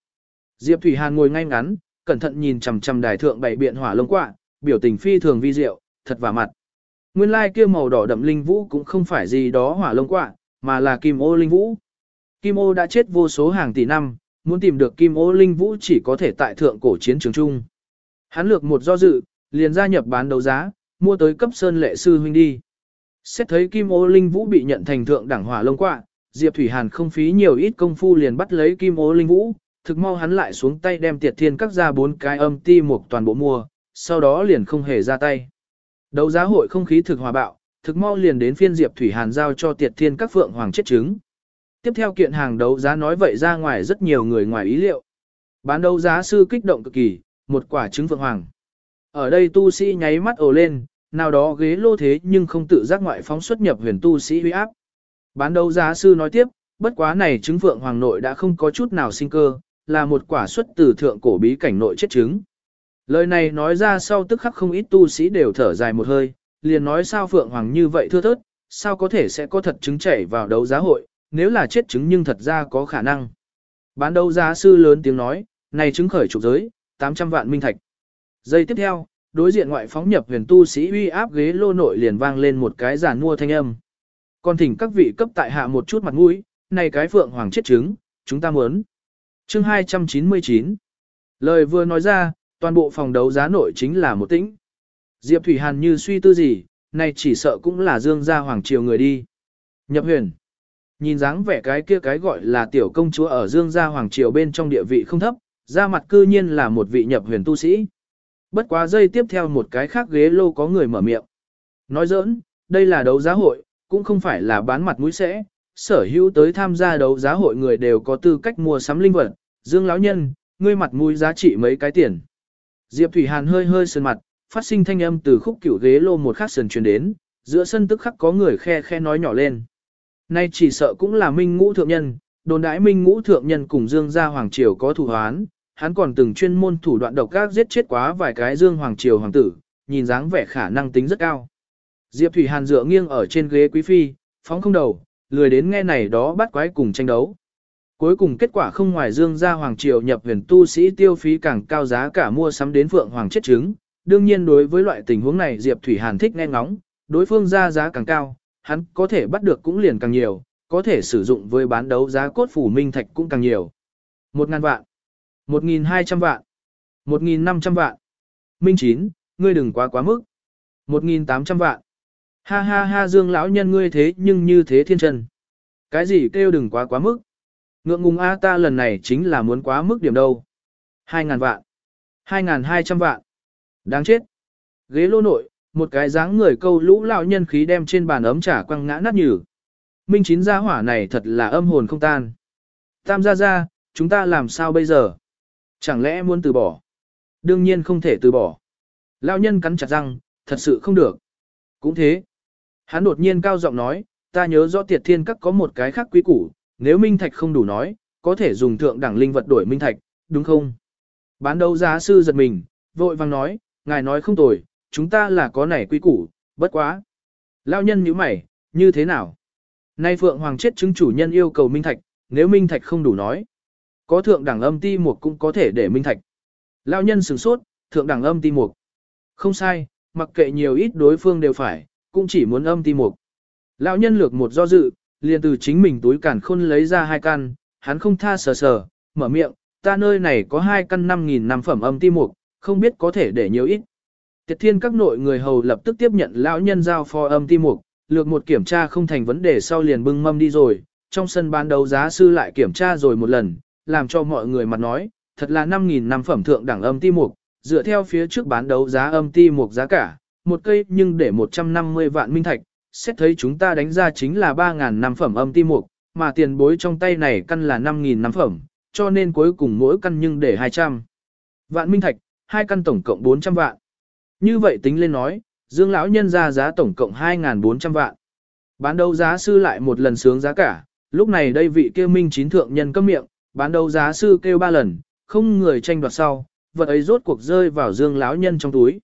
Diệp Thủy Hàn ngồi ngay ngắn, cẩn thận nhìn chằm chằm đài thượng bảy biện hỏa lông quạ, biểu tình phi thường vi diệu, thật và mặt. Nguyên lai kia màu đỏ đậm linh vũ cũng không phải gì đó hỏa lông quạ, mà là kim ô linh vũ. Kim ô đã chết vô số hàng tỷ năm, muốn tìm được kim ô linh vũ chỉ có thể tại thượng cổ chiến trường chung. Hắn lược một do dự, liền gia nhập bán đấu giá, mua tới cấp sơn lệ sư huynh đi. Xét thấy kim ô linh vũ bị nhận thành thượng đẳng hỏa lông quạ, Diệp Thủy Hàn không phí nhiều ít công phu liền bắt lấy kim ô linh vũ, thực mau hắn lại xuống tay đem tiệt thiên các ra bốn cái âm ti một toàn bộ mua, sau đó liền không hề ra tay. Đấu giá hội không khí thực hòa bạo, thực mau liền đến phiên Diệp Thủy Hàn giao cho tiệt thiên các phượng hoàng chết trứng. Tiếp theo kiện hàng đấu giá nói vậy ra ngoài rất nhiều người ngoài ý liệu. Bán đấu giá sư kích động cực kỳ, một quả trứng phượng hoàng. Ở đây tu sĩ nháy mắt ồ lên, nào đó ghế lô thế nhưng không tự giác ngoại phóng xuất nhập huyền tu sĩ huy áp. Bán đấu giá sư nói tiếp, bất quá này trứng phượng hoàng nội đã không có chút nào sinh cơ, là một quả xuất từ thượng cổ bí cảnh nội chết trứng. Lời này nói ra sau tức khắc không ít tu sĩ đều thở dài một hơi, liền nói sao phượng hoàng như vậy thưa thớt, sao có thể sẽ có thật trứng chảy vào đấu giá hội, nếu là chết trứng nhưng thật ra có khả năng. Bán đấu giá sư lớn tiếng nói, này trứng khởi trục giới, 800 vạn minh thạch. Giây tiếp theo, đối diện ngoại phóng nhập huyền tu sĩ uy áp ghế lô nội liền vang lên một cái giàn mua thanh âm. Còn thỉnh các vị cấp tại hạ một chút mặt mũi, này cái phượng hoàng chết trứng, chúng ta muốn. Chương 299 Lời vừa nói ra, toàn bộ phòng đấu giá nội chính là một tĩnh. Diệp Thủy Hàn như suy tư gì, này chỉ sợ cũng là dương gia hoàng triều người đi. Nhập huyền. Nhìn dáng vẻ cái kia cái gọi là tiểu công chúa ở dương gia hoàng triều bên trong địa vị không thấp, ra mặt cư nhiên là một vị nhập huyền tu sĩ. Bất quá giây tiếp theo một cái khác ghế lô có người mở miệng. Nói giỡn, đây là đấu giá hội, cũng không phải là bán mặt mũi sẽ, sở hữu tới tham gia đấu giá hội người đều có tư cách mua sắm linh vật, dương lão nhân, ngươi mặt mũi giá trị mấy cái tiền. Diệp Thủy Hàn hơi hơi sườn mặt, phát sinh thanh âm từ khúc cửu ghế lô một khắc sườn truyền đến, giữa sân tức khắc có người khe khe nói nhỏ lên. Nay chỉ sợ cũng là minh ngũ thượng nhân, đồn đãi minh ngũ thượng nhân cùng Dương gia Hoàng Triều có thủ hoán, hắn còn từng chuyên môn thủ đoạn độc ác giết chết quá vài cái Dương Hoàng Triều Hoàng tử, nhìn dáng vẻ khả năng tính rất cao. Diệp Thủy Hàn dựa nghiêng ở trên ghế quý phi, phóng không đầu, lười đến nghe này đó bắt quái cùng tranh đấu. Cuối cùng kết quả không ngoài Dương gia Hoàng Triều nhập huyền tu sĩ tiêu phí càng cao giá cả mua sắm đến Phượng Hoàng chết trứng. Đương nhiên đối với loại tình huống này Diệp Thủy Hàn thích nghe ngóng, đối phương ra giá càng cao, hắn có thể bắt được cũng liền càng nhiều, có thể sử dụng với bán đấu giá cốt phủ minh thạch cũng càng nhiều. Một ngàn vạn, 1.200 vạn. 1.500 vạn. Minh Chín, ngươi đừng quá quá mức. 1.800 vạn. Ha ha ha Dương lão nhân ngươi thế nhưng như thế thiên trần. Cái gì kêu đừng quá quá mức. Ngượng ngùng A ta lần này chính là muốn quá mức điểm đâu. 2.000 vạn. 2.200 vạn. Đáng chết. Ghế lô nội, một cái dáng người câu lũ lão nhân khí đem trên bàn ấm trả quăng ngã nát nhừ. Minh Chín gia hỏa này thật là âm hồn không tan. Tam gia gia, chúng ta làm sao bây giờ? Chẳng lẽ muốn từ bỏ? Đương nhiên không thể từ bỏ. Lão nhân cắn chặt răng, thật sự không được. Cũng thế. Hắn đột nhiên cao giọng nói, ta nhớ rõ tiệt thiên các có một cái khác quý củ, nếu minh thạch không đủ nói, có thể dùng thượng đẳng linh vật đổi minh thạch, đúng không? Bán đấu giá sư giật mình, vội vàng nói, ngài nói không tồi, chúng ta là có nảy quý củ, bất quá. Lao nhân nhíu mày, như thế nào? Nay Phượng Hoàng chết chứng chủ nhân yêu cầu minh thạch, nếu minh thạch không đủ nói. Có thượng đẳng âm ti một cũng có thể để minh thạch. lão nhân sửng sốt, thượng đẳng âm ti một. Không sai, mặc kệ nhiều ít đối phương đều phải, cũng chỉ muốn âm ti một. Lão nhân lược một do dự, liền từ chính mình túi cản khôn lấy ra hai căn, hắn không tha sờ sờ, mở miệng, ta nơi này có hai căn 5.000 năm phẩm âm ti mục, không biết có thể để nhiều ít. Tiệt thiên các nội người hầu lập tức tiếp nhận lão nhân giao phó âm ti mục, lược một kiểm tra không thành vấn đề sau liền bưng mâm đi rồi, trong sân bán đấu giá sư lại kiểm tra rồi một lần, làm cho mọi người mặt nói, thật là 5.000 năm phẩm thượng đẳng âm ti mục, dựa theo phía trước bán đấu giá âm ti mục giá cả, một cây nhưng để 150 vạn minh thạch, xét thấy chúng ta đánh ra chính là 3.000 năm phẩm âm ti mục, mà tiền bối trong tay này căn là 5.000 năm phẩm, cho nên cuối cùng mỗi căn nhưng để 200. Vạn minh thạch, hai căn tổng cộng 400 vạn. Như vậy tính lên nói, Dương lão nhân ra giá tổng cộng 2.400 vạn. Bán đấu giá sư lại một lần sướng giá cả, Lúc này đây vị kia minh chín thượng nhân cấm miệng, bán đấu giá sư kêu ba lần, không người tranh đoạt sau, vật ấy rốt cuộc rơi vào dương lão nhân trong túi.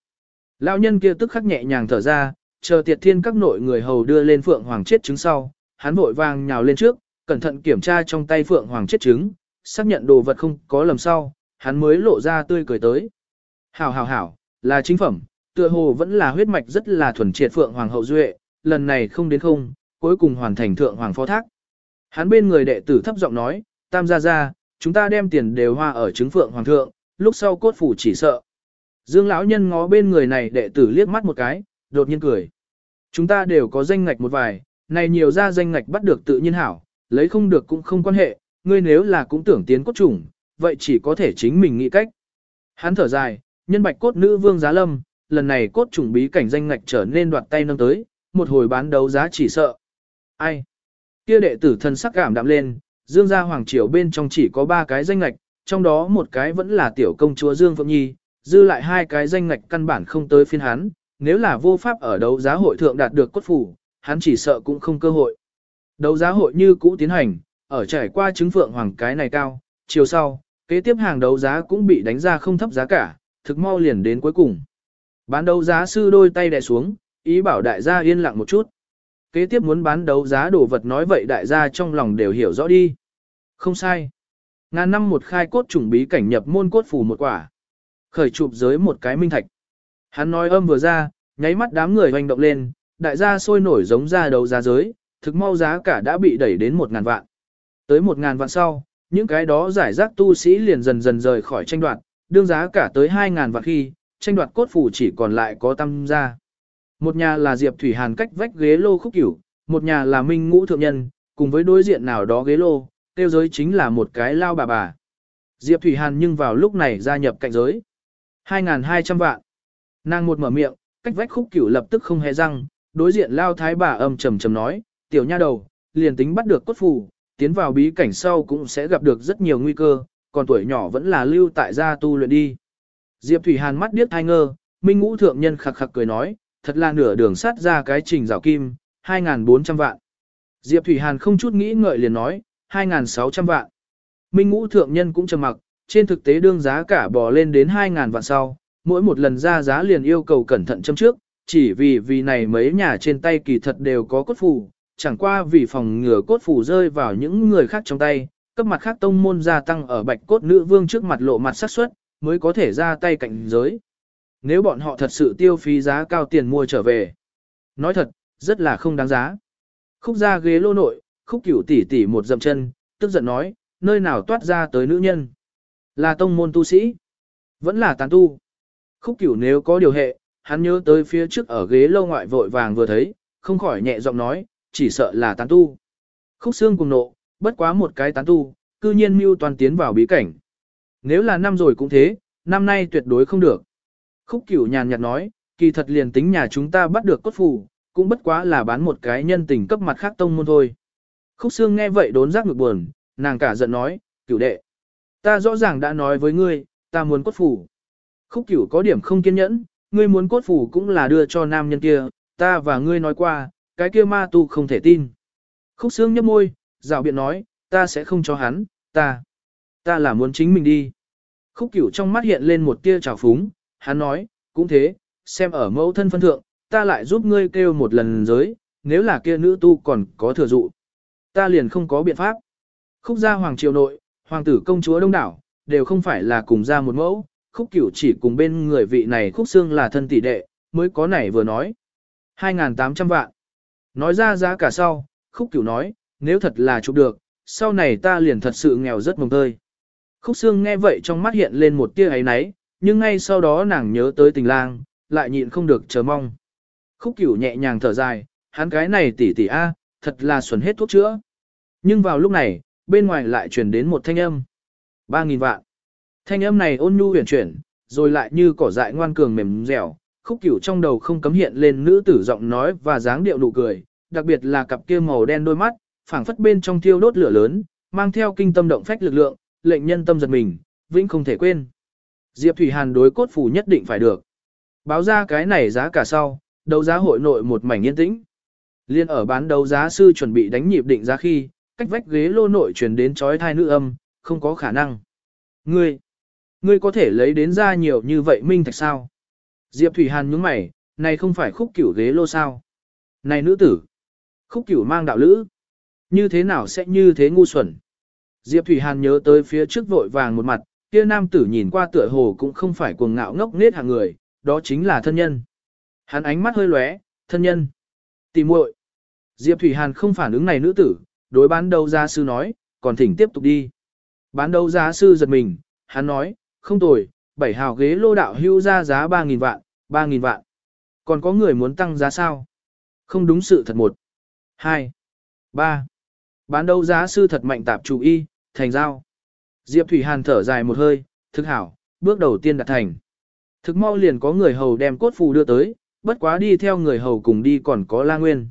Lão nhân kia tức khắc nhẹ nhàng thở ra, chờ tiệt thiên các nội người hầu đưa lên phượng hoàng chết trứng sau, hắn vội vàng nhào lên trước, cẩn thận kiểm tra trong tay phượng hoàng chết trứng, xác nhận đồ vật không có lầm sau, hắn mới lộ ra tươi cười tới. Hảo hảo hảo, là chính phẩm, tựa hồ vẫn là huyết mạch rất là thuần triệt phượng hoàng hậu duệ, lần này không đến không, cuối cùng hoàn thành thượng hoàng phó thác. Hắn bên người đệ tử thấp giọng nói, tam gia gia, chúng ta đem tiền đều hoa ở trứng phượng hoàng thượng, lúc sau cốt phủ chỉ sợ. Dương lão nhân ngó bên người này đệ tử liếc mắt một cái, đột nhiên cười. Chúng ta đều có danh ngạch một vài, này nhiều ra danh ngạch bắt được tự nhiên hảo, lấy không được cũng không quan hệ, ngươi nếu là cũng tưởng tiến cốt chủng, vậy chỉ có thể chính mình nghĩ cách. Hắn thở dài, nhân bạch cốt nữ vương giá lâm, lần này cốt chủng bí cảnh danh ngạch trở nên đoạt tay nâng tới, một hồi bán đấu giá chỉ sợ. Ai? Kia đệ tử thân sắc cảm đạm lên, Dương gia hoàng triều bên trong chỉ có ba cái danh ngạch, trong đó một cái vẫn là tiểu công chúa Dương Phượng Nhi, dư lại hai cái danh ngạch căn bản không tới phiên hắn, nếu là vô pháp ở đấu giá hội thượng đạt được cốt phủ, hắn chỉ sợ cũng không cơ hội. Đấu giá hội như cũ tiến hành, ở trải qua chứng phượng hoàng cái này cao, chiều sau, kế tiếp hàng đấu giá cũng bị đánh ra không thấp giá cả, thực mau liền đến cuối cùng. Bán đấu giá sư đôi tay đè xuống, ý bảo đại gia yên lặng một chút. Kế tiếp muốn bán đấu giá đồ vật nói vậy đại gia trong lòng đều hiểu rõ đi. Không sai. Ngàn năm một khai cốt trùng bí cảnh nhập môn cốt phủ một quả. Khởi chụp giới một cái minh thạch. Hắn nói âm vừa ra, nháy mắt đám người hoành động lên, đại gia sôi nổi giống ra đầu giá giới, thực mau giá cả đã bị đẩy đến một ngàn vạn. Tới một ngàn vạn sau, những cái đó giải rác tu sĩ liền dần dần rời khỏi tranh đoạt, đương giá cả tới hai ngàn vạn khi, tranh đoạt cốt phủ chỉ còn lại có tâm gia. Một nhà là Diệp Thủy Hàn cách vách ghế lô khúc cửu, một nhà là Minh Ngũ Thượng Nhân, cùng với đối diện nào đó ghế lô, tiêu giới chính là một cái lao bà bà. Diệp Thủy Hàn nhưng vào lúc này gia nhập cạnh giới. 2.200 vạn. Nàng một mở miệng, cách vách khúc cửu lập tức không hề răng, đối diện lao thái bà âm trầm trầm nói, tiểu nha đầu, liền tính bắt được cốt phù, tiến vào bí cảnh sau cũng sẽ gặp được rất nhiều nguy cơ, còn tuổi nhỏ vẫn là lưu tại gia tu luyện đi. Diệp Thủy Hàn mắt điếc thai ngơ, Minh Ngũ Thượng Nhân khặc khặc cười nói, thật là nửa đường sát ra cái trình rào kim, 2.400 vạn. Diệp Thủy Hàn không chút nghĩ ngợi liền nói, 2.600 vạn. Minh Ngũ Thượng Nhân cũng trầm mặc, trên thực tế đương giá cả bò lên đến 2.000 vạn sau, mỗi một lần ra giá liền yêu cầu cẩn thận châm trước, chỉ vì vì này mấy nhà trên tay kỳ thật đều có cốt phù, chẳng qua vì phòng ngừa cốt phù rơi vào những người khác trong tay, cấp mặt khác tông môn gia tăng ở bạch cốt nữ vương trước mặt lộ mặt xác suất mới có thể ra tay cạnh giới. Nếu bọn họ thật sự tiêu phí giá cao tiền mua trở về. Nói thật, rất là không đáng giá. Khúc ra ghế lô nội, khúc cửu tỷ tỷ một dậm chân, tức giận nói, nơi nào toát ra tới nữ nhân. Là tông môn tu sĩ. Vẫn là tán tu. Khúc cửu nếu có điều hệ, hắn nhớ tới phía trước ở ghế lâu ngoại vội vàng vừa thấy, không khỏi nhẹ giọng nói, chỉ sợ là tán tu. Khúc xương cùng nộ, bất quá một cái tán tu, cư nhiên mưu toàn tiến vào bí cảnh. Nếu là năm rồi cũng thế, năm nay tuyệt đối không được. Khúc cửu nhàn nhạt nói, kỳ thật liền tính nhà chúng ta bắt được cốt phù, cũng bất quá là bán một cái nhân tình cấp mặt khác tông môn thôi. Khúc xương nghe vậy đốn giác ngực buồn, nàng cả giận nói, cửu đệ. Ta rõ ràng đã nói với ngươi, ta muốn cốt phủ. Khúc cửu có điểm không kiên nhẫn, ngươi muốn cốt phủ cũng là đưa cho nam nhân kia, ta và ngươi nói qua, cái kia ma tu không thể tin. Khúc xương nhấp môi, rào biện nói, ta sẽ không cho hắn, ta, ta là muốn chính mình đi. Khúc cửu trong mắt hiện lên một tia trào phúng, hắn nói, cũng thế, xem ở mẫu thân phân thượng, ta lại giúp ngươi kêu một lần giới, nếu là kia nữ tu còn có thừa dụ. Ta liền không có biện pháp. Khúc gia hoàng triều nội, hoàng tử công chúa đông đảo, đều không phải là cùng ra một mẫu, khúc cửu chỉ cùng bên người vị này khúc xương là thân tỷ đệ, mới có nảy vừa nói. 2.800 vạn. Nói ra giá cả sau, khúc cửu nói, nếu thật là chụp được, sau này ta liền thật sự nghèo rất mồng tơi. Khúc xương nghe vậy trong mắt hiện lên một tia ấy náy, nhưng ngay sau đó nàng nhớ tới tình lang, lại nhịn không được chờ mong. Khúc cửu nhẹ nhàng thở dài, hắn cái này tỷ tỷ a, thật là xuẩn hết thuốc chữa. Nhưng vào lúc này, bên ngoài lại truyền đến một thanh âm. Ba nghìn vạn. Thanh âm này ôn nhu huyền chuyển, rồi lại như cỏ dại ngoan cường mềm dẻo, khúc cửu trong đầu không cấm hiện lên nữ tử giọng nói và dáng điệu nụ cười, đặc biệt là cặp kia màu đen đôi mắt, phảng phất bên trong thiêu đốt lửa lớn, mang theo kinh tâm động phách lực lượng, lệnh nhân tâm giật mình, vĩnh không thể quên. Diệp Thủy Hàn đối cốt phủ nhất định phải được. Báo ra cái này giá cả sau, đấu giá hội nội một mảnh yên tĩnh. Liên ở bán đấu giá sư chuẩn bị đánh nhịp định giá khi, cách vách ghế lô nội truyền đến chói thai nữ âm, không có khả năng. Ngươi, ngươi có thể lấy đến ra nhiều như vậy minh thạch sao? Diệp Thủy Hàn nhướng mày, này không phải khúc cửu ghế lô sao? Này nữ tử, khúc cửu mang đạo lữ, như thế nào sẽ như thế ngu xuẩn? Diệp Thủy Hàn nhớ tới phía trước vội vàng một mặt, kia nam tử nhìn qua tựa hồ cũng không phải cuồng ngạo ngốc nết hạng người, đó chính là thân nhân. Hắn ánh mắt hơi lóe, thân nhân. Tìm muội. Diệp Thủy Hàn không phản ứng này nữ tử, đối bán đầu gia sư nói, còn thỉnh tiếp tục đi. Bán đầu gia sư giật mình, hắn nói, không tồi, bảy hào ghế lô đạo hưu ra giá 3.000 vạn, 3.000 vạn. Còn có người muốn tăng giá sao? Không đúng sự thật một. Hai. Ba. Bán đấu giá sư thật mạnh tạp chủ y, thành giao. Diệp Thủy Hàn thở dài một hơi, thực hảo, bước đầu tiên đạt thành. Thực mau liền có người hầu đem cốt phù đưa tới, bất quá đi theo người hầu cùng đi còn có La Nguyên.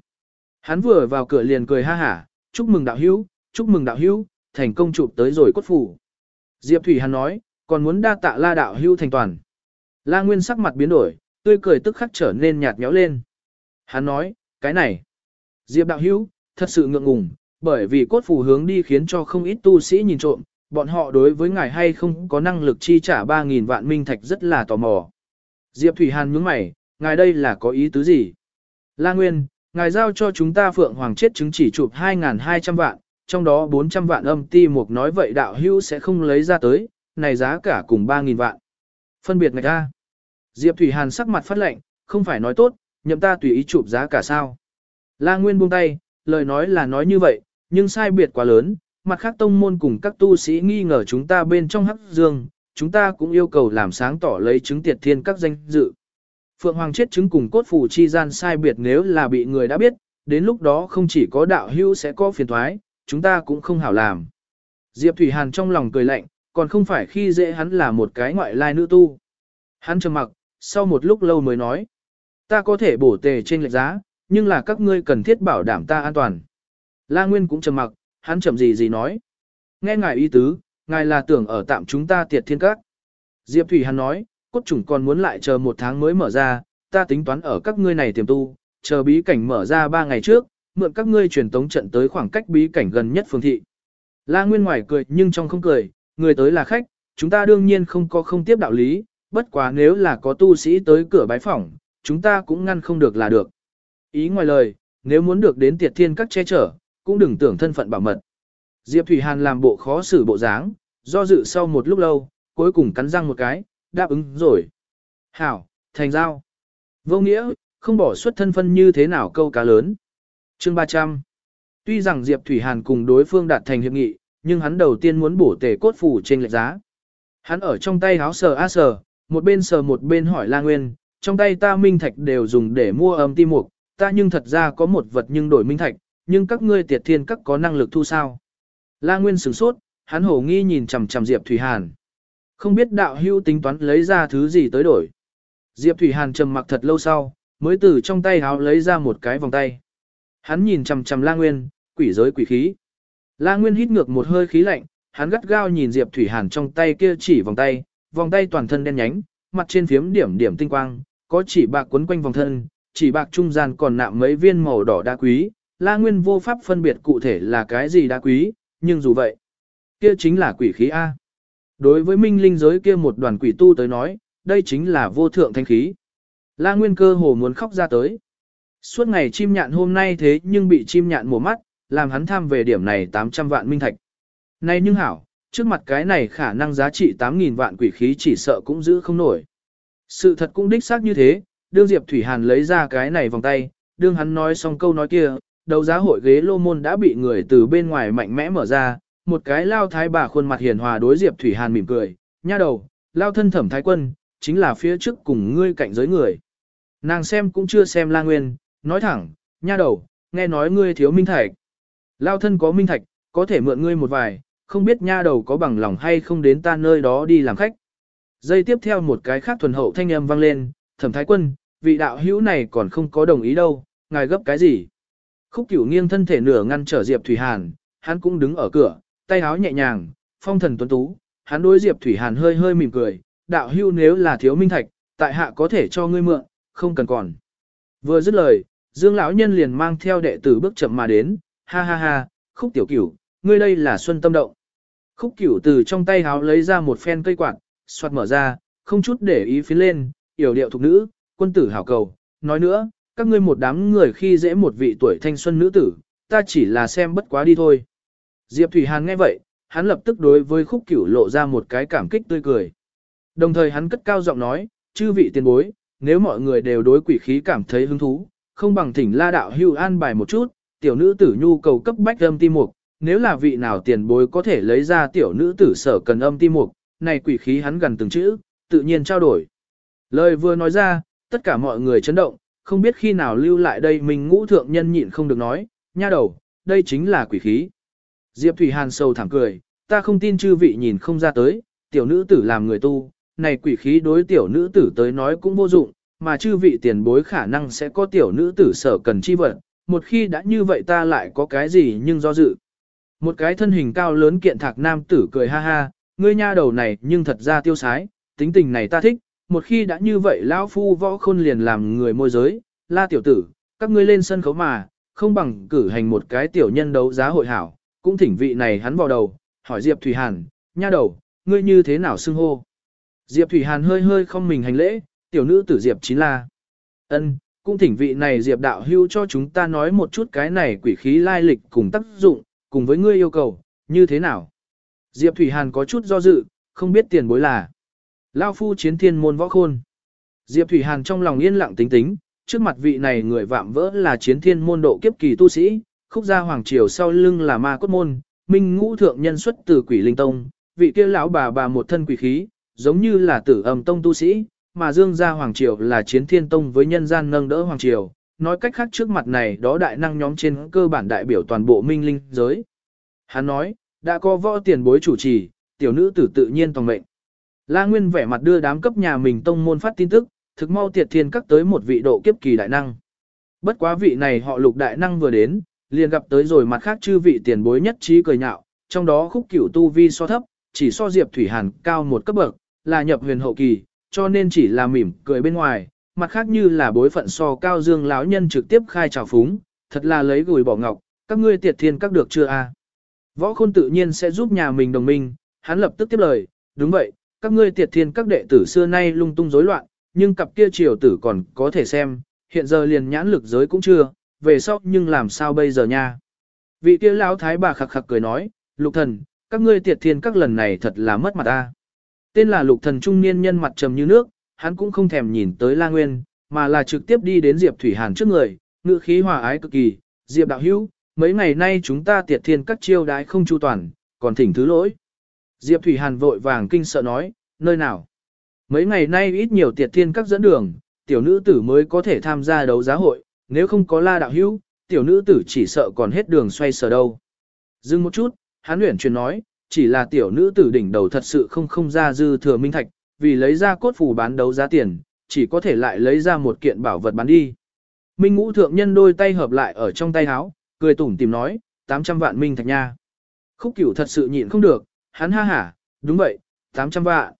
Hắn vừa vào cửa liền cười ha hả, chúc mừng đạo hữu, chúc mừng đạo hữu, thành công chụp tới rồi cốt phủ. Diệp Thủy Hàn nói, còn muốn đa tạ La đạo hữu thành toàn. La Nguyên sắc mặt biến đổi, tươi cười tức khắc trở nên nhạt nhẽo lên. Hắn nói, cái này, Diệp đạo hữu, thật sự ngượng ngùng, bởi vì cốt phù hướng đi khiến cho không ít tu sĩ nhìn trộm, bọn họ đối với ngài hay không có năng lực chi trả 3.000 vạn minh thạch rất là tò mò. Diệp Thủy Hàn nhướng mày, ngài đây là có ý tứ gì? La Nguyên, ngài giao cho chúng ta Phượng Hoàng chết chứng chỉ chụp 2.200 vạn, trong đó 400 vạn âm ti mục nói vậy đạo hữu sẽ không lấy ra tới, này giá cả cùng 3.000 vạn. Phân biệt ngạch ra. Diệp Thủy Hàn sắc mặt phát lệnh, không phải nói tốt, nhậm ta tùy ý chụp giá cả sao. La Nguyên buông tay, lời nói là nói như vậy, nhưng sai biệt quá lớn, mặt khác tông môn cùng các tu sĩ nghi ngờ chúng ta bên trong hắc dương, chúng ta cũng yêu cầu làm sáng tỏ lấy chứng tiệt thiên các danh dự. Phượng Hoàng chết chứng cùng cốt phù chi gian sai biệt nếu là bị người đã biết, đến lúc đó không chỉ có đạo hưu sẽ có phiền thoái, chúng ta cũng không hảo làm. Diệp Thủy Hàn trong lòng cười lạnh, còn không phải khi dễ hắn là một cái ngoại lai nữ tu. Hắn trầm mặc, sau một lúc lâu mới nói, ta có thể bổ tề trên lệch giá, nhưng là các ngươi cần thiết bảo đảm ta an toàn. La Nguyên cũng trầm mặc, hắn chậm gì gì nói. Nghe ngài ý tứ, ngài là tưởng ở tạm chúng ta tiệt thiên các. Diệp Thủy Hàn nói, cốt chủng còn muốn lại chờ một tháng mới mở ra, ta tính toán ở các ngươi này tiềm tu, chờ bí cảnh mở ra ba ngày trước, mượn các ngươi truyền tống trận tới khoảng cách bí cảnh gần nhất phương thị. La Nguyên ngoài cười nhưng trong không cười, người tới là khách, chúng ta đương nhiên không có không tiếp đạo lý, bất quá nếu là có tu sĩ tới cửa bái phỏng, chúng ta cũng ngăn không được là được. Ý ngoài lời, nếu muốn được đến tiệt thiên các che chở, cũng đừng tưởng thân phận bảo mật. Diệp Thủy Hàn làm bộ khó xử bộ dáng, do dự sau một lúc lâu, cuối cùng cắn răng một cái, đáp ứng rồi. Hảo, thành giao. Vô nghĩa, không bỏ suất thân phân như thế nào câu cá lớn. chương 300. Tuy rằng Diệp Thủy Hàn cùng đối phương đạt thành hiệp nghị, nhưng hắn đầu tiên muốn bổ tề cốt phủ trên lệch giá. Hắn ở trong tay háo sờ a sờ, một bên sờ một bên hỏi La Nguyên, trong tay ta minh thạch đều dùng để mua âm ti mục, ta nhưng thật ra có một vật nhưng đổi minh thạch, nhưng các ngươi tiệt thiên các có năng lực thu sao. La Nguyên sửng sốt, hắn hổ nghi nhìn chằm chằm Diệp Thủy Hàn. Không biết đạo hưu tính toán lấy ra thứ gì tới đổi. Diệp Thủy Hàn trầm mặc thật lâu sau, mới từ trong tay háo lấy ra một cái vòng tay. Hắn nhìn chằm chằm La Nguyên, quỷ giới quỷ khí. La Nguyên hít ngược một hơi khí lạnh, hắn gắt gao nhìn Diệp Thủy Hàn trong tay kia chỉ vòng tay, vòng tay toàn thân đen nhánh, mặt trên phiếm điểm điểm tinh quang, có chỉ bạc quấn quanh vòng thân, chỉ bạc trung gian còn nạm mấy viên màu đỏ đá quý, La Nguyên vô pháp phân biệt cụ thể là cái gì đá quý, nhưng dù vậy, kia chính là quỷ khí A. Đối với minh linh giới kia một đoàn quỷ tu tới nói, đây chính là vô thượng thanh khí. La Nguyên cơ hồ muốn khóc ra tới. Suốt ngày chim nhạn hôm nay thế nhưng bị chim nhạn mùa mắt, làm hắn tham về điểm này 800 vạn minh thạch. Này nhưng hảo, trước mặt cái này khả năng giá trị 8.000 vạn quỷ khí chỉ sợ cũng giữ không nổi. Sự thật cũng đích xác như thế, đương Diệp Thủy Hàn lấy ra cái này vòng tay, đương hắn nói xong câu nói kia, đầu giá hội ghế lô môn đã bị người từ bên ngoài mạnh mẽ mở ra, một cái lao thái bà khuôn mặt hiền hòa đối Diệp Thủy Hàn mỉm cười, nha đầu, lao thân thẩm thái quân, chính là phía trước cùng ngươi cạnh giới người. Nàng xem cũng chưa xem la nguyên, nói thẳng, nha đầu, nghe nói ngươi thiếu minh thạch. Lao thân có minh thạch, có thể mượn ngươi một vài, không biết nha đầu có bằng lòng hay không đến ta nơi đó đi làm khách. dây tiếp theo một cái khác thuần hậu thanh âm vang lên, thẩm thái quân, vị đạo hữu này còn không có đồng ý đâu, ngài gấp cái gì. Khúc cửu nghiêng thân thể nửa ngăn trở Diệp Thủy Hàn, hắn cũng đứng ở cửa, tay áo nhẹ nhàng, phong thần tuấn tú, hắn đối Diệp Thủy Hàn hơi hơi mỉm cười, đạo hưu nếu là thiếu minh thạch, tại hạ có thể cho ngươi mượn, không cần còn. Vừa dứt lời, Dương lão nhân liền mang theo đệ tử bước chậm mà đến, ha ha ha, khúc tiểu cửu, ngươi đây là xuân tâm động. Khúc cửu từ trong tay háo lấy ra một phen cây quạt, xoát mở ra, không chút để ý phía lên, yểu điệu thục nữ, quân tử hảo cầu. Nói nữa, các ngươi một đám người khi dễ một vị tuổi thanh xuân nữ tử, ta chỉ là xem bất quá đi thôi. Diệp Thủy Hàn nghe vậy, hắn lập tức đối với khúc cửu lộ ra một cái cảm kích tươi cười. Đồng thời hắn cất cao giọng nói, chư vị tiền bối, nếu mọi người đều đối quỷ khí cảm thấy hứng thú, không bằng thỉnh la đạo hưu an bài một chút, tiểu nữ tử nhu cầu cấp bách âm ti mục, nếu là vị nào tiền bối có thể lấy ra tiểu nữ tử sở cần âm ti mục, này quỷ khí hắn gần từng chữ, tự nhiên trao đổi. Lời vừa nói ra, tất cả mọi người chấn động, không biết khi nào lưu lại đây mình ngũ thượng nhân nhịn không được nói, nha đầu, đây chính là quỷ khí. Diệp Thủy Hàn sâu thẳng cười, ta không tin chư vị nhìn không ra tới, tiểu nữ tử làm người tu, này quỷ khí đối tiểu nữ tử tới nói cũng vô dụng, mà chư vị tiền bối khả năng sẽ có tiểu nữ tử sở cần chi vật, một khi đã như vậy ta lại có cái gì nhưng do dự. Một cái thân hình cao lớn kiện thạc nam tử cười ha ha, ngươi nha đầu này nhưng thật ra tiêu sái, tính tình này ta thích, một khi đã như vậy lão phu võ khôn liền làm người môi giới, la tiểu tử, các ngươi lên sân khấu mà, không bằng cử hành một cái tiểu nhân đấu giá hội hảo, cũng thỉnh vị này hắn vào đầu, hỏi Diệp Thủy Hàn, nha đầu, ngươi như thế nào xưng hô. Diệp Thủy Hàn hơi hơi không mình hành lễ, tiểu nữ tử Diệp Chín La. Ân, cũng thỉnh vị này Diệp đạo hưu cho chúng ta nói một chút cái này quỷ khí lai lịch cùng tác dụng, cùng với ngươi yêu cầu, như thế nào. Diệp Thủy Hàn có chút do dự, không biết tiền bối là. Lao phu chiến thiên môn võ khôn. Diệp Thủy Hàn trong lòng yên lặng tính tính, trước mặt vị này người vạm vỡ là chiến thiên môn độ kiếp kỳ tu sĩ, khúc gia hoàng triều sau lưng là ma cốt môn, minh ngũ thượng nhân xuất từ quỷ linh tông, vị kia lão bà bà một thân quỷ khí, giống như là tử âm tông tu sĩ, mà dương gia hoàng triều là chiến thiên tông với nhân gian nâng đỡ hoàng triều. Nói cách khác trước mặt này đó đại năng nhóm trên cơ bản đại biểu toàn bộ minh linh giới. Hắn nói, đã có võ tiền bối chủ trì, tiểu nữ tử tự nhiên tòng mệnh. La Nguyên vẻ mặt đưa đám cấp nhà mình tông môn phát tin tức, thực mau tiệt thiên các tới một vị độ kiếp kỳ đại năng. Bất quá vị này họ lục đại năng vừa đến, liền gặp tới rồi mặt khác chư vị tiền bối nhất trí cười nhạo, trong đó khúc cửu tu vi so thấp, chỉ so Diệp Thủy Hàn cao một cấp bậc, là nhập huyền hậu kỳ, cho nên chỉ là mỉm cười bên ngoài, mặt khác như là bối phận so cao dương lão nhân trực tiếp khai trào phúng, thật là lấy gùi bỏ ngọc, các ngươi tiệt thiên các được chưa a? Võ khôn tự nhiên sẽ giúp nhà mình đồng minh, hắn lập tức tiếp lời, đúng vậy, các ngươi tiệt thiên các đệ tử xưa nay lung tung rối loạn, nhưng cặp kia triều tử còn có thể xem, hiện giờ liền nhãn lực giới cũng chưa, về sau nhưng làm sao bây giờ nha. Vị kia lão thái bà khặc khặc cười nói, lục thần, các ngươi tiệt thiên các lần này thật là mất mặt ta. Tên là lục thần trung niên nhân mặt trầm như nước, hắn cũng không thèm nhìn tới La Nguyên, mà là trực tiếp đi đến Diệp Thủy Hàn trước người, ngữ khí hòa ái cực kỳ, Diệp đạo hữu, mấy ngày nay chúng ta tiệt thiên các chiêu đái không chu toàn, còn thỉnh thứ lỗi. Diệp Thủy Hàn vội vàng kinh sợ nói, nơi nào? Mấy ngày nay ít nhiều tiệt thiên các dẫn đường, tiểu nữ tử mới có thể tham gia đấu giá hội, nếu không có la đạo hữu, tiểu nữ tử chỉ sợ còn hết đường xoay sở đâu. Dừng một chút, hắn luyện truyền nói, chỉ là tiểu nữ tử đỉnh đầu thật sự không không ra dư thừa minh thạch, vì lấy ra cốt phù bán đấu giá tiền, chỉ có thể lại lấy ra một kiện bảo vật bán đi. Minh ngũ thượng nhân đôi tay hợp lại ở trong tay áo, cười tủm tìm nói, 800 vạn minh thạch nha. Khúc cửu thật sự nhịn không được, hắn ha hả, đúng vậy, 800 vạn.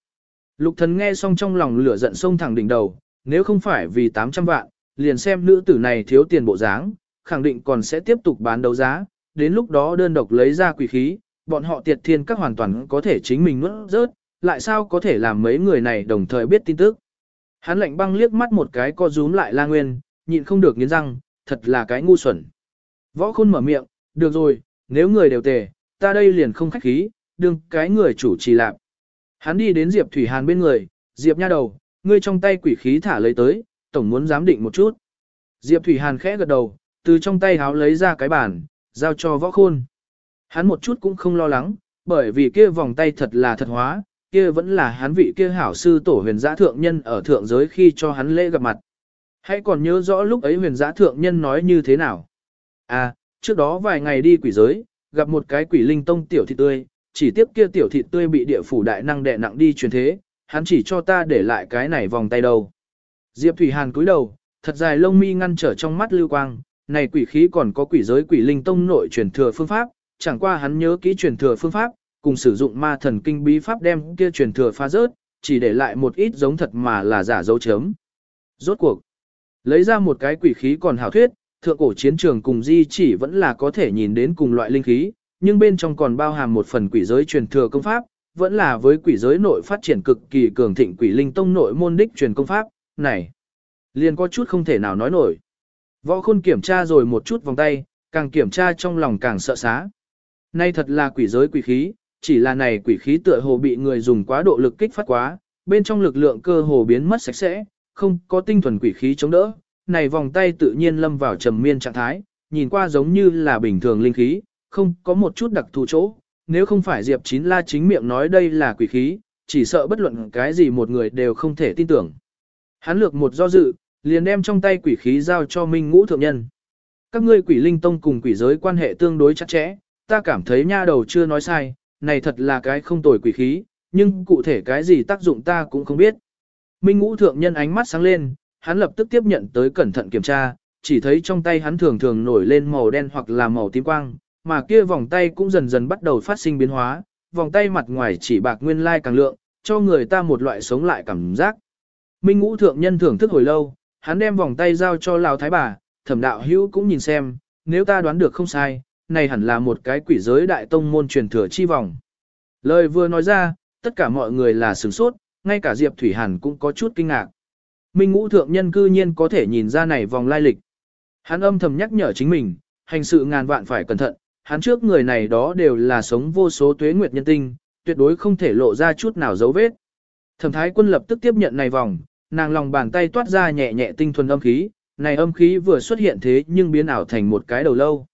Lục thần nghe xong trong lòng lửa giận sông thẳng đỉnh đầu, nếu không phải vì 800 vạn, liền xem nữ tử này thiếu tiền bộ dáng, khẳng định còn sẽ tiếp tục bán đấu giá, đến lúc đó đơn độc lấy ra quỷ khí, bọn họ tiệt thiên các hoàn toàn có thể chính mình nuốt rớt, lại sao có thể làm mấy người này đồng thời biết tin tức. Hắn lạnh băng liếc mắt một cái co rúm lại la nguyên, nhịn không được nghiến răng, thật là cái ngu xuẩn. Võ khôn mở miệng, được rồi, nếu người đều tề, ta đây liền không khách khí, đừng cái người chủ trì lạc. Hắn đi đến Diệp Thủy Hàn bên người, Diệp nha đầu, ngươi trong tay quỷ khí thả lấy tới, tổng muốn giám định một chút. Diệp Thủy Hàn khẽ gật đầu, từ trong tay háo lấy ra cái bản, giao cho võ khôn. Hắn một chút cũng không lo lắng, bởi vì kia vòng tay thật là thật hóa, kia vẫn là hắn vị kia hảo sư tổ huyền giã thượng nhân ở thượng giới khi cho hắn lễ gặp mặt. Hãy còn nhớ rõ lúc ấy huyền giã thượng nhân nói như thế nào. À, trước đó vài ngày đi quỷ giới, gặp một cái quỷ linh tông tiểu thị tươi, chỉ tiếp kia tiểu thị tươi bị địa phủ đại năng đè nặng đi truyền thế, hắn chỉ cho ta để lại cái này vòng tay đầu. Diệp Thủy Hàn cúi đầu, thật dài lông mi ngăn trở trong mắt lưu quang, này quỷ khí còn có quỷ giới quỷ linh tông nội truyền thừa phương pháp, chẳng qua hắn nhớ kỹ truyền thừa phương pháp, cùng sử dụng ma thần kinh bí pháp đem kia truyền thừa phá rớt, chỉ để lại một ít giống thật mà là giả dấu chấm. Rốt cuộc, lấy ra một cái quỷ khí còn hảo thuyết, thượng cổ chiến trường cùng di chỉ vẫn là có thể nhìn đến cùng loại linh khí, nhưng bên trong còn bao hàm một phần quỷ giới truyền thừa công pháp, vẫn là với quỷ giới nội phát triển cực kỳ cường thịnh quỷ linh tông nội môn đích truyền công pháp, này, liền có chút không thể nào nói nổi. Võ khôn kiểm tra rồi một chút vòng tay, càng kiểm tra trong lòng càng sợ xá. Nay thật là quỷ giới quỷ khí, chỉ là này quỷ khí tựa hồ bị người dùng quá độ lực kích phát quá, bên trong lực lượng cơ hồ biến mất sạch sẽ, không có tinh thuần quỷ khí chống đỡ. Này vòng tay tự nhiên lâm vào trầm miên trạng thái, nhìn qua giống như là bình thường linh khí, không có một chút đặc thù chỗ. Nếu không phải Diệp Chín La chính miệng nói đây là quỷ khí, chỉ sợ bất luận cái gì một người đều không thể tin tưởng. Hắn lược một do dự, liền đem trong tay quỷ khí giao cho Minh Ngũ Thượng Nhân. Các ngươi quỷ linh tông cùng quỷ giới quan hệ tương đối chặt chẽ, ta cảm thấy nha đầu chưa nói sai, này thật là cái không tồi quỷ khí, nhưng cụ thể cái gì tác dụng ta cũng không biết. Minh Ngũ Thượng Nhân ánh mắt sáng lên, hắn lập tức tiếp nhận tới cẩn thận kiểm tra, chỉ thấy trong tay hắn thường thường nổi lên màu đen hoặc là màu tím quang, mà kia vòng tay cũng dần dần bắt đầu phát sinh biến hóa, vòng tay mặt ngoài chỉ bạc nguyên lai càng lượng, cho người ta một loại sống lại cảm giác. Minh Ngũ Thượng Nhân thưởng thức hồi lâu, hắn đem vòng tay giao cho Lào Thái Bà, thẩm đạo hữu cũng nhìn xem, nếu ta đoán được không sai, này hẳn là một cái quỷ giới đại tông môn truyền thừa chi vòng. Lời vừa nói ra, tất cả mọi người là sửng sốt, ngay cả Diệp Thủy Hàn cũng có chút kinh ngạc. Minh ngũ thượng nhân cư nhiên có thể nhìn ra này vòng lai lịch. Hắn âm thầm nhắc nhở chính mình, hành sự ngàn vạn phải cẩn thận, hắn trước người này đó đều là sống vô số tuế nguyệt nhân tinh, tuyệt đối không thể lộ ra chút nào dấu vết. Thẩm thái quân lập tức tiếp nhận này vòng, nàng lòng bàn tay toát ra nhẹ nhẹ tinh thuần âm khí, này âm khí vừa xuất hiện thế nhưng biến ảo thành một cái đầu lâu.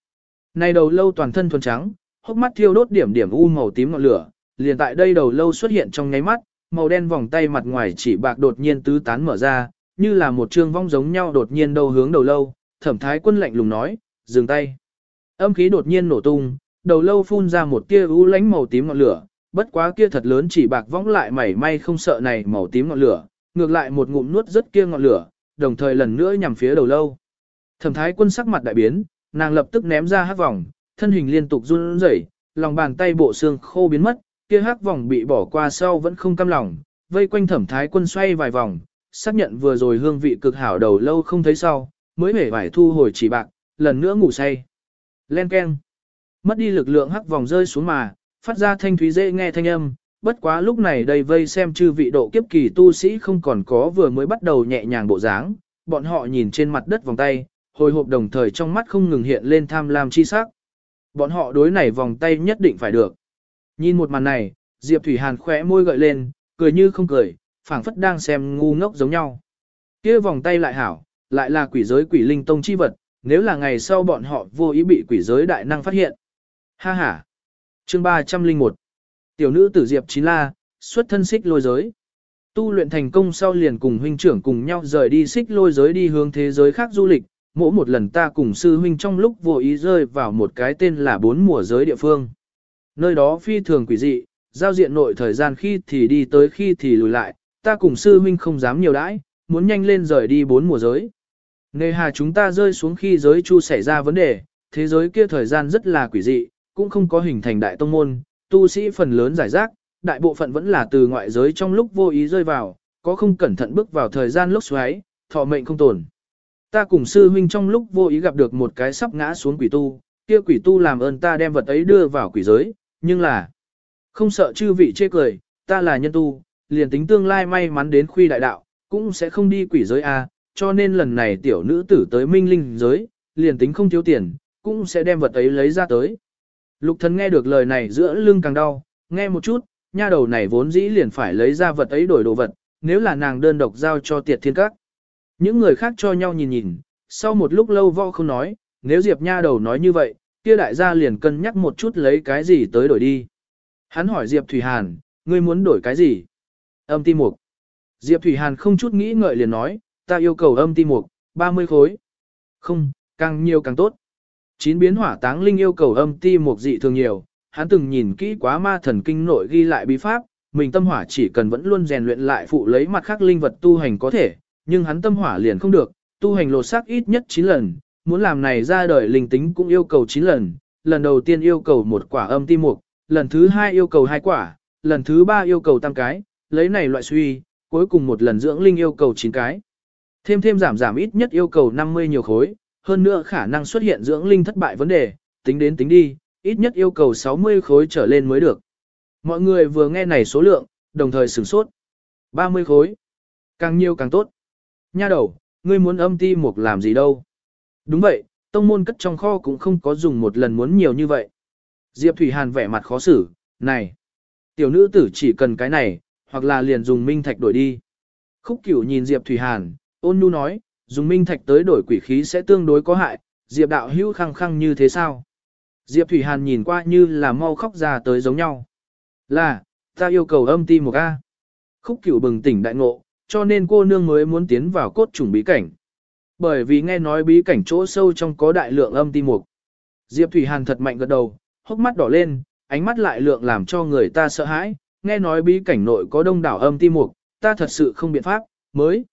Này đầu lâu toàn thân thuần trắng, hốc mắt thiêu đốt điểm điểm u màu tím ngọn lửa, liền tại đây đầu lâu xuất hiện trong nháy mắt, màu đen vòng tay mặt ngoài chỉ bạc đột nhiên tứ tán mở ra, như là một trương vong giống nhau đột nhiên đầu hướng đầu lâu, thẩm thái quân lạnh lùng nói, dừng tay. Âm khí đột nhiên nổ tung, đầu lâu phun ra một tia u lánh màu tím ngọn lửa, bất quá kia thật lớn chỉ bạc vong lại mảy may không sợ này màu tím ngọn lửa, ngược lại một ngụm nuốt rất kia ngọn lửa, đồng thời lần nữa nhằm phía đầu lâu. Thẩm thái quân sắc mặt đại biến, nàng lập tức ném ra hắc vòng, thân hình liên tục run rẩy, lòng bàn tay bộ xương khô biến mất, kia hắc vòng bị bỏ qua sau vẫn không cam lòng, vây quanh thẩm thái quân xoay vài vòng, xác nhận vừa rồi hương vị cực hảo đầu lâu không thấy sau, mới hể vải thu hồi chỉ bạc, lần nữa ngủ say. Len keng. Mất đi lực lượng hắc vòng rơi xuống mà, phát ra thanh thúy dễ nghe thanh âm, bất quá lúc này đây vây xem chư vị độ kiếp kỳ tu sĩ không còn có vừa mới bắt đầu nhẹ nhàng bộ dáng, bọn họ nhìn trên mặt đất vòng tay, hồi hộp đồng thời trong mắt không ngừng hiện lên tham lam chi sắc. Bọn họ đối này vòng tay nhất định phải được. Nhìn một màn này, Diệp Thủy Hàn khỏe môi gợi lên, cười như không cười, phảng phất đang xem ngu ngốc giống nhau. Kia vòng tay lại hảo, lại là quỷ giới quỷ linh tông chi vật, nếu là ngày sau bọn họ vô ý bị quỷ giới đại năng phát hiện. Ha ha. Chương 301. Tiểu nữ tử Diệp Chín La, xuất thân xích lôi giới. Tu luyện thành công sau liền cùng huynh trưởng cùng nhau rời đi xích lôi giới đi hướng thế giới khác du lịch, mỗi một lần ta cùng sư huynh trong lúc vô ý rơi vào một cái tên là bốn mùa giới địa phương. Nơi đó phi thường quỷ dị, giao diện nội thời gian khi thì đi tới khi thì lùi lại, ta cùng sư huynh không dám nhiều đãi, muốn nhanh lên rời đi bốn mùa giới. Nề hà chúng ta rơi xuống khi giới chu xảy ra vấn đề, thế giới kia thời gian rất là quỷ dị, cũng không có hình thành đại tông môn, tu sĩ phần lớn giải rác, đại bộ phận vẫn là từ ngoại giới trong lúc vô ý rơi vào, có không cẩn thận bước vào thời gian lúc xoáy, thọ mệnh không tồn. Ta cùng sư huynh trong lúc vô ý gặp được một cái sắp ngã xuống quỷ tu, kia quỷ tu làm ơn ta đem vật ấy đưa vào quỷ giới, nhưng là không sợ chư vị chê cười, ta là nhân tu, liền tính tương lai may mắn đến khuy đại đạo, cũng sẽ không đi quỷ giới A, cho nên lần này tiểu nữ tử tới minh linh giới, liền tính không thiếu tiền, cũng sẽ đem vật ấy lấy ra tới. Lục thần nghe được lời này giữa lưng càng đau, nghe một chút, nha đầu này vốn dĩ liền phải lấy ra vật ấy đổi đồ vật, nếu là nàng đơn độc giao cho tiệt thiên các. Những người khác cho nhau nhìn nhìn, sau một lúc lâu võ không nói, nếu Diệp nha đầu nói như vậy, kia đại gia liền cân nhắc một chút lấy cái gì tới đổi đi. Hắn hỏi Diệp Thủy Hàn, ngươi muốn đổi cái gì? Âm ti mục. Diệp Thủy Hàn không chút nghĩ ngợi liền nói, ta yêu cầu âm ti mục, 30 khối. Không, càng nhiều càng tốt. Chín biến hỏa táng linh yêu cầu âm ti một dị thường nhiều, hắn từng nhìn kỹ quá ma thần kinh nội ghi lại bí pháp, mình tâm hỏa chỉ cần vẫn luôn rèn luyện lại phụ lấy mặt khác linh vật tu hành có thể, nhưng hắn tâm hỏa liền không được, tu hành lột xác ít nhất 9 lần, muốn làm này ra đời linh tính cũng yêu cầu 9 lần, lần đầu tiên yêu cầu một quả âm ti mục, lần thứ hai yêu cầu hai quả, lần thứ ba yêu cầu tăng cái, lấy này loại suy, cuối cùng một lần dưỡng linh yêu cầu 9 cái. Thêm thêm giảm giảm ít nhất yêu cầu 50 nhiều khối, hơn nữa khả năng xuất hiện dưỡng linh thất bại vấn đề, tính đến tính đi, ít nhất yêu cầu 60 khối trở lên mới được. Mọi người vừa nghe này số lượng, đồng thời sửng sốt. 30 khối. Càng nhiều càng tốt. Nha đầu, ngươi muốn âm ti mục làm gì đâu. Đúng vậy, tông môn cất trong kho cũng không có dùng một lần muốn nhiều như vậy. Diệp Thủy Hàn vẻ mặt khó xử, này. Tiểu nữ tử chỉ cần cái này, hoặc là liền dùng minh thạch đổi đi. Khúc cửu nhìn Diệp Thủy Hàn, ôn nhu nói, dùng minh thạch tới đổi quỷ khí sẽ tương đối có hại, Diệp đạo hữu khăng khăng như thế sao? Diệp Thủy Hàn nhìn qua như là mau khóc ra tới giống nhau. Là, ta yêu cầu âm ti một A. Khúc cửu bừng tỉnh đại ngộ, cho nên cô nương mới muốn tiến vào cốt trùng bí cảnh. Bởi vì nghe nói bí cảnh chỗ sâu trong có đại lượng âm ti mục. Diệp Thủy Hàn thật mạnh gật đầu, hốc mắt đỏ lên, ánh mắt lại lượng làm cho người ta sợ hãi, nghe nói bí cảnh nội có đông đảo âm ti mục, ta thật sự không biện pháp, mới.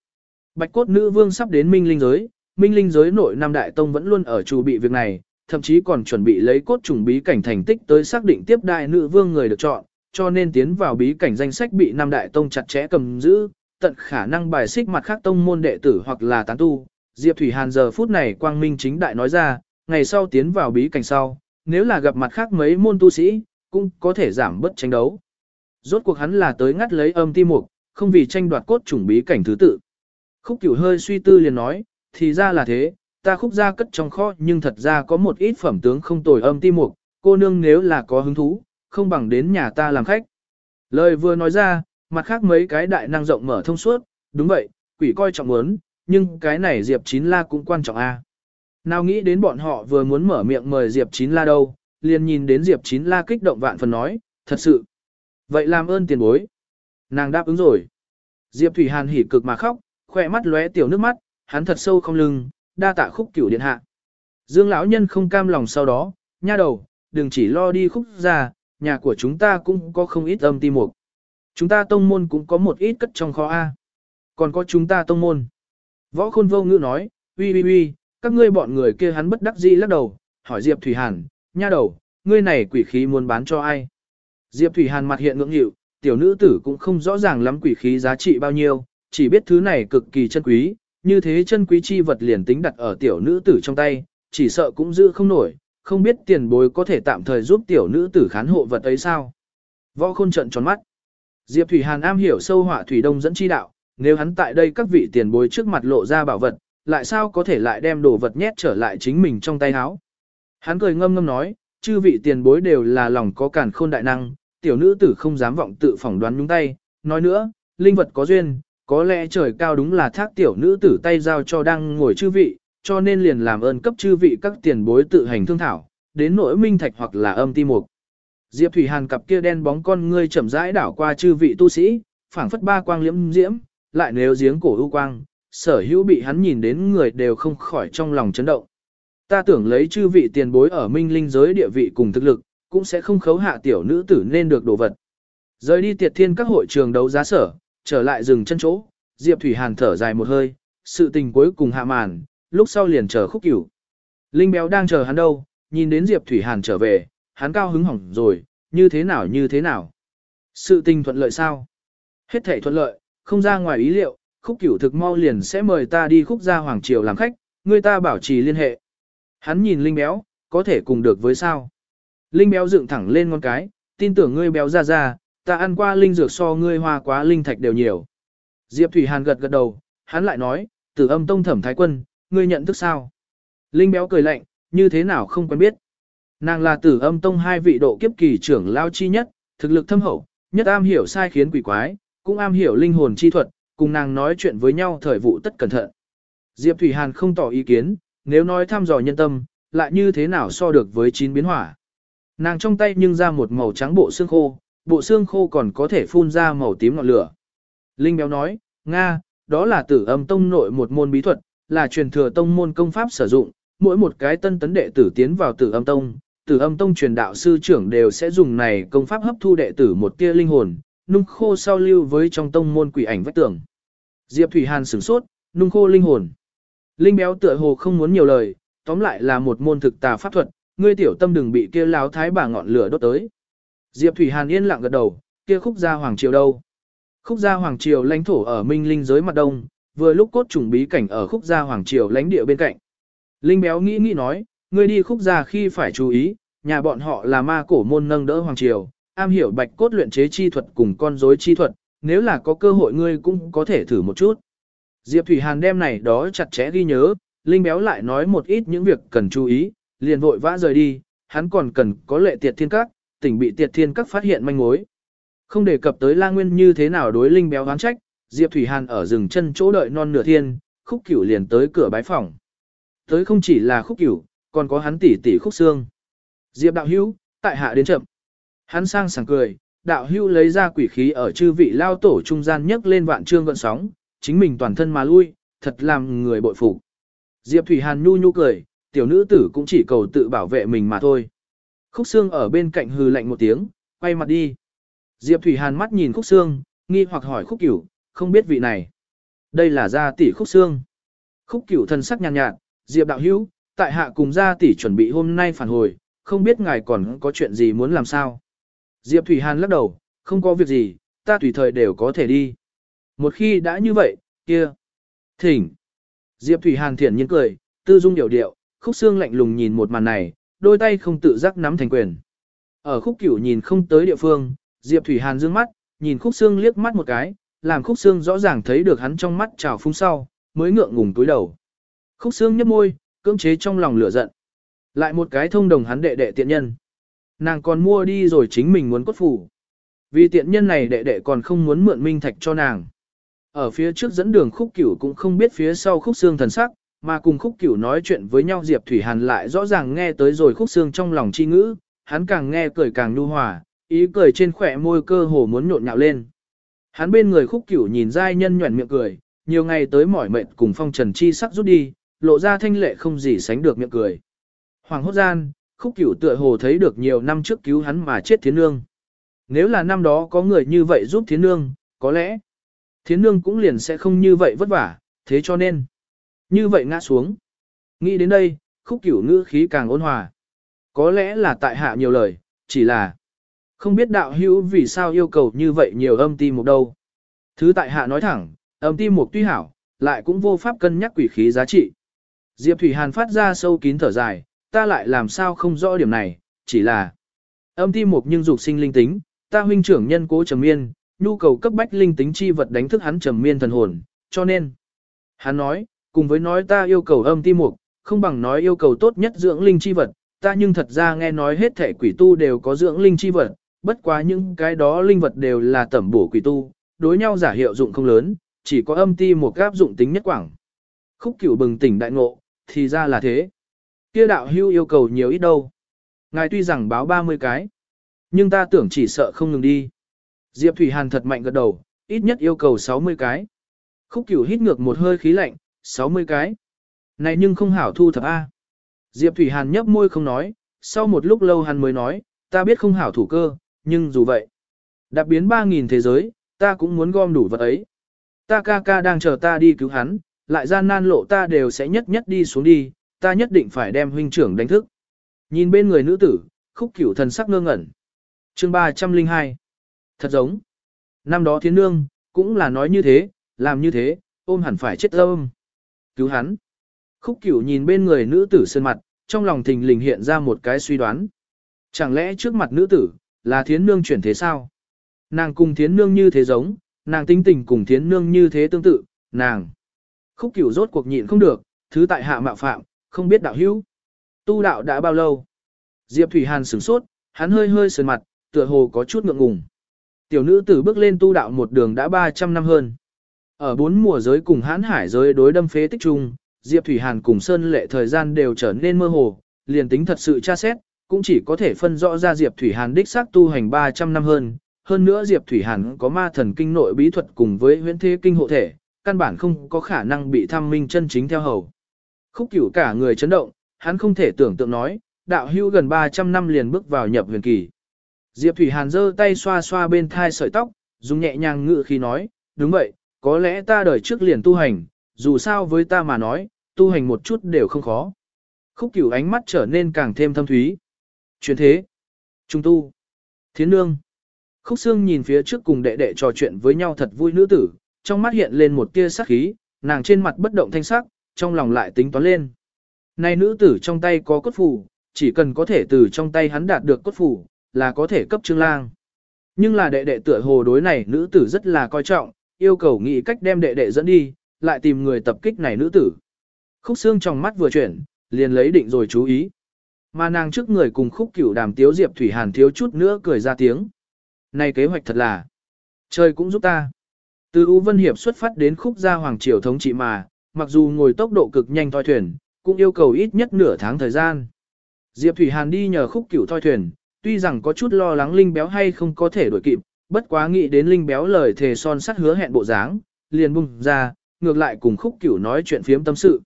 Bạch cốt nữ vương sắp đến minh linh giới, minh linh giới nội Nam Đại Tông vẫn luôn ở chủ bị việc này, thậm chí còn chuẩn bị lấy cốt trùng bí cảnh thành tích tới xác định tiếp đại nữ vương người được chọn, cho nên tiến vào bí cảnh danh sách bị Nam Đại Tông chặt chẽ cầm giữ, tận khả năng bài xích mặt khác tông môn đệ tử hoặc là tán tu. Diệp Thủy Hàn giờ phút này quang minh chính đại nói ra, ngày sau tiến vào bí cảnh sau, nếu là gặp mặt khác mấy môn tu sĩ, cũng có thể giảm bớt tranh đấu. Rốt cuộc hắn là tới ngắt lấy âm ti mục, không vì tranh đoạt cốt trùng bí cảnh thứ tự. Khúc cửu hơi suy tư liền nói, thì ra là thế, ta khúc ra cất trong kho nhưng thật ra có một ít phẩm tướng không tồi âm ti mục, cô nương nếu là có hứng thú, không bằng đến nhà ta làm khách. Lời vừa nói ra, mặt khác mấy cái đại năng rộng mở thông suốt, đúng vậy, quỷ coi trọng muốn, nhưng cái này Diệp Chín La cũng quan trọng a. Nào nghĩ đến bọn họ vừa muốn mở miệng mời Diệp Chín La đâu, liền nhìn đến Diệp Chín La kích động vạn phần nói, thật sự. Vậy làm ơn tiền bối. Nàng đáp ứng rồi. Diệp Thủy Hàn hỉ cực mà khóc, khỏe mắt lóe tiểu nước mắt, hắn thật sâu không lưng, đa tạ khúc cửu điện hạ. Dương lão nhân không cam lòng sau đó, nha đầu, đừng chỉ lo đi khúc ra, nhà của chúng ta cũng có không ít âm ti mục. Chúng ta tông môn cũng có một ít cất trong kho A. Còn có chúng ta tông môn. Võ khôn vô ngữ nói, uy uy uy, các ngươi bọn người kia hắn bất đắc dĩ lắc đầu, hỏi Diệp Thủy Hàn, nha đầu, ngươi này quỷ khí muốn bán cho ai? Diệp Thủy Hàn mặt hiện ngưỡng hiệu, tiểu nữ tử cũng không rõ ràng lắm quỷ khí giá trị bao nhiêu, chỉ biết thứ này cực kỳ chân quý, như thế chân quý chi vật liền tính đặt ở tiểu nữ tử trong tay, chỉ sợ cũng giữ không nổi, không biết tiền bối có thể tạm thời giúp tiểu nữ tử khán hộ vật ấy sao. Võ khôn trận tròn mắt. Diệp Thủy Hàn am hiểu sâu họa thủy đông dẫn chi đạo, nếu hắn tại đây các vị tiền bối trước mặt lộ ra bảo vật, lại sao có thể lại đem đồ vật nhét trở lại chính mình trong tay áo. Hắn cười ngâm ngâm nói, chư vị tiền bối đều là lòng có cản khôn đại năng, tiểu nữ tử không dám vọng tự phỏng đoán nhúng tay, nói nữa, linh vật có duyên, có lẽ trời cao đúng là thác tiểu nữ tử tay giao cho đang ngồi chư vị, cho nên liền làm ơn cấp chư vị các tiền bối tự hành thương thảo, đến nỗi minh thạch hoặc là âm ti mục. Diệp Thủy Hàn cặp kia đen bóng con ngươi chậm rãi đảo qua chư vị tu sĩ, phảng phất ba quang liễm diễm, lại nếu giếng cổ ưu quang, sở hữu bị hắn nhìn đến người đều không khỏi trong lòng chấn động. Ta tưởng lấy chư vị tiền bối ở minh linh giới địa vị cùng thực lực, cũng sẽ không khấu hạ tiểu nữ tử nên được đồ vật. Rời đi tiệt thiên các hội trường đấu giá sở, trở lại dừng chân chỗ, Diệp Thủy Hàn thở dài một hơi, sự tình cuối cùng hạ màn, lúc sau liền chờ khúc cửu. Linh béo đang chờ hắn đâu, nhìn đến Diệp Thủy Hàn trở về, hắn cao hứng hỏng rồi, như thế nào như thế nào. Sự tình thuận lợi sao? Hết thể thuận lợi, không ra ngoài ý liệu, khúc cửu thực mau liền sẽ mời ta đi khúc gia Hoàng Triều làm khách, người ta bảo trì liên hệ. Hắn nhìn Linh béo, có thể cùng được với sao? Linh béo dựng thẳng lên ngón cái, tin tưởng ngươi béo ra ra, ta ăn qua linh dược so ngươi hoa quá linh thạch đều nhiều. Diệp Thủy Hàn gật gật đầu, hắn lại nói, tử âm tông thẩm thái quân, ngươi nhận thức sao? Linh béo cười lạnh, như thế nào không quen biết. Nàng là tử âm tông hai vị độ kiếp kỳ trưởng lao chi nhất, thực lực thâm hậu, nhất am hiểu sai khiến quỷ quái, cũng am hiểu linh hồn chi thuật, cùng nàng nói chuyện với nhau thời vụ tất cẩn thận. Diệp Thủy Hàn không tỏ ý kiến, nếu nói thăm dò nhân tâm, lại như thế nào so được với chín biến hỏa. Nàng trong tay nhưng ra một màu trắng bộ xương khô, bộ xương khô còn có thể phun ra màu tím ngọn lửa. Linh béo nói, Nga, đó là tử âm tông nội một môn bí thuật, là truyền thừa tông môn công pháp sử dụng, mỗi một cái tân tấn đệ tử tiến vào tử âm tông, tử âm tông truyền đạo sư trưởng đều sẽ dùng này công pháp hấp thu đệ tử một tia linh hồn, nung khô sau lưu với trong tông môn quỷ ảnh vách tường. Diệp Thủy Hàn sửng sốt, nung khô linh hồn. Linh béo tựa hồ không muốn nhiều lời, tóm lại là một môn thực tà pháp thuật, ngươi tiểu tâm đừng bị kia láo thái bà ngọn lửa đốt tới. Diệp Thủy Hàn yên lặng gật đầu, kia khúc gia hoàng triều đâu? Khúc gia hoàng triều lãnh thổ ở Minh Linh giới mặt đông, vừa lúc cốt trùng bí cảnh ở khúc gia hoàng triều lãnh địa bên cạnh. Linh béo nghĩ nghĩ nói, ngươi đi khúc gia khi phải chú ý, nhà bọn họ là ma cổ môn nâng đỡ hoàng triều, am hiểu bạch cốt luyện chế chi thuật cùng con rối chi thuật, nếu là có cơ hội ngươi cũng có thể thử một chút. Diệp Thủy Hàn đem này đó chặt chẽ ghi nhớ, Linh béo lại nói một ít những việc cần chú ý, liền vội vã rời đi, hắn còn cần có lệ tiệt thiên các, tỉnh bị tiệt thiên các phát hiện manh mối. Không đề cập tới La Nguyên như thế nào đối Linh béo oán trách, Diệp Thủy Hàn ở rừng chân chỗ đợi non nửa thiên, khúc cửu liền tới cửa bái phòng. Tới không chỉ là khúc cửu, còn có hắn tỷ tỷ khúc xương. Diệp đạo hữu, tại hạ đến chậm. Hắn sang sảng cười, đạo hữu lấy ra quỷ khí ở chư vị lao tổ trung gian nhấc lên vạn trương gợn sóng, chính mình toàn thân mà lui, thật làm người bội phục. Diệp Thủy Hàn nhu nhu cười, tiểu nữ tử cũng chỉ cầu tự bảo vệ mình mà thôi. Khúc Sương ở bên cạnh hừ lạnh một tiếng, quay mặt đi. Diệp Thủy Hàn mắt nhìn khúc Sương, nghi hoặc hỏi khúc cửu, không biết vị này. Đây là gia tỷ khúc Sương. Khúc cửu thân sắc nhàn nhạt, Diệp đạo hữu, tại hạ cùng gia tỷ chuẩn bị hôm nay phản hồi, không biết ngài còn có chuyện gì muốn làm sao. Diệp Thủy Hàn lắc đầu, không có việc gì, ta tùy thời đều có thể đi. Một khi đã như vậy, kia. Thỉnh. Diệp Thủy Hàn thiện nhiên cười, tư dung điệu điệu, khúc Sương lạnh lùng nhìn một màn này, đôi tay không tự giác nắm thành quyền. Ở khúc cửu nhìn không tới địa phương, Diệp Thủy Hàn dương mắt, nhìn khúc xương liếc mắt một cái, làm khúc xương rõ ràng thấy được hắn trong mắt trào phúng sau, mới ngượng ngùng túi đầu. Khúc xương nhấp môi, cưỡng chế trong lòng lửa giận. Lại một cái thông đồng hắn đệ đệ tiện nhân. Nàng còn mua đi rồi chính mình muốn cốt phủ. Vì tiện nhân này đệ đệ còn không muốn mượn minh thạch cho nàng. Ở phía trước dẫn đường khúc cửu cũng không biết phía sau khúc xương thần sắc, mà cùng khúc cửu nói chuyện với nhau Diệp Thủy Hàn lại rõ ràng nghe tới rồi khúc xương trong lòng chi ngữ, hắn càng nghe cười càng nhu hòa, ý cười trên khỏe môi cơ hồ muốn nhộn nhạo lên. Hắn bên người khúc cửu nhìn giai nhân nhuẩn miệng cười, nhiều ngày tới mỏi mệt cùng phong trần chi sắc rút đi, lộ ra thanh lệ không gì sánh được miệng cười. Hoàng hốt gian, khúc cửu tựa hồ thấy được nhiều năm trước cứu hắn mà chết thiến nương. Nếu là năm đó có người như vậy giúp thiến nương, có lẽ thiến nương cũng liền sẽ không như vậy vất vả, thế cho nên như vậy ngã xuống. Nghĩ đến đây, khúc cửu ngữ khí càng ôn hòa. Có lẽ là tại hạ nhiều lời, chỉ là không biết đạo hữu vì sao yêu cầu như vậy nhiều âm ti mục đâu. Thứ tại hạ nói thẳng, âm ti mục tuy hảo, lại cũng vô pháp cân nhắc quỷ khí giá trị. Diệp Thủy Hàn phát ra sâu kín thở dài, ta lại làm sao không rõ điểm này, chỉ là âm ti mục nhưng dục sinh linh tính, ta huynh trưởng nhân cố trầm miên, nhu cầu cấp bách linh tính chi vật đánh thức hắn trầm miên thần hồn, cho nên hắn nói, cùng với nói ta yêu cầu âm ti mục, không bằng nói yêu cầu tốt nhất dưỡng linh chi vật, ta nhưng thật ra nghe nói hết thể quỷ tu đều có dưỡng linh chi vật, bất quá những cái đó linh vật đều là tẩm bổ quỷ tu, đối nhau giả hiệu dụng không lớn, chỉ có âm ti một áp dụng tính nhất quảng. Khúc cửu bừng tỉnh đại ngộ, thì ra là thế. Kia đạo hưu yêu cầu nhiều ít đâu. Ngài tuy rằng báo 30 cái, nhưng ta tưởng chỉ sợ không ngừng đi. Diệp Thủy Hàn thật mạnh gật đầu, ít nhất yêu cầu 60 cái. Khúc cửu hít ngược một hơi khí lạnh, 60 cái. Này nhưng không hảo thu thập A. Diệp Thủy Hàn nhấp môi không nói, sau một lúc lâu hắn mới nói, ta biết không hảo thủ cơ, nhưng dù vậy, đạp biến 3.000 thế giới, ta cũng muốn gom đủ vật ấy. Ta ca ca đang chờ ta đi cứu hắn, lại gian nan lộ ta đều sẽ nhất nhất đi xuống đi, ta nhất định phải đem huynh trưởng đánh thức. Nhìn bên người nữ tử, khúc cửu thần sắc ngơ ngẩn. chương 302. Thật giống. Năm đó thiên nương, cũng là nói như thế, làm như thế, ôm hẳn phải chết âm. Cứu hắn. Khúc cửu nhìn bên người nữ tử sơn mặt, trong lòng thình lình hiện ra một cái suy đoán. Chẳng lẽ trước mặt nữ tử, là thiến nương chuyển thế sao? Nàng cùng thiến nương như thế giống, nàng tinh tình cùng thiến nương như thế tương tự, nàng. Khúc cửu rốt cuộc nhịn không được, thứ tại hạ mạo phạm, không biết đạo hữu. Tu đạo đã bao lâu? Diệp Thủy Hàn sửng sốt, hắn hơi hơi sườn mặt, tựa hồ có chút ngượng ngùng. Tiểu nữ tử bước lên tu đạo một đường đã 300 năm hơn. Ở bốn mùa giới cùng hãn hải giới đối đâm phế tích chung, Diệp Thủy Hàn cùng Sơn Lệ thời gian đều trở nên mơ hồ, liền tính thật sự tra xét, cũng chỉ có thể phân rõ ra Diệp Thủy Hàn đích xác tu hành 300 năm hơn. Hơn nữa Diệp Thủy Hàn có ma thần kinh nội bí thuật cùng với huyễn thế kinh hộ thể, căn bản không có khả năng bị Tham minh chân chính theo hầu. Khúc cửu cả người chấn động, hắn không thể tưởng tượng nói, đạo hưu gần 300 năm liền bước vào nhập huyền kỳ. Diệp Thủy Hàn giơ tay xoa xoa bên thai sợi tóc, dùng nhẹ nhàng ngự khi nói, đúng vậy, có lẽ ta đời trước liền tu hành, dù sao với ta mà nói, tu hành một chút đều không khó. Khúc cửu ánh mắt trở nên càng thêm thâm thúy. Chuyển thế. Trung tu. Thiến nương. Khúc xương nhìn phía trước cùng đệ đệ trò chuyện với nhau thật vui nữ tử, trong mắt hiện lên một tia sắc khí, nàng trên mặt bất động thanh sắc, trong lòng lại tính toán lên. Này nữ tử trong tay có cốt phủ, chỉ cần có thể từ trong tay hắn đạt được cốt phủ, là có thể cấp trương lang. Nhưng là đệ đệ tựa hồ đối này nữ tử rất là coi trọng, yêu cầu nghĩ cách đem đệ đệ dẫn đi, lại tìm người tập kích này nữ tử. Khúc xương trong mắt vừa chuyển, liền lấy định rồi chú ý. Mà nàng trước người cùng khúc cửu đàm tiếu diệp thủy hàn thiếu chút nữa cười ra tiếng. Này kế hoạch thật là, trời cũng giúp ta. Từ U Vân Hiệp xuất phát đến khúc gia hoàng triều thống trị mà, mặc dù ngồi tốc độ cực nhanh thoi thuyền, cũng yêu cầu ít nhất nửa tháng thời gian. Diệp Thủy Hàn đi nhờ khúc cửu thoi thuyền, tuy rằng có chút lo lắng Linh Béo hay không có thể đuổi kịp, bất quá nghĩ đến Linh Béo lời thề son sắt hứa hẹn bộ dáng, liền bung ra, ngược lại cùng khúc cửu nói chuyện phiếm tâm sự.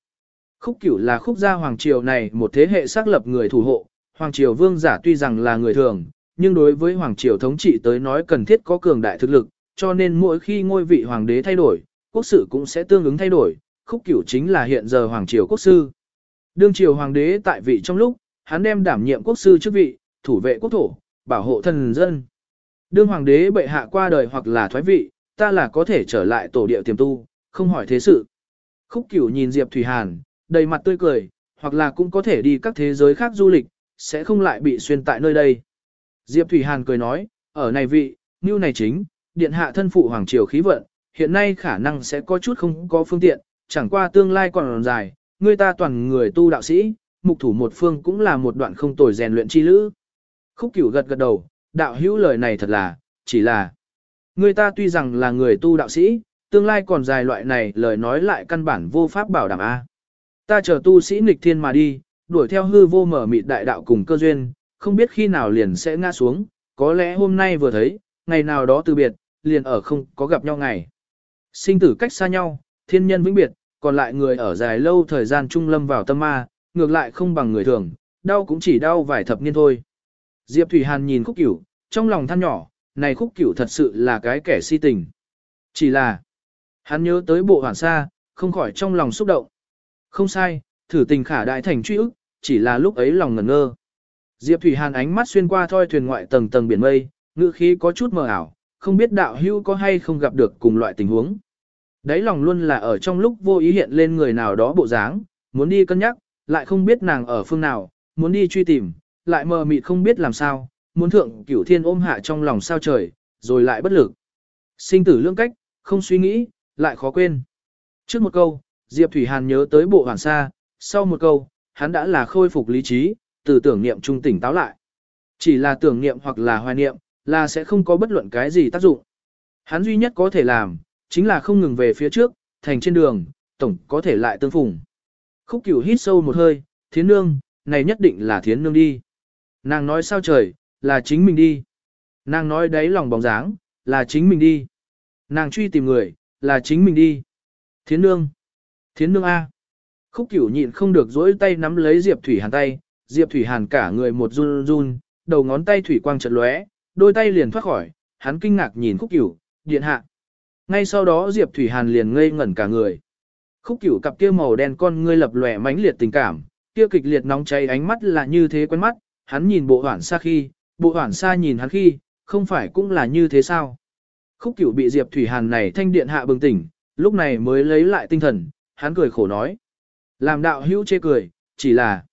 Khúc cửu là khúc gia hoàng triều này một thế hệ xác lập người thủ hộ, hoàng triều vương giả tuy rằng là người thường, nhưng đối với hoàng triều thống trị tới nói cần thiết có cường đại thực lực, cho nên mỗi khi ngôi vị hoàng đế thay đổi, quốc sự cũng sẽ tương ứng thay đổi, khúc cửu chính là hiện giờ hoàng triều quốc sư. Đương triều hoàng đế tại vị trong lúc, hắn đem đảm nhiệm quốc sư chức vị, thủ vệ quốc thổ, bảo hộ thần dân. Đương hoàng đế bệ hạ qua đời hoặc là thoái vị, ta là có thể trở lại tổ địa tiềm tu, không hỏi thế sự. Khúc cửu nhìn Diệp Thủy Hàn, đầy mặt tươi cười, hoặc là cũng có thể đi các thế giới khác du lịch, sẽ không lại bị xuyên tại nơi đây. Diệp Thủy Hàn cười nói, ở này vị, như này chính, điện hạ thân phụ hoàng triều khí vận, hiện nay khả năng sẽ có chút không có phương tiện, chẳng qua tương lai còn dài, người ta toàn người tu đạo sĩ, mục thủ một phương cũng là một đoạn không tồi rèn luyện chi lữ. Khúc cửu gật gật đầu, đạo hữu lời này thật là, chỉ là, người ta tuy rằng là người tu đạo sĩ, tương lai còn dài loại này lời nói lại căn bản vô pháp bảo đảm A. Ta chờ tu sĩ nghịch thiên mà đi, đuổi theo hư vô mở mịt đại đạo cùng cơ duyên, không biết khi nào liền sẽ ngã xuống, có lẽ hôm nay vừa thấy, ngày nào đó từ biệt, liền ở không có gặp nhau ngày. Sinh tử cách xa nhau, thiên nhân vĩnh biệt, còn lại người ở dài lâu thời gian trung lâm vào tâm ma, ngược lại không bằng người thường, đau cũng chỉ đau vài thập niên thôi. Diệp Thủy Hàn nhìn khúc cửu, trong lòng than nhỏ, này khúc cửu thật sự là cái kẻ si tình. Chỉ là, hắn nhớ tới bộ hoàn sa, không khỏi trong lòng xúc động. Không sai, thử tình khả đại thành truy ức, chỉ là lúc ấy lòng ngẩn ngơ. Diệp Thủy Hàn ánh mắt xuyên qua thoi thuyền ngoại tầng tầng biển mây, ngữ khí có chút mờ ảo, không biết đạo hưu có hay không gặp được cùng loại tình huống. Đấy lòng luôn là ở trong lúc vô ý hiện lên người nào đó bộ dáng, muốn đi cân nhắc, lại không biết nàng ở phương nào, muốn đi truy tìm, lại mờ mịt không biết làm sao, muốn thượng cửu thiên ôm hạ trong lòng sao trời, rồi lại bất lực. Sinh tử lương cách, không suy nghĩ, lại khó quên. Trước một câu, Diệp Thủy Hàn nhớ tới bộ hoàn sa, sau một câu, hắn đã là khôi phục lý trí, từ tưởng niệm trung tỉnh táo lại. Chỉ là tưởng niệm hoặc là hoài niệm, là sẽ không có bất luận cái gì tác dụng. Hắn duy nhất có thể làm, chính là không ngừng về phía trước, thành trên đường, tổng có thể lại tương phùng. Khúc cửu hít sâu một hơi, thiến nương, này nhất định là thiến nương đi. Nàng nói sao trời, là chính mình đi. Nàng nói đấy lòng bóng dáng, là chính mình đi. Nàng truy tìm người, là chính mình đi. Thiến nương. Thiến nương A. Khúc cửu nhịn không được dỗi tay nắm lấy Diệp Thủy Hàn tay, Diệp Thủy Hàn cả người một run run, đầu ngón tay thủy quang chợt lóe, đôi tay liền thoát khỏi, hắn kinh ngạc nhìn khúc cửu, điện hạ. Ngay sau đó Diệp Thủy Hàn liền ngây ngẩn cả người. Khúc cửu cặp kia màu đen con ngươi lập lòe mãnh liệt tình cảm, kia kịch liệt nóng cháy ánh mắt là như thế quen mắt, hắn nhìn bộ hoảng xa khi, bộ hoảng xa nhìn hắn khi, không phải cũng là như thế sao. Khúc cửu bị Diệp Thủy Hàn này thanh điện hạ bừng tỉnh, lúc này mới lấy lại tinh thần, hắn cười khổ nói. Làm đạo hữu chê cười, chỉ là,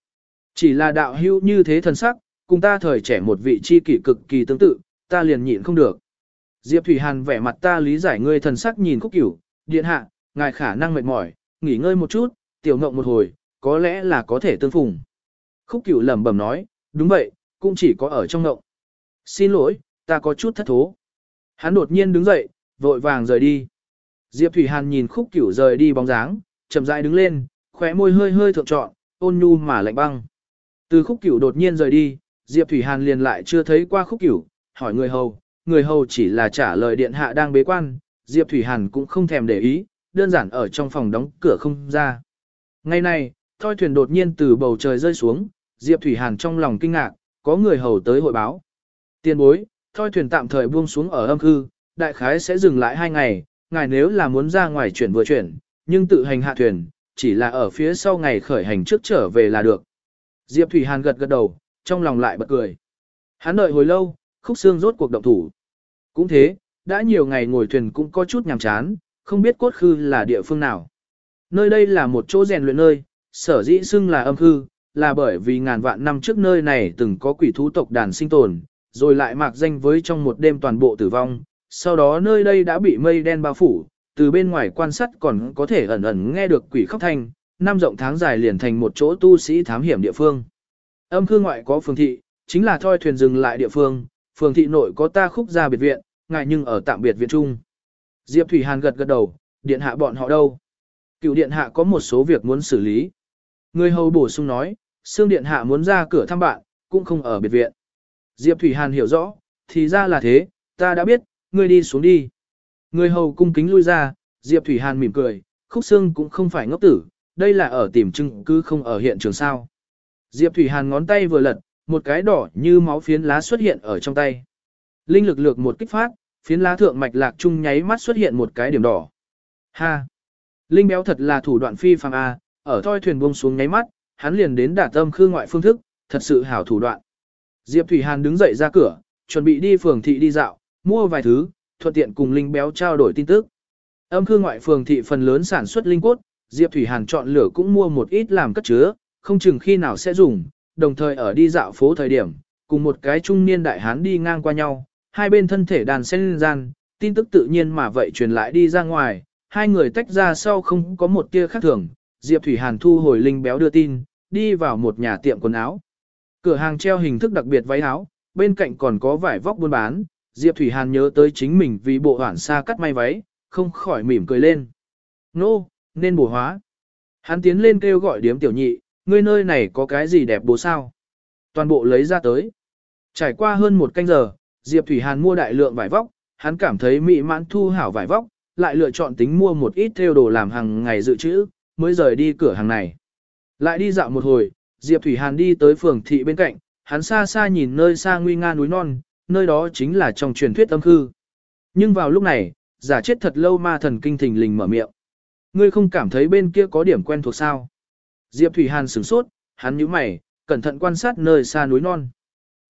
chỉ là đạo hữu như thế thần sắc, cùng ta thời trẻ một vị chi kỷ cực kỳ tương tự, ta liền nhịn không được. Diệp Thủy Hàn vẻ mặt ta lý giải ngươi thần sắc nhìn khúc cửu, điện hạ, ngài khả năng mệt mỏi, nghỉ ngơi một chút, tiểu ngộng một hồi, có lẽ là có thể tương phùng. Khúc cửu lẩm bẩm nói, đúng vậy, cũng chỉ có ở trong ngộng. Xin lỗi, ta có chút thất thố. Hắn đột nhiên đứng dậy, vội vàng rời đi. Diệp Thủy Hàn nhìn khúc cửu rời đi bóng dáng, chậm rãi đứng lên, khóe môi hơi hơi thượng trọn, ôn nhu mà lạnh băng. Từ khúc cửu đột nhiên rời đi, Diệp Thủy Hàn liền lại chưa thấy qua khúc cửu, hỏi người hầu, người hầu chỉ là trả lời điện hạ đang bế quan, Diệp Thủy Hàn cũng không thèm để ý, đơn giản ở trong phòng đóng cửa không ra. Ngày này, thoi thuyền đột nhiên từ bầu trời rơi xuống, Diệp Thủy Hàn trong lòng kinh ngạc, có người hầu tới hội báo. Tiên bối, thoi thuyền tạm thời buông xuống ở âm hư, đại khái sẽ dừng lại hai ngày, ngài nếu là muốn ra ngoài chuyển vừa chuyển, nhưng tự hành hạ thuyền, chỉ là ở phía sau ngày khởi hành trước trở về là được. Diệp Thủy Hàn gật gật đầu, trong lòng lại bật cười. Hắn đợi hồi lâu, khúc xương rốt cuộc động thủ. Cũng thế, đã nhiều ngày ngồi thuyền cũng có chút nhàm chán, không biết cốt khư là địa phương nào. Nơi đây là một chỗ rèn luyện nơi, sở dĩ xưng là âm khư, là bởi vì ngàn vạn năm trước nơi này từng có quỷ thú tộc đàn sinh tồn, rồi lại mạc danh với trong một đêm toàn bộ tử vong, sau đó nơi đây đã bị mây đen bao phủ, từ bên ngoài quan sát còn có thể ẩn ẩn nghe được quỷ khóc thanh, năm rộng tháng dài liền thành một chỗ tu sĩ thám hiểm địa phương. Âm khư ngoại có phường thị, chính là thoi thuyền dừng lại địa phương, phường thị nội có ta khúc ra biệt viện, ngại nhưng ở tạm biệt viện trung. Diệp Thủy Hàn gật gật đầu, điện hạ bọn họ đâu? Cựu điện hạ có một số việc muốn xử lý. Người hầu bổ sung nói, Sương điện hạ muốn ra cửa thăm bạn, cũng không ở biệt viện. Diệp Thủy Hàn hiểu rõ, thì ra là thế, ta đã biết, ngươi đi xuống đi. Người hầu cung kính lui ra, Diệp Thủy Hàn mỉm cười, khúc xương cũng không phải ngốc tử, đây là ở tìm chứng cứ không ở hiện trường sao. Diệp Thủy Hàn ngón tay vừa lật, một cái đỏ như máu phiến lá xuất hiện ở trong tay. Linh lực lược một kích phát, phiến lá thượng mạch lạc trung nháy mắt xuất hiện một cái điểm đỏ. Ha! Linh béo thật là thủ đoạn phi phàm A, ở thoi thuyền buông xuống nháy mắt, hắn liền đến đả tâm khư ngoại phương thức, thật sự hảo thủ đoạn. Diệp Thủy Hàn đứng dậy ra cửa, chuẩn bị đi phường thị đi dạo, mua vài thứ, thuận tiện cùng Linh béo trao đổi tin tức. Âm khư ngoại phường thị phần lớn sản xuất linh cốt, Diệp Thủy Hàn chọn lửa cũng mua một ít làm cất chứa, không chừng khi nào sẽ dùng, đồng thời ở đi dạo phố thời điểm, cùng một cái trung niên đại hán đi ngang qua nhau, hai bên thân thể đàn sen gian, tin tức tự nhiên mà vậy truyền lại đi ra ngoài, hai người tách ra sau không có một tia khác thường, Diệp Thủy Hàn thu hồi linh béo đưa tin, đi vào một nhà tiệm quần áo. Cửa hàng treo hình thức đặc biệt váy áo, bên cạnh còn có vải vóc buôn bán, Diệp Thủy Hàn nhớ tới chính mình vì bộ hoảng xa cắt may váy, không khỏi mỉm cười lên. Nô, nên bổ hóa. Hắn tiến lên kêu gọi điếm tiểu nhị, ngươi nơi này có cái gì đẹp bố sao? Toàn bộ lấy ra tới. Trải qua hơn một canh giờ, Diệp Thủy Hàn mua đại lượng vải vóc, hắn cảm thấy mỹ mãn thu hảo vải vóc, lại lựa chọn tính mua một ít theo đồ làm hàng ngày dự trữ, mới rời đi cửa hàng này. Lại đi dạo một hồi, Diệp Thủy Hàn đi tới phường thị bên cạnh, hắn xa xa nhìn nơi xa nguy nga núi non, nơi đó chính là trong truyền thuyết âm khư. Nhưng vào lúc này, giả chết thật lâu ma thần kinh thình lình mở miệng. Ngươi không cảm thấy bên kia có điểm quen thuộc sao? Diệp Thủy Hàn sửng sốt, hắn nhíu mày, cẩn thận quan sát nơi xa núi non.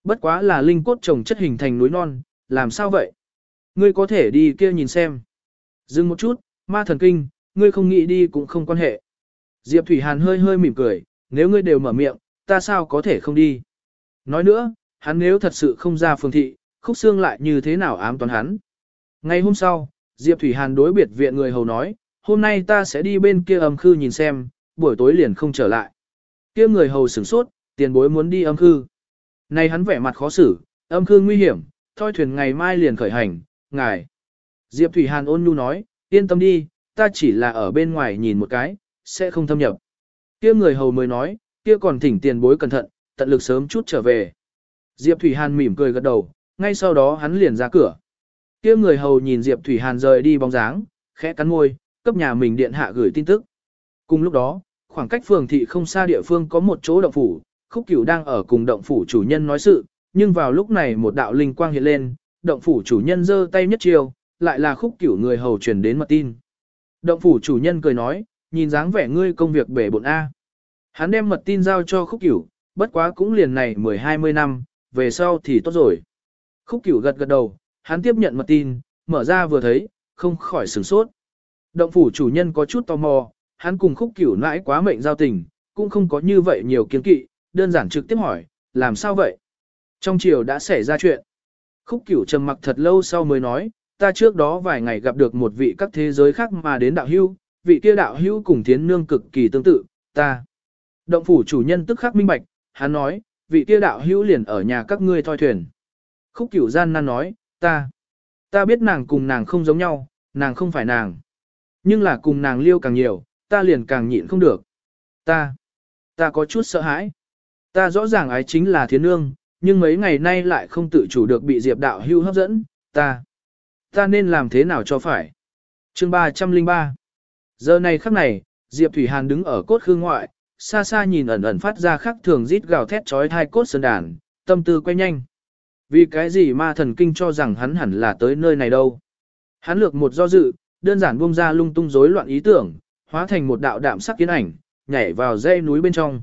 Bất quá là linh cốt trồng chất hình thành núi non, làm sao vậy? Ngươi có thể đi kia nhìn xem. Dừng một chút, ma thần kinh, ngươi không nghĩ đi cũng không quan hệ. Diệp Thủy Hàn hơi hơi mỉm cười, nếu ngươi đều mở miệng, ta sao có thể không đi. Nói nữa, hắn nếu thật sự không ra phương thị, khúc xương lại như thế nào ám toán hắn. Ngày hôm sau, Diệp Thủy Hàn đối biệt viện người hầu nói, hôm nay ta sẽ đi bên kia âm khư nhìn xem, buổi tối liền không trở lại. Kia người hầu sửng sốt, tiền bối muốn đi âm khư. Này hắn vẻ mặt khó xử, âm khư nguy hiểm, thôi thuyền ngày mai liền khởi hành, ngài. Diệp Thủy Hàn ôn nhu nói, yên tâm đi, ta chỉ là ở bên ngoài nhìn một cái, sẽ không thâm nhập. Kia người hầu mới nói, kia còn thỉnh tiền bối cẩn thận, tận lực sớm chút trở về. Diệp Thủy Hàn mỉm cười gật đầu, ngay sau đó hắn liền ra cửa. Kia người hầu nhìn Diệp Thủy Hàn rời đi bóng dáng, khẽ cắn môi, cấp nhà mình điện hạ gửi tin tức. Cùng lúc đó, khoảng cách phường thị không xa địa phương có một chỗ động phủ, khúc cửu đang ở cùng động phủ chủ nhân nói sự, nhưng vào lúc này một đạo linh quang hiện lên, động phủ chủ nhân giơ tay nhất chiều, lại là khúc cửu người hầu truyền đến mật tin. Động phủ chủ nhân cười nói, nhìn dáng vẻ ngươi công việc bể bộn A. Hắn đem mật tin giao cho khúc cửu, bất quá cũng liền này 10-20 năm, về sau thì tốt rồi. Khúc cửu gật gật đầu, hắn tiếp nhận mật tin, mở ra vừa thấy, không khỏi sửng sốt. Động phủ chủ nhân có chút tò mò, hắn cùng khúc cửu nãi quá mệnh giao tình, cũng không có như vậy nhiều kiến kỵ, đơn giản trực tiếp hỏi, làm sao vậy? Trong chiều đã xảy ra chuyện. Khúc cửu trầm mặc thật lâu sau mới nói, ta trước đó vài ngày gặp được một vị các thế giới khác mà đến đạo hưu, vị kia đạo hưu cùng thiến nương cực kỳ tương tự, ta. Động phủ chủ nhân tức khắc minh bạch, hắn nói, vị kia đạo hưu liền ở nhà các ngươi thoi thuyền. Khúc cửu gian nan nói, ta. Ta biết nàng cùng nàng không giống nhau, nàng không phải nàng. Nhưng là cùng nàng liêu càng nhiều, ta liền càng nhịn không được. Ta, ta có chút sợ hãi. Ta rõ ràng ái chính là thiến nương, nhưng mấy ngày nay lại không tự chủ được bị Diệp đạo hưu hấp dẫn, ta. Ta nên làm thế nào cho phải? chương 303 Giờ này khắc này, Diệp Thủy Hàn đứng ở cốt khương ngoại, xa xa nhìn ẩn ẩn phát ra khắc thường rít gào thét trói thai cốt sơn đàn, tâm tư quay nhanh. Vì cái gì ma thần kinh cho rằng hắn hẳn là tới nơi này đâu? Hắn lược một do dự, đơn giản buông ra lung tung rối loạn ý tưởng, hóa thành một đạo đạm sắc kiến ảnh, nhảy vào dãy núi bên trong.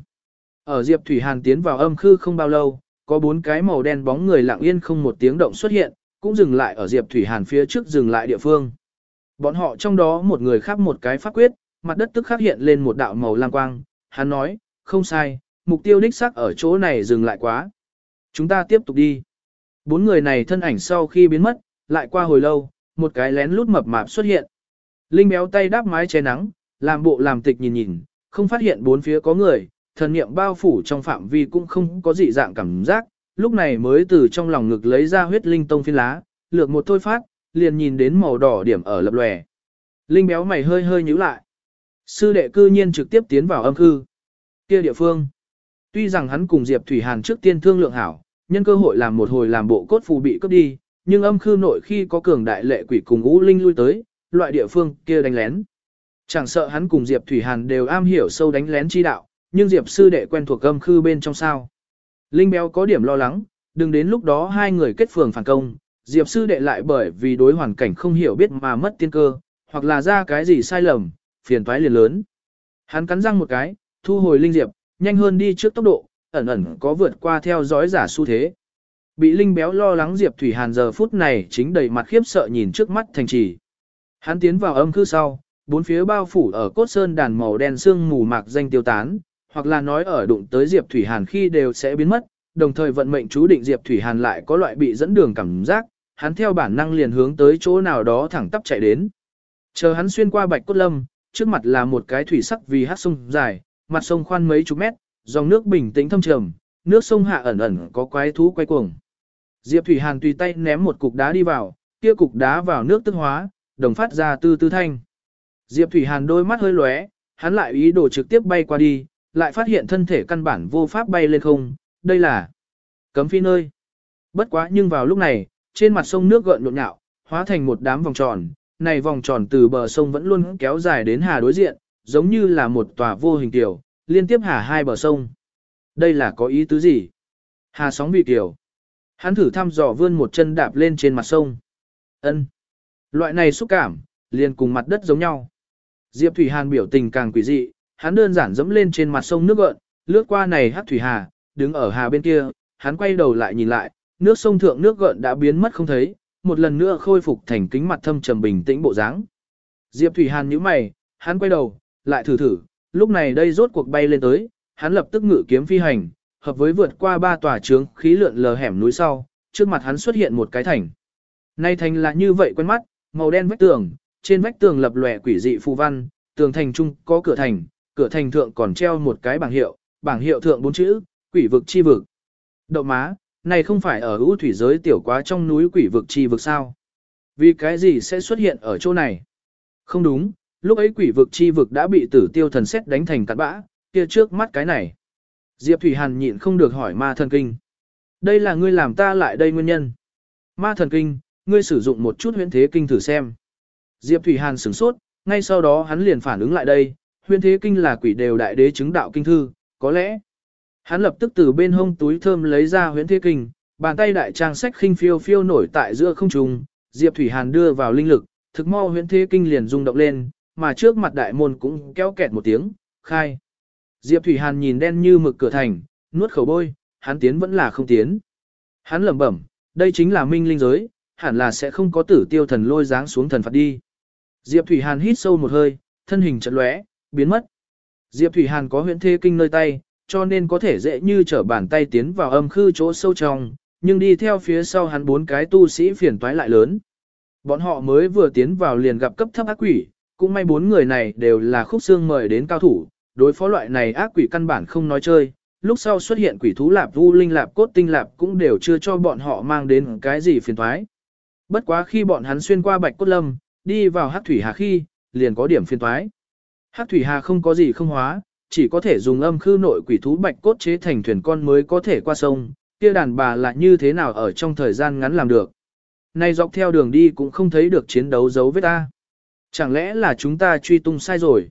Ở Diệp Thủy Hàn tiến vào âm khư không bao lâu, có bốn cái màu đen bóng người lặng yên không một tiếng động xuất hiện, cũng dừng lại ở Diệp Thủy Hàn phía trước dừng lại địa phương. Bọn họ trong đó một người khác một cái pháp quyết, mặt đất tức khắc hiện lên một đạo màu lam quang, hắn nói, không sai, mục tiêu đích xác ở chỗ này dừng lại quá. Chúng ta tiếp tục đi. Bốn người này thân ảnh sau khi biến mất, lại qua hồi lâu, một cái lén lút mập mạp xuất hiện. Linh béo tay đáp mái che nắng, làm bộ làm tịch nhìn nhìn, không phát hiện bốn phía có người, thần niệm bao phủ trong phạm vi cũng không có dị dạng cảm giác, lúc này mới từ trong lòng ngực lấy ra huyết linh tông phiên lá, lược một thôi phát, liền nhìn đến màu đỏ điểm ở lập lòe. Linh béo mày hơi hơi nhíu lại. Sư đệ cư nhiên trực tiếp tiến vào âm khư. Kia địa phương. Tuy rằng hắn cùng Diệp Thủy Hàn trước tiên thương lượng hảo, nhân cơ hội làm một hồi làm bộ cốt phù bị cướp đi, nhưng âm khư nội khi có cường đại lệ quỷ cùng ngũ linh lui tới, loại địa phương kia đánh lén. Chẳng sợ hắn cùng Diệp Thủy Hàn đều am hiểu sâu đánh lén chi đạo, nhưng Diệp sư đệ quen thuộc âm khư bên trong sao. Linh béo có điểm lo lắng, đừng đến lúc đó hai người kết phường phản công, Diệp sư đệ lại bởi vì đối hoàn cảnh không hiểu biết mà mất tiên cơ, hoặc là ra cái gì sai lầm, phiền toái liền lớn. Hắn cắn răng một cái, thu hồi linh diệp, nhanh hơn đi trước tốc độ, ẩn ẩn có vượt qua theo dõi giả xu thế. Bị linh béo lo lắng Diệp Thủy Hàn giờ phút này chính đầy mặt khiếp sợ nhìn trước mắt thành trì. Hắn tiến vào âm cư sau, bốn phía bao phủ ở cốt sơn đàn màu đen sương mù mạc danh tiêu tán, hoặc là nói ở đụng tới Diệp Thủy Hàn khi đều sẽ biến mất, đồng thời vận mệnh chú định Diệp Thủy Hàn lại có loại bị dẫn đường cảm giác, hắn theo bản năng liền hướng tới chỗ nào đó thẳng tắp chạy đến. Chờ hắn xuyên qua bạch cốt lâm, trước mặt là một cái thủy sắc vì hát sông dài, mặt sông khoan mấy chục mét, dòng nước bình tĩnh thâm trầm, nước sông hạ ẩn ẩn có quái thú quay cuồng. Diệp Thủy Hàn tùy tay ném một cục đá đi vào, kia cục đá vào nước tức hóa, đồng phát ra tư tư thanh. Diệp Thủy Hàn đôi mắt hơi lóe, hắn lại ý đồ trực tiếp bay qua đi, lại phát hiện thân thể căn bản vô pháp bay lên không, đây là cấm phi nơi. Bất quá nhưng vào lúc này, trên mặt sông nước gợn nhộn nhạo, hóa thành một đám vòng tròn, này vòng tròn từ bờ sông vẫn luôn kéo dài đến hà đối diện, giống như là một tòa vô hình tiểu, liên tiếp hà hai bờ sông. Đây là có ý tứ gì? Hà sóng bị tiểu. Hắn thử thăm dò vươn một chân đạp lên trên mặt sông. Ân. Loại này xúc cảm, liền cùng mặt đất giống nhau. Diệp Thủy Hàn biểu tình càng quỷ dị, hắn đơn giản dẫm lên trên mặt sông nước gợn, lướt qua này hắc thủy hà, đứng ở hà bên kia, hắn quay đầu lại nhìn lại, nước sông thượng nước gợn đã biến mất không thấy, một lần nữa khôi phục thành kính mặt thâm trầm bình tĩnh bộ dáng. Diệp Thủy Hàn nhíu mày, hắn quay đầu, lại thử thử, lúc này đây rốt cuộc bay lên tới, hắn lập tức ngự kiếm phi hành, hợp với vượt qua ba tòa trướng khí lượn lờ hẻm núi sau, trước mặt hắn xuất hiện một cái thành. Nay thành là như vậy quen mắt, màu đen vách tường, trên vách tường lập lòe quỷ dị phù văn, tường thành trung có cửa thành, cửa thành thượng còn treo một cái bảng hiệu, bảng hiệu thượng bốn chữ, quỷ vực chi vực. Đậu má, này không phải ở ưu thủy giới tiểu quá trong núi quỷ vực chi vực sao? Vì cái gì sẽ xuất hiện ở chỗ này? Không đúng, lúc ấy quỷ vực chi vực đã bị tử tiêu thần xét đánh thành cát bã, kia trước mắt cái này. Diệp Thủy Hàn nhịn không được hỏi ma thần kinh. Đây là ngươi làm ta lại đây nguyên nhân. Ma thần kinh, ngươi sử dụng một chút huyễn thế kinh thử xem. Diệp Thủy Hàn sửng sốt, ngay sau đó hắn liền phản ứng lại đây, huyễn thế kinh là quỷ đều đại đế chứng đạo kinh thư, có lẽ. Hắn lập tức từ bên hông túi thơm lấy ra huyễn thế kinh, bàn tay đại trang sách khinh phiêu phiêu nổi tại giữa không trung, Diệp Thủy Hàn đưa vào linh lực, thực mau huyễn thế kinh liền rung động lên, mà trước mặt đại môn cũng kéo kẹt một tiếng, khai. Diệp Thủy Hàn nhìn đen như mực cửa thành, nuốt khẩu bôi, hắn tiến vẫn là không tiến. Hắn lẩm bẩm, đây chính là minh linh giới, hẳn là sẽ không có tử tiêu thần lôi dáng xuống thần phạt đi. Diệp Thủy Hàn hít sâu một hơi, thân hình chợt lóe, biến mất. Diệp Thủy Hàn có huyễn thê kinh nơi tay, cho nên có thể dễ như trở bàn tay tiến vào âm khư chỗ sâu trong, nhưng đi theo phía sau hắn bốn cái tu sĩ phiền toái lại lớn. Bọn họ mới vừa tiến vào liền gặp cấp thấp ác quỷ, cũng may bốn người này đều là khúc xương mời đến cao thủ, đối phó loại này ác quỷ căn bản không nói chơi, lúc sau xuất hiện quỷ thú lạp vu linh lạp cốt tinh lạp cũng đều chưa cho bọn họ mang đến cái gì phiền toái. Bất quá khi bọn hắn xuyên qua bạch cốt lâm, đi vào hắc thủy hà khi, liền có điểm phiền toái. Hắc thủy hà không có gì không hóa, chỉ có thể dùng âm khư nội quỷ thú bạch cốt chế thành thuyền con mới có thể qua sông, kia đàn bà là như thế nào ở trong thời gian ngắn làm được. Nay dọc theo đường đi cũng không thấy được chiến đấu dấu vết ta. Chẳng lẽ là chúng ta truy tung sai rồi?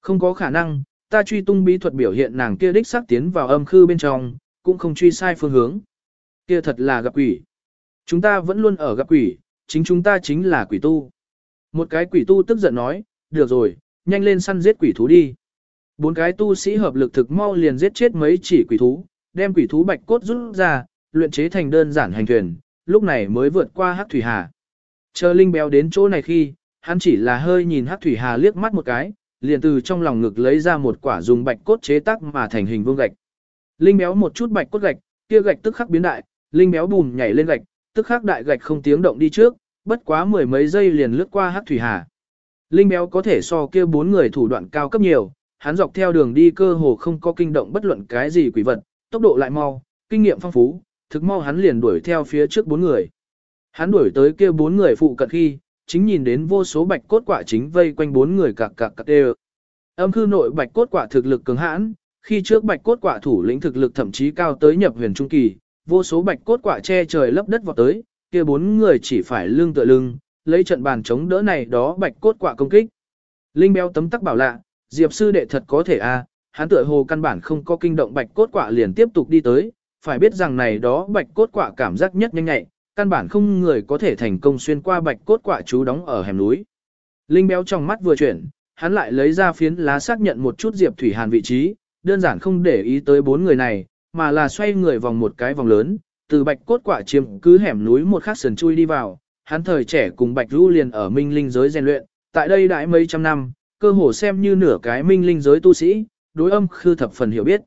Không có khả năng, ta truy tung bí thuật biểu hiện nàng kia đích xác tiến vào âm khư bên trong, cũng không truy sai phương hướng. Kia thật là gặp quỷ. Chúng ta vẫn luôn ở gặp quỷ, chính chúng ta chính là quỷ tu. Một cái quỷ tu tức giận nói, được rồi, nhanh lên săn giết quỷ thú đi. Bốn cái tu sĩ hợp lực thực mau liền giết chết mấy chỉ quỷ thú, đem quỷ thú bạch cốt rút ra, luyện chế thành đơn giản hành thuyền, lúc này mới vượt qua hắc thủy hà. Chờ Linh béo đến chỗ này khi, hắn chỉ là hơi nhìn hắc thủy hà liếc mắt một cái, liền từ trong lòng ngực lấy ra một quả dùng bạch cốt chế tác mà thành hình vuông gạch. Linh béo một chút bạch cốt gạch, kia gạch tức khắc biến đại, linh béo bùm nhảy lên gạch, tức khắc đại gạch không tiếng động đi trước, bất quá mười mấy giây liền lướt qua hắc thủy hà. Linh béo có thể so kia bốn người thủ đoạn cao cấp nhiều, hắn dọc theo đường đi cơ hồ không có kinh động bất luận cái gì quỷ vật, tốc độ lại mau, kinh nghiệm phong phú, thực mau hắn liền đuổi theo phía trước bốn người. Hắn đuổi tới kia bốn người phụ cận khi, chính nhìn đến vô số bạch cốt quả chính vây quanh bốn người cạc cạc cạc đều. Âm khư nội bạch cốt quả thực lực cường hãn, khi trước bạch cốt quả thủ lĩnh thực lực thậm chí cao tới nhập huyền trung kỳ, vô số bạch cốt quả che trời lấp đất vọt tới, kia bốn người chỉ phải lưng tựa lưng, lấy trận bàn chống đỡ này đó bạch cốt quả công kích. Linh béo tấm tắc bảo lạ, Diệp sư đệ thật có thể a, à, hắn tựa hồ căn bản không có kinh động bạch cốt quả liền tiếp tục đi tới, phải biết rằng này đó bạch cốt quả cảm giác nhất nhanh nhạy, căn bản không người có thể thành công xuyên qua bạch cốt quả chú đóng ở hẻm núi. Linh béo trong mắt vừa chuyển, hắn lại lấy ra phiến lá xác nhận một chút Diệp Thủy Hàn vị trí, đơn giản không để ý tới bốn người này, mà là xoay người vòng một cái vòng lớn, từ bạch cốt quả chiếm cứ hẻm núi một khắc sườn chui đi vào, hắn thời trẻ cùng bạch Vũ liền ở minh linh giới rèn luyện, tại đây đãi mấy trăm năm, cơ hồ xem như nửa cái minh linh giới tu sĩ, đối âm khư thập phần hiểu biết.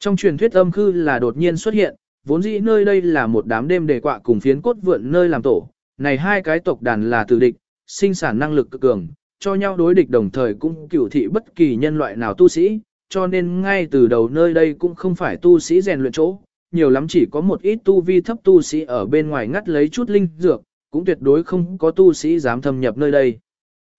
Trong truyền thuyết âm khư là đột nhiên xuất hiện, vốn dĩ nơi đây là một đám đêm đề quạ cùng phiến cốt vượn nơi làm tổ, này hai cái tộc đàn là tử địch, sinh sản năng lực cực cường, cho nhau đối địch đồng thời cũng cửu thị bất kỳ nhân loại nào tu sĩ, cho nên ngay từ đầu nơi đây cũng không phải tu sĩ rèn luyện chỗ, nhiều lắm chỉ có một ít tu vi thấp tu sĩ ở bên ngoài ngắt lấy chút linh dược, cũng tuyệt đối không có tu sĩ dám thâm nhập nơi đây.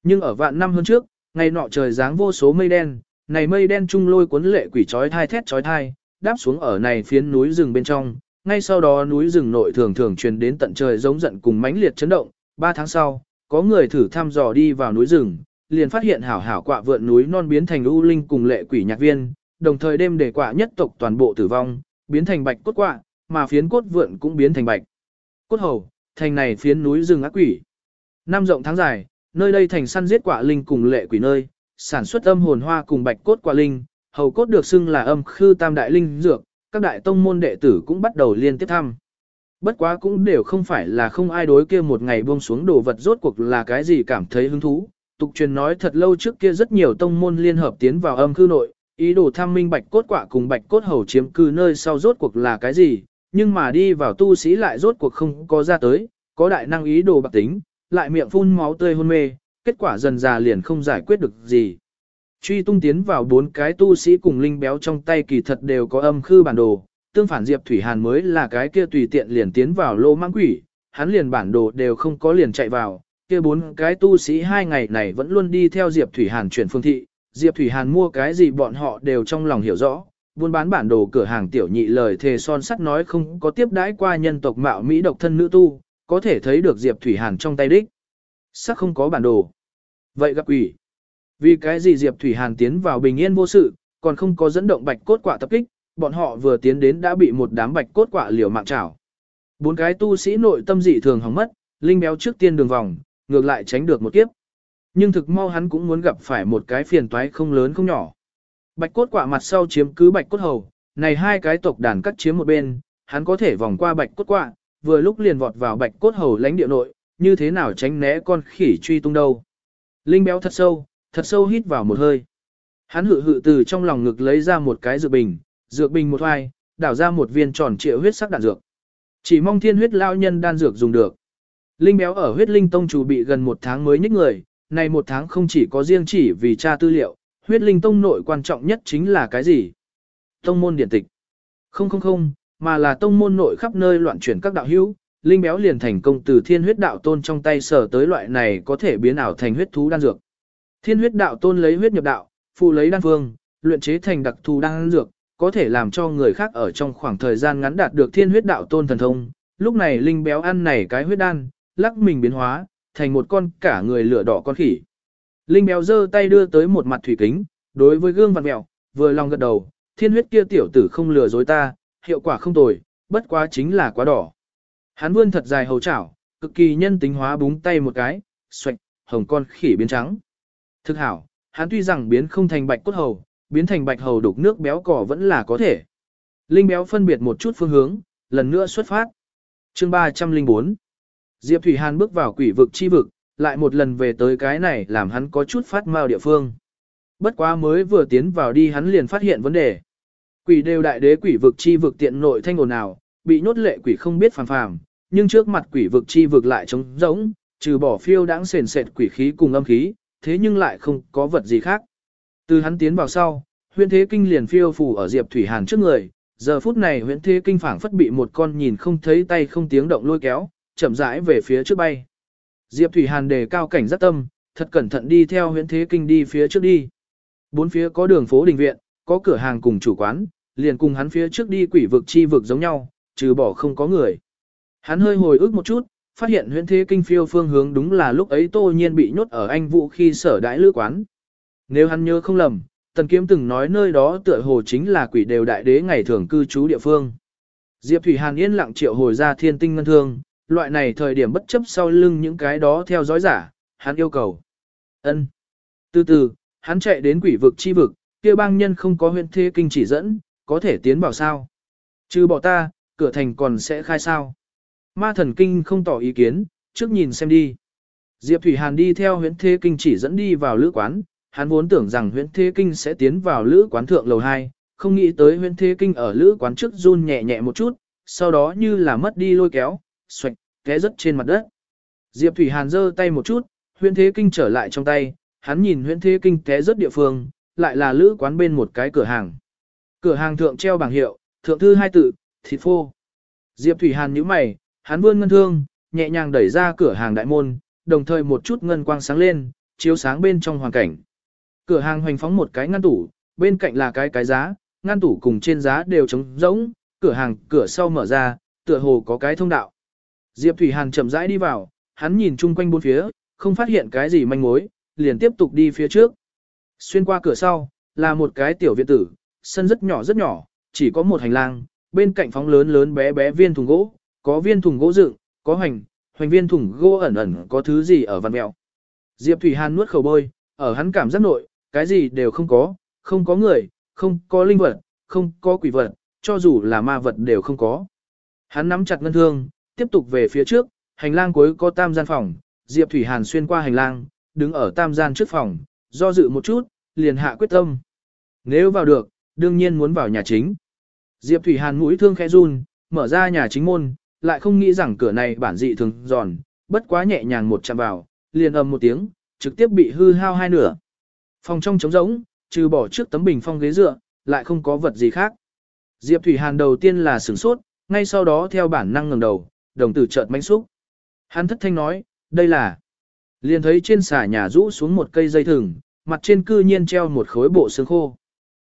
Nhưng ở vạn năm hơn trước, ngày nọ trời dáng vô số mây đen, này mây đen trung lôi cuốn lệ quỷ trói thai thét trói thai, đáp xuống ở này phiến núi rừng bên trong, ngay sau đó núi rừng nội thường thường truyền đến tận trời giống giận cùng mãnh liệt chấn động, ba tháng sau, có người thử thăm dò đi vào núi rừng, liền phát hiện hảo hảo quạ vượn núi non biến thành u linh cùng lệ quỷ nhạc viên, đồng thời đêm để quạ nhất tộc toàn bộ tử vong, biến thành bạch cốt quạ, mà phiến cốt vượn cũng biến thành bạch. Cốt hầu, thành này phiến núi rừng ác quỷ. Năm rộng tháng dài, nơi đây thành săn giết quả linh cùng lệ quỷ nơi, sản xuất âm hồn hoa cùng bạch cốt quả linh, hầu cốt được xưng là âm khư tam đại linh dược, các đại tông môn đệ tử cũng bắt đầu liên tiếp thăm. Bất quá cũng đều không phải là không ai đối kia một ngày buông xuống đồ vật rốt cuộc là cái gì cảm thấy hứng thú. Tục truyền nói thật lâu trước kia rất nhiều tông môn liên hợp tiến vào âm khư nội, ý đồ tham minh bạch cốt quả cùng bạch cốt hầu chiếm cư nơi sau rốt cuộc là cái gì, nhưng mà đi vào tu sĩ lại rốt cuộc không có ra tới, có đại năng ý đồ bạc tính, lại miệng phun máu tươi hôn mê, kết quả dần già liền không giải quyết được gì. Truy tung tiến vào bốn cái tu sĩ cùng linh béo trong tay kỳ thật đều có âm khư bản đồ, tương phản Diệp Thủy Hàn mới là cái kia tùy tiện liền tiến vào lô mang quỷ, hắn liền bản đồ đều không có liền chạy vào, kia bốn cái tu sĩ hai ngày này vẫn luôn đi theo Diệp Thủy Hàn chuyển phương thị, Diệp Thủy Hàn mua cái gì bọn họ đều trong lòng hiểu rõ, buôn bán bản đồ cửa hàng tiểu nhị lời thề son sắt nói không có tiếp đãi qua nhân tộc mạo Mỹ độc thân nữ tu, có thể thấy được Diệp Thủy Hàn trong tay đích. Sắc không có bản đồ. Vậy gặp quỷ. Vì cái gì Diệp Thủy Hàn tiến vào bình yên vô sự, còn không có dẫn động bạch cốt quả tập kích, bọn họ vừa tiến đến đã bị một đám bạch cốt quả liều mạng chảo. Bốn cái tu sĩ nội tâm dị thường hỏng mất, linh béo trước tiên đường vòng, ngược lại tránh được một kiếp. Nhưng thực mau hắn cũng muốn gặp phải một cái phiền toái không lớn không nhỏ. Bạch cốt quả mặt sau chiếm cứ bạch cốt hầu, này hai cái tộc đàn cắt chiếm một bên, hắn có thể vòng qua bạch cốt quả, vừa lúc liền vọt vào bạch cốt hầu lãnh địa nội, như thế nào tránh né con khỉ truy tung đâu. Linh béo thật sâu, thật sâu hít vào một hơi. Hắn hự hự từ trong lòng ngực lấy ra một cái dược bình, dược bình một hoài, đảo ra một viên tròn triệu huyết sắc đạn dược. Chỉ mong thiên huyết lao nhân đan dược dùng được. Linh béo ở huyết linh tông chủ bị gần một tháng mới nhích người, này một tháng không chỉ có riêng chỉ vì tra tư liệu, huyết linh tông nội quan trọng nhất chính là cái gì? Tông môn điện tịch. Không không không, mà là tông môn nội khắp nơi loạn chuyển các đạo hữu, linh béo liền thành công từ thiên huyết đạo tôn trong tay sở tới loại này có thể biến ảo thành huyết thú đan dược. Thiên huyết đạo tôn lấy huyết nhập đạo, phụ lấy đan phương, luyện chế thành đặc thù đan dược, có thể làm cho người khác ở trong khoảng thời gian ngắn đạt được thiên huyết đạo tôn thần thông. Lúc này linh béo ăn này cái huyết đan, lắc mình biến hóa, thành một con cả người lửa đỏ con khỉ. Linh béo giơ tay đưa tới một mặt thủy kính, đối với gương vặn mèo, vừa lòng gật đầu, thiên huyết kia tiểu tử không lừa dối ta, hiệu quả không tồi, bất quá chính là quá đỏ. Hắn vươn thật dài hầu chảo, cực kỳ nhân tính hóa búng tay một cái, xoạch, hồng con khỉ biến trắng. Thực hảo, hắn tuy rằng biến không thành bạch cốt hầu, biến thành bạch hầu đục nước béo cỏ vẫn là có thể. Linh béo phân biệt một chút phương hướng, lần nữa xuất phát. Chương 304 Diệp Thủy Hàn bước vào quỷ vực chi vực, lại một lần về tới cái này làm hắn có chút phát mau địa phương. bất quá mới vừa tiến vào đi hắn liền phát hiện vấn đề. Quỷ đều đại đế quỷ vực chi vực tiện nội thanh ồn nào, bị nhốt lệ quỷ không biết phàm phàm, nhưng trước mặt quỷ vực chi vực lại trống rỗng, trừ bỏ phiêu đãng sền sệt quỷ khí cùng âm khí, thế nhưng lại không có vật gì khác. Từ hắn tiến vào sau, huyện thế kinh liền phiêu phù ở Diệp Thủy Hàn trước người, giờ phút này huyện thế kinh phảng phất bị một con nhìn không thấy tay không tiếng động lôi kéo, chậm rãi về phía trước bay. Diệp Thủy Hàn đề cao cảnh giác tâm, thật cẩn thận đi theo huyễn thế kinh đi phía trước đi. Bốn phía có đường phố đình viện, có cửa hàng cùng chủ quán, liền cùng hắn phía trước đi quỷ vực chi vực giống nhau, trừ bỏ không có người. Hắn hơi hồi ức một chút, phát hiện huyễn thế kinh phiêu phương hướng đúng là lúc ấy tô nhiên bị nhốt ở anh vũ khi sở đại lữ quán. Nếu hắn nhớ không lầm, tần kiếm từng nói nơi đó tựa hồ chính là quỷ đều đại đế ngày thường cư trú địa phương. Diệp Thủy Hàn yên lặng triệu hồi ra thiên tinh ngân thương, loại này thời điểm bất chấp sau lưng những cái đó theo dõi giả, hắn yêu cầu. ân Từ từ, hắn chạy đến quỷ vực chi vực, kia bang nhân không có huyện thế kinh chỉ dẫn, có thể tiến vào sao. Trừ bỏ ta, cửa thành còn sẽ khai sao. Ma thần kinh không tỏ ý kiến, trước nhìn xem đi. Diệp Thủy Hàn đi theo huyện thế kinh chỉ dẫn đi vào lữ quán, hắn vốn tưởng rằng huyện thế kinh sẽ tiến vào lữ quán thượng lầu 2, không nghĩ tới huyện thế kinh ở lữ quán trước run nhẹ nhẹ một chút, sau đó như là mất đi lôi kéo, xoạch, té rất trên mặt đất. Diệp Thủy Hàn giơ tay một chút, huyễn thế kinh trở lại trong tay, hắn nhìn huyễn thế kinh té rất địa phương, lại là lữ quán bên một cái cửa hàng. Cửa hàng thượng treo bảng hiệu, thượng thư hai tự, thịt phô. Diệp Thủy Hàn nhíu mày, hắn vươn ngân thương, nhẹ nhàng đẩy ra cửa hàng đại môn, đồng thời một chút ngân quang sáng lên, chiếu sáng bên trong hoàn cảnh. Cửa hàng hoành phóng một cái ngăn tủ, bên cạnh là cái cái giá, ngăn tủ cùng trên giá đều trống rỗng, cửa hàng cửa sau mở ra, tựa hồ có cái thông đạo. Diệp Thủy Hàn chậm rãi đi vào, hắn nhìn chung quanh bốn phía, không phát hiện cái gì manh mối, liền tiếp tục đi phía trước. Xuyên qua cửa sau, là một cái tiểu viện tử, sân rất nhỏ rất nhỏ, chỉ có một hành lang, bên cạnh phóng lớn lớn bé bé viên thùng gỗ, có viên thùng gỗ dựng, có hành hoành viên thùng gỗ ẩn ẩn có thứ gì ở văn mèo. Diệp Thủy Hàn nuốt khẩu bôi, ở hắn cảm giác nội, cái gì đều không có, không có người, không có linh vật, không có quỷ vật, cho dù là ma vật đều không có. Hắn nắm chặt ngân thương, tiếp tục về phía trước, hành lang cuối có tam gian phòng, Diệp Thủy Hàn xuyên qua hành lang, đứng ở tam gian trước phòng, do dự một chút, liền hạ quyết tâm. Nếu vào được, đương nhiên muốn vào nhà chính. Diệp Thủy Hàn mũi thương khẽ run, mở ra nhà chính môn, lại không nghĩ rằng cửa này bản dị thường giòn, bất quá nhẹ nhàng một chạm vào, liền ầm một tiếng, trực tiếp bị hư hao hai nửa. Phòng trong trống rỗng, trừ bỏ trước tấm bình phong ghế dựa, lại không có vật gì khác. Diệp Thủy Hàn đầu tiên là sửng sốt, ngay sau đó theo bản năng ngẩng đầu, đồng tử chợt mánh xúc. Hắn thất thanh nói, đây là... Liền thấy trên xà nhà rũ xuống một cây dây thừng, mặt trên cư nhiên treo một khối bộ xương khô.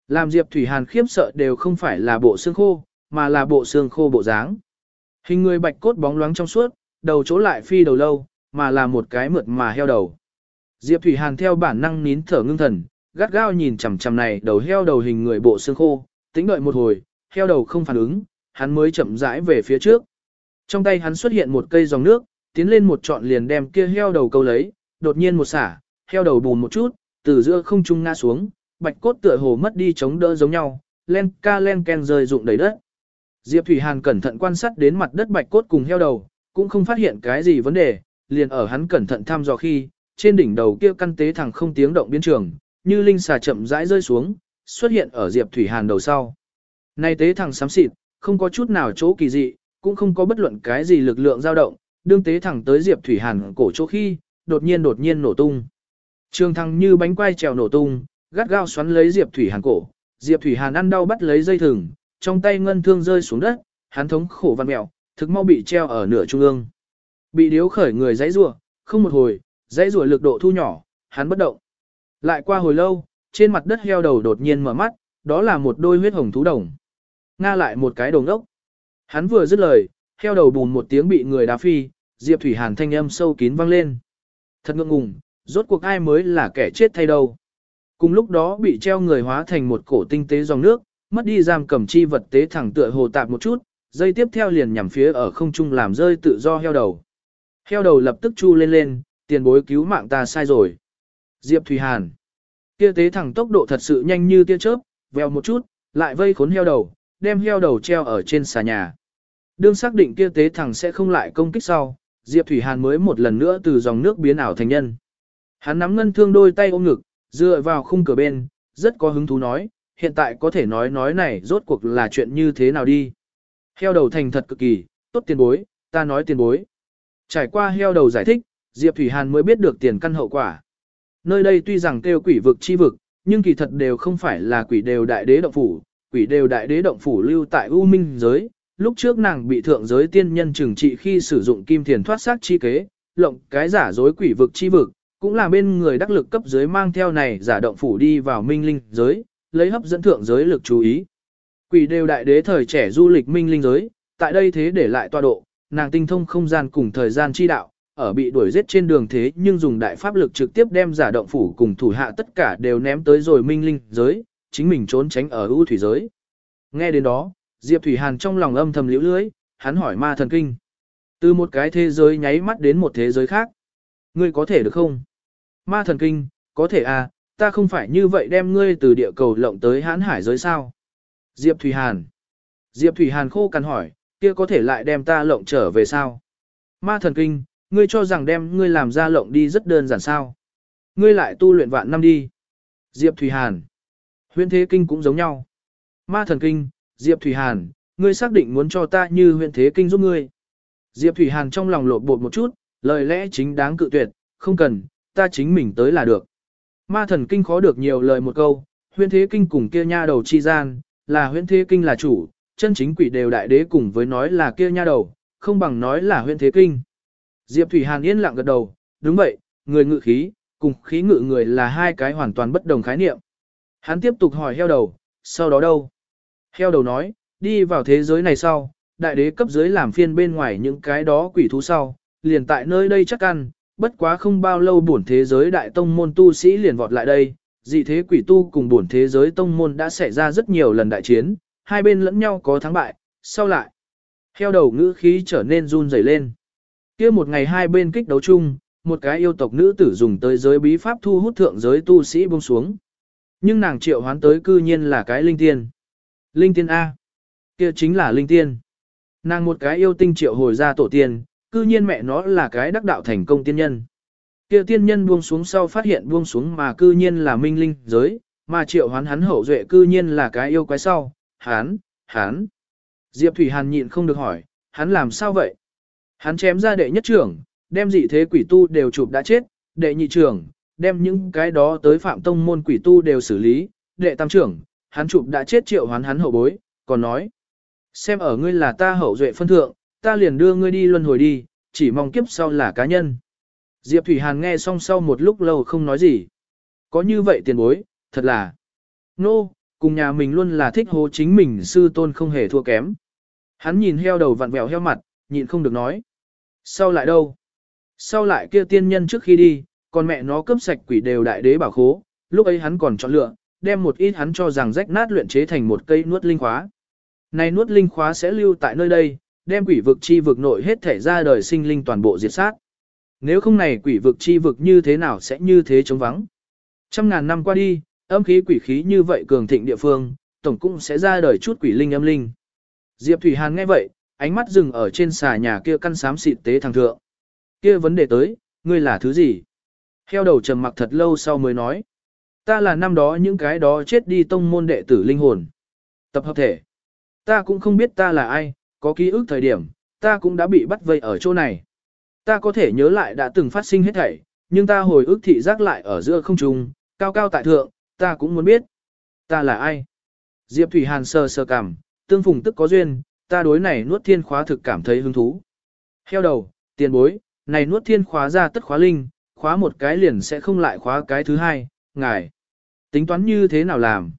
Làm Diệp Thủy Hàn khiếp sợ đều không phải là bộ xương khô, mà là bộ xương khô bộ dáng. Hình người bạch cốt bóng loáng trong suốt, đầu chỗ lại phi đầu lâu, mà là một cái mượt mà heo đầu. Diệp Thủy Hàn theo bản năng nín thở ngưng thần, gắt gao nhìn chằm chằm này đầu heo đầu hình người bộ xương khô, tính đợi một hồi, heo đầu không phản ứng, hắn mới chậm rãi về phía trước. Trong tay hắn xuất hiện một cây dòng nước, tiến lên một trọn liền đem kia heo đầu câu lấy, đột nhiên một xả, heo đầu bùn một chút, từ giữa không trung ngã xuống, bạch cốt tựa hồ mất đi chống đỡ giống nhau, len ca len ken rơi rụng đầy đất. Diệp Thủy Hàn cẩn thận quan sát đến mặt đất bạch cốt cùng heo đầu, cũng không phát hiện cái gì vấn đề, liền ở hắn cẩn thận thăm dò khi, trên đỉnh đầu kia căn tế thẳng không tiếng động biến trường, như linh xà chậm rãi rơi xuống, xuất hiện ở Diệp Thủy Hàn đầu sau. Này tế thẳng xám xịt, không có chút nào chỗ kỳ dị, cũng không có bất luận cái gì lực lượng dao động, đương tế thẳng tới Diệp Thủy Hàn cổ chỗ khi, đột nhiên đột nhiên nổ tung. Trường thăng như bánh quai trèo nổ tung, gắt gao xoắn lấy Diệp Thủy Hàn cổ, Diệp Thủy Hàn ăn đau bắt lấy dây thừng, trong tay ngân thương rơi xuống đất, hắn thống khổ văn mèo, thực mau bị treo ở nửa trung ương. Bị điếu khởi người dãy rủa, không một hồi, dãy rủa lực độ thu nhỏ, hắn bất động. Lại qua hồi lâu, trên mặt đất heo đầu đột nhiên mở mắt, đó là một đôi huyết hồng thú đồng. Nga lại một cái đồng ốc. Hắn vừa dứt lời, heo đầu bùn một tiếng bị người đá phi, Diệp Thủy Hàn thanh âm sâu kín vang lên. Thật ngượng ngùng, rốt cuộc ai mới là kẻ chết thay đâu. Cùng lúc đó bị treo người hóa thành một cổ tinh tế dòng nước, mất đi giam cầm chi vật tế thẳng tựa hồ tạp một chút, dây tiếp theo liền nhằm phía ở không trung làm rơi tự do heo đầu. Heo đầu lập tức chu lên lên, tiền bối cứu mạng ta sai rồi. Diệp Thủy Hàn. Kia tế thẳng tốc độ thật sự nhanh như tia chớp, vèo một chút, lại vây khốn heo đầu, đem heo đầu treo ở trên xà nhà. Đương xác định kia tế thằng sẽ không lại công kích sau, Diệp Thủy Hàn mới một lần nữa từ dòng nước biến ảo thành nhân. Hắn nắm ngân thương đôi tay ôm ngực, Dựa vào khung cửa bên, rất có hứng thú nói, hiện tại có thể nói nói này rốt cuộc là chuyện như thế nào đi. Heo đầu thành thật cực kỳ, tốt tiền bối, ta nói tiền bối. Trải qua heo đầu giải thích, Diệp Thủy Hàn mới biết được tiền căn hậu quả. Nơi đây tuy rằng kêu quỷ vực chi vực, nhưng kỳ thật đều không phải là quỷ đều đại đế động phủ, quỷ đều đại đế động phủ lưu tại U Minh giới. Lúc trước nàng bị thượng giới tiên nhân trừng trị khi sử dụng kim thiền thoát xác chi kế, lộng cái giả dối quỷ vực chi vực, cũng là bên người đắc lực cấp giới mang theo này giả động phủ đi vào minh linh giới, lấy hấp dẫn thượng giới lực chú ý. Quỷ đều đại đế thời trẻ du lịch minh linh giới, tại đây thế để lại tọa độ, nàng tinh thông không gian cùng thời gian chi đạo, ở bị đuổi giết trên đường thế nhưng dùng đại pháp lực trực tiếp đem giả động phủ cùng thủ hạ tất cả đều ném tới rồi minh linh giới, chính mình trốn tránh ở ưu thủy giới. Nghe đến đó, Diệp Thủy Hàn trong lòng âm thầm liễu lưới, hắn hỏi ma thần kinh. Từ một cái thế giới nháy mắt đến một thế giới khác. Ngươi có thể được không? Ma thần kinh, có thể à, ta không phải như vậy đem ngươi từ địa cầu lộng tới hãn hải giới sao? Diệp Thủy Hàn. Diệp Thủy Hàn khô cằn hỏi, kia có thể lại đem ta lộng trở về sao? Ma thần kinh, ngươi cho rằng đem ngươi làm ra lộng đi rất đơn giản sao? Ngươi lại tu luyện vạn năm đi. Diệp Thủy Hàn. Huyễn thế kinh cũng giống nhau. Ma thần kinh, Diệp Thủy Hàn, ngươi xác định muốn cho ta như huyễn thế kinh giúp ngươi. Diệp Thủy Hàn trong lòng lột bột một chút, lời lẽ chính đáng cự tuyệt, không cần, ta chính mình tới là được. Ma thần kinh khó được nhiều lời một câu, huyễn thế kinh cùng kia nha đầu chi gian, là huyễn thế kinh là chủ, chân chính quỷ đều đại đế cùng với nói là kia nha đầu, không bằng nói là huyễn thế kinh. Diệp Thủy Hàn yên lặng gật đầu, đúng vậy, người ngự khí, cùng khí ngự người là hai cái hoàn toàn bất đồng khái niệm. Hắn tiếp tục hỏi heo đầu, sau đó đâu? Heo đầu nói, đi vào thế giới này sau, đại đế cấp dưới làm phiên bên ngoài những cái đó quỷ thú sau, liền tại nơi đây chắc ăn, bất quá không bao lâu bổn thế giới đại tông môn tu sĩ liền vọt lại đây, dị thế quỷ tu cùng bổn thế giới tông môn đã xảy ra rất nhiều lần đại chiến, hai bên lẫn nhau có thắng bại, sau lại. Heo đầu ngữ khí trở nên run rẩy lên. kia một ngày hai bên kích đấu chung, một cái yêu tộc nữ tử dùng tới giới bí pháp thu hút thượng giới tu sĩ buông xuống. Nhưng nàng triệu hoán tới cư nhiên là cái linh tiên. Linh tiên A. kia chính là linh tiên. Nàng một cái yêu tinh triệu hồi ra tổ tiên, cư nhiên mẹ nó là cái đắc đạo thành công tiên nhân. Kia tiên nhân buông xuống sau phát hiện buông xuống mà cư nhiên là minh linh giới, mà triệu hoán hắn hậu duệ cư nhiên là cái yêu quái sau, hắn, hắn. Diệp Thủy Hàn nhịn không được hỏi, hắn làm sao vậy? Hắn chém ra đệ nhất trưởng, đem dị thế quỷ tu đều chụp đã chết, đệ nhị trưởng, đem những cái đó tới phạm tông môn quỷ tu đều xử lý, đệ tam trưởng, hắn chụp đã chết triệu hoán hắn hậu bối, còn nói. Xem ở ngươi là ta hậu duệ phân thượng, ta liền đưa ngươi đi luân hồi đi, chỉ mong kiếp sau là cá nhân. Diệp Thủy Hàn nghe xong sau một lúc lâu không nói gì. Có như vậy tiền bối, thật là. Nô, no, cùng nhà mình luôn là thích hố chính mình sư tôn không hề thua kém. Hắn nhìn heo đầu vặn vẹo heo mặt, nhịn không được nói. Sau lại đâu? Sau lại kia tiên nhân trước khi đi, còn mẹ nó cướp sạch quỷ đều đại đế bảo khố, lúc ấy hắn còn chọn lựa, đem một ít hắn cho rằng rách nát luyện chế thành một cây nuốt linh khóa. Này nuốt linh khóa sẽ lưu tại nơi đây, đem quỷ vực chi vực nội hết thể ra đời sinh linh toàn bộ diệt sát. Nếu không này quỷ vực chi vực như thế nào sẽ như thế chống vắng. Trăm ngàn năm qua đi, âm khí quỷ khí như vậy cường thịnh địa phương, tổng cũng sẽ ra đời chút quỷ linh âm linh. Diệp Thủy Hàn nghe vậy, ánh mắt dừng ở trên xà nhà kia căn xám xịt tế thằng thượng. Kia vấn đề tới, ngươi là thứ gì? Heo đầu trầm mặc thật lâu sau mới nói. Ta là năm đó những cái đó chết đi tông môn đệ tử linh hồn. Tập hợp thể. Ta cũng không biết ta là ai, có ký ức thời điểm, ta cũng đã bị bắt vây ở chỗ này. Ta có thể nhớ lại đã từng phát sinh hết thảy, nhưng ta hồi ức thị giác lại ở giữa không trung, cao cao tại thượng, ta cũng muốn biết. Ta là ai? Diệp Thủy Hàn sờ sờ cảm, tương phùng tức có duyên, ta đối này nuốt thiên khóa thực cảm thấy hứng thú. Heo đầu, tiền bối, này nuốt thiên khóa ra tất khóa linh, khóa một cái liền sẽ không lại khóa cái thứ hai, ngài. Tính toán như thế nào làm?